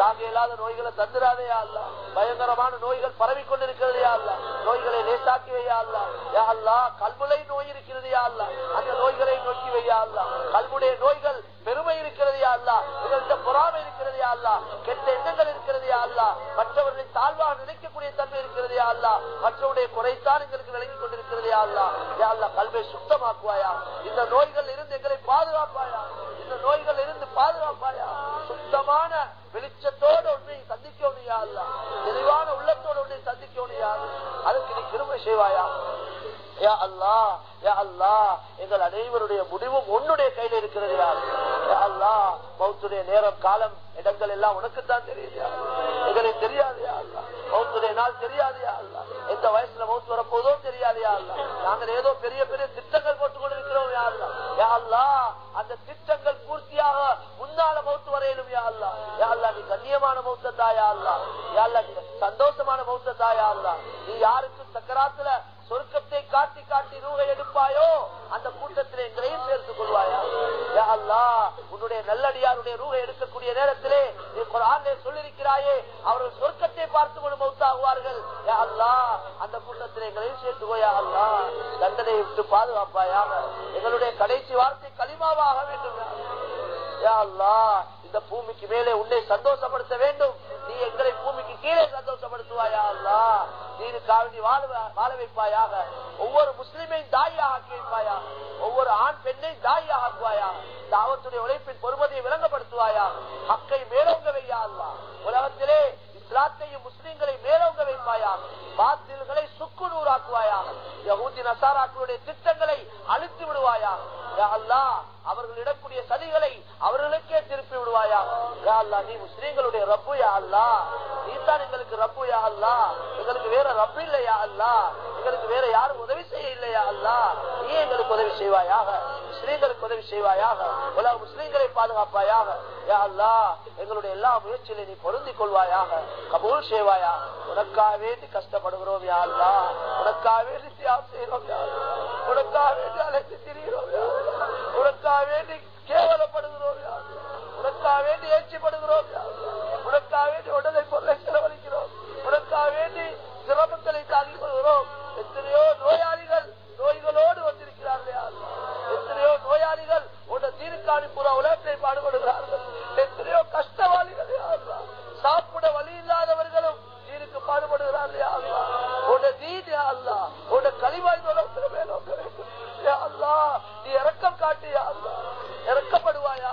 தாங்க இல்லாத நோய்களை தந்துடாதே யா அல்லா. பயங்கரமான நோய்கள் பரவி கொண்டிருக்கிறது யா அல்லா. நோய்களை லேசாக்கி வையா அல்லா. யா அல்லா கல்முலை நோய் இருக்கிறது யா அல்லா அந்த நோய்களை நோக்கி வையா அல்லா கல்முடைய நோய்கள் பெருமை இருக்கிறது யா அல்லா எங்கள்கிட்ட பொறாமை இருக்கிறது யா அல்லா கெட்ட எண்ணங்கள் இருக்கிறது அல்லா மற்றவர்களை தாழ்வாக நினைக்கக்கூடிய தன்மை இருக்கிறது அல்லா மற்றவருடைய குறைத்தான் எங்களுக்கு விளங்கி கொண்டிருக்கிறது யா அல்லா அல்லா கல்வை சுத்தமாக்குவாயா? இந்த நோய்கள் இருந்து எங்களை பாதுகாப்பாயா? இந்த நோய்கள் இருந்து பாதுகாப்பாயா? சுத்தமான வெளிச்சத்தோடு உன்னை சந்திக்கணும் யா அல்லா தெளிவான உள்ளத்தோடு உன்னை சந்திக்கணும் யா அதுக்கு நீ கிருமை செய்வாயா? யா அல்லா யா அல்லா எங்கள் அனைவருடைய முடிவும் உன்னுடைய கையில இருக்கிறது யார் யா அல்லா மௌத்துடைய நேரம் காலம் இடங்கள் எல்லாம் உனக்குத்தான் தெரியுது இதனை தெரியாதையா தெரியாது யா அல்லா மௌத்துடைய நாள் தெரியாதையா அல்லா எந்த வயசுல மௌத்து வரப்போதோ தெரியாதையா நாங்கள் ஏதோ பெரிய பெரிய திட்டங்கள் போட்டுக் கொண்டிருக்கிறோம் யா அல்லா யா அந்த திட்டங்கள் பூர்த்தியாக முன்னால மௌத்து வரையிலும் யா அல்லா யா நீ கண்ணியமான மௌத்த தாயா அல்லா நீ சந்தோஷமான மௌத்த தாயா அல்லா நீ யாருக்கு சக்கராத்துல சொர்க்கத்தை காட்டி காட்டி ரூகை எடுப்பாயோ அந்த கூட்டத்திலே எங்களையும் சேர்த்துக் கொள்வாயா? யா அல்லா உன்னுடைய நல்லடியாருடைய ரூகை எடுக்கக்கூடிய நேரத்திலே நீ குர்ஆனிலே சொல்லியிருக்கிறாயே அவர்கள் சொர்க்கத்தை பார்த்து கொண்டு மௌத்தாகுவார்கள். யா அந்த கூட்டத்திலே எங்களையும் சேர்த்துக்கோயா அல்லா. தண்டனை விட்டு பாதுகாப்பாயாக எங்களுடைய கடைசி வார்த்தை களிமாவாக வேண்டும். யா இந்த பூமிக்கு மேலே உன்னை சந்தோஷப்படுத்த வேண்டும். நீ எங்களை பூமிக்கு கீழே சந்தோஷப்படுத்துவாயா அல்லா. நீனுக்காக நீ வாழ வைப்பாயாக. ஒவ்வொரு முஸ்லிமையும் தாயாக ஆக்கி வைப்பாயா ஒவ்வொரு ஆண் பெண்ணையும் தாயாக ஆக்குவாயா தாவத்துடைய உழைப்பின் பொறுமதியை விளங்கப்படுத்துவாயா ஹக்கை மேலோங்க வையா அல்லா. உலகத்திலே இஸ்லாத்தையும் முஸ்லிம்களை மேலோங்க வைப்பாயா பாத்தில்களை சுக்கு நூறாக்குவாயா யகூதி நசாராக்களுடைய திட்டங்களை அழித்து விடுவாயா? அல்லா அல்லாஹ், அவர்கள் இடக்கூடிய சதிகளை அவர்களுக்கே திருப்பி விடுவாயா? யா நீ முஸ்லீம்களுடைய ரப்பு யா அல்லா. நீ தான் எங்களுக்கு ரப்பு யா அல்லா. எங்களுக்கு வேற ரப்பு இல்லையா அல்லா. எங்களுக்கு வேற யாரும் உதவி செய்ய இல்லையா அல்லா. நீ எங்களுக்கு உதவி செய்வாயாக. முஸ்லீம்களுக்கு உதவி செய்வாயாக? உலக முஸ்லீம்களை பாதுகாப்பாயாக? யா அல்லாஹ் எங்களுடைய எல்லா முயற்சியிலும் நீ பொருந்திக் கொள்வாயாக? கபூல் செய்வாயா உனக்காக வேண்டி கஷ்டப்படுகிறோம் யா அல்லாஹ். உனக்காக வேண்டி தியாகம் செய்கிறோம் யா உனக்காக வேண்டி அழைத்து திரிகிறோம் யா உனக்காக வேண்டி கேவலப்படுகிறோம் யா உனக்காக வேண்டி ஏற்றிப்படுகிறோம் யா உனக்காக வேண்டி உடலை பொருளை செலவழிக்கிறோம். உனக்காக வேண்டி சிரமங்களை தாங்கிக் கொள்கிறோம். எத்தனையோ நோயாளிகள் நோய்களோடு உன்னை புற உலகத்தை பாடுபடுகிறார்கள் எத்தனையோ கஷ்டவாளிகள் யா சாப்பிட வழி இல்லாதவர்களும் தீருக்கு பாடுபடுகிறார்கள் யா அல்லாஹ். தீன் யா அல்லாஹ். உன்னை வேண்டும் அல்லாஹ். நீ இறக்கம் காட்டு யா இறக்கப்படுவாயா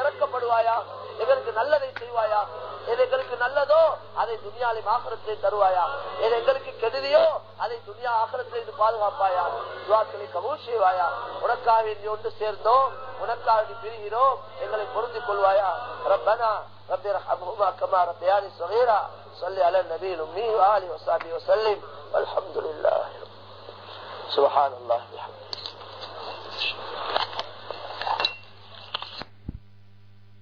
இறக்கப்படுவாயா எங்களுக்கு நல்லதை செய்வாயா எங்களுக்கு நல்லதோ அதை துணியாலை ஆக்கிரத்திலே தருவாயா? எது எங்களுக்கு கெடுதியோ அதை துணியா ஆக்கிரத்திலே இது பாதுகாப்பாயா? துவாக்களை கபூல் செய்வாயா? உனக்காக இனி ஒன்று சேர்ந்தோம் உனக்காக பிரிகிறோம் எங்களை பொருந்திக் கொள்வாயா? ربنا رب ارحمهما كما ربياني صغيرا صل على النبي الامي واله وصحبه وسلم والحمد لله سبحان الله بحمده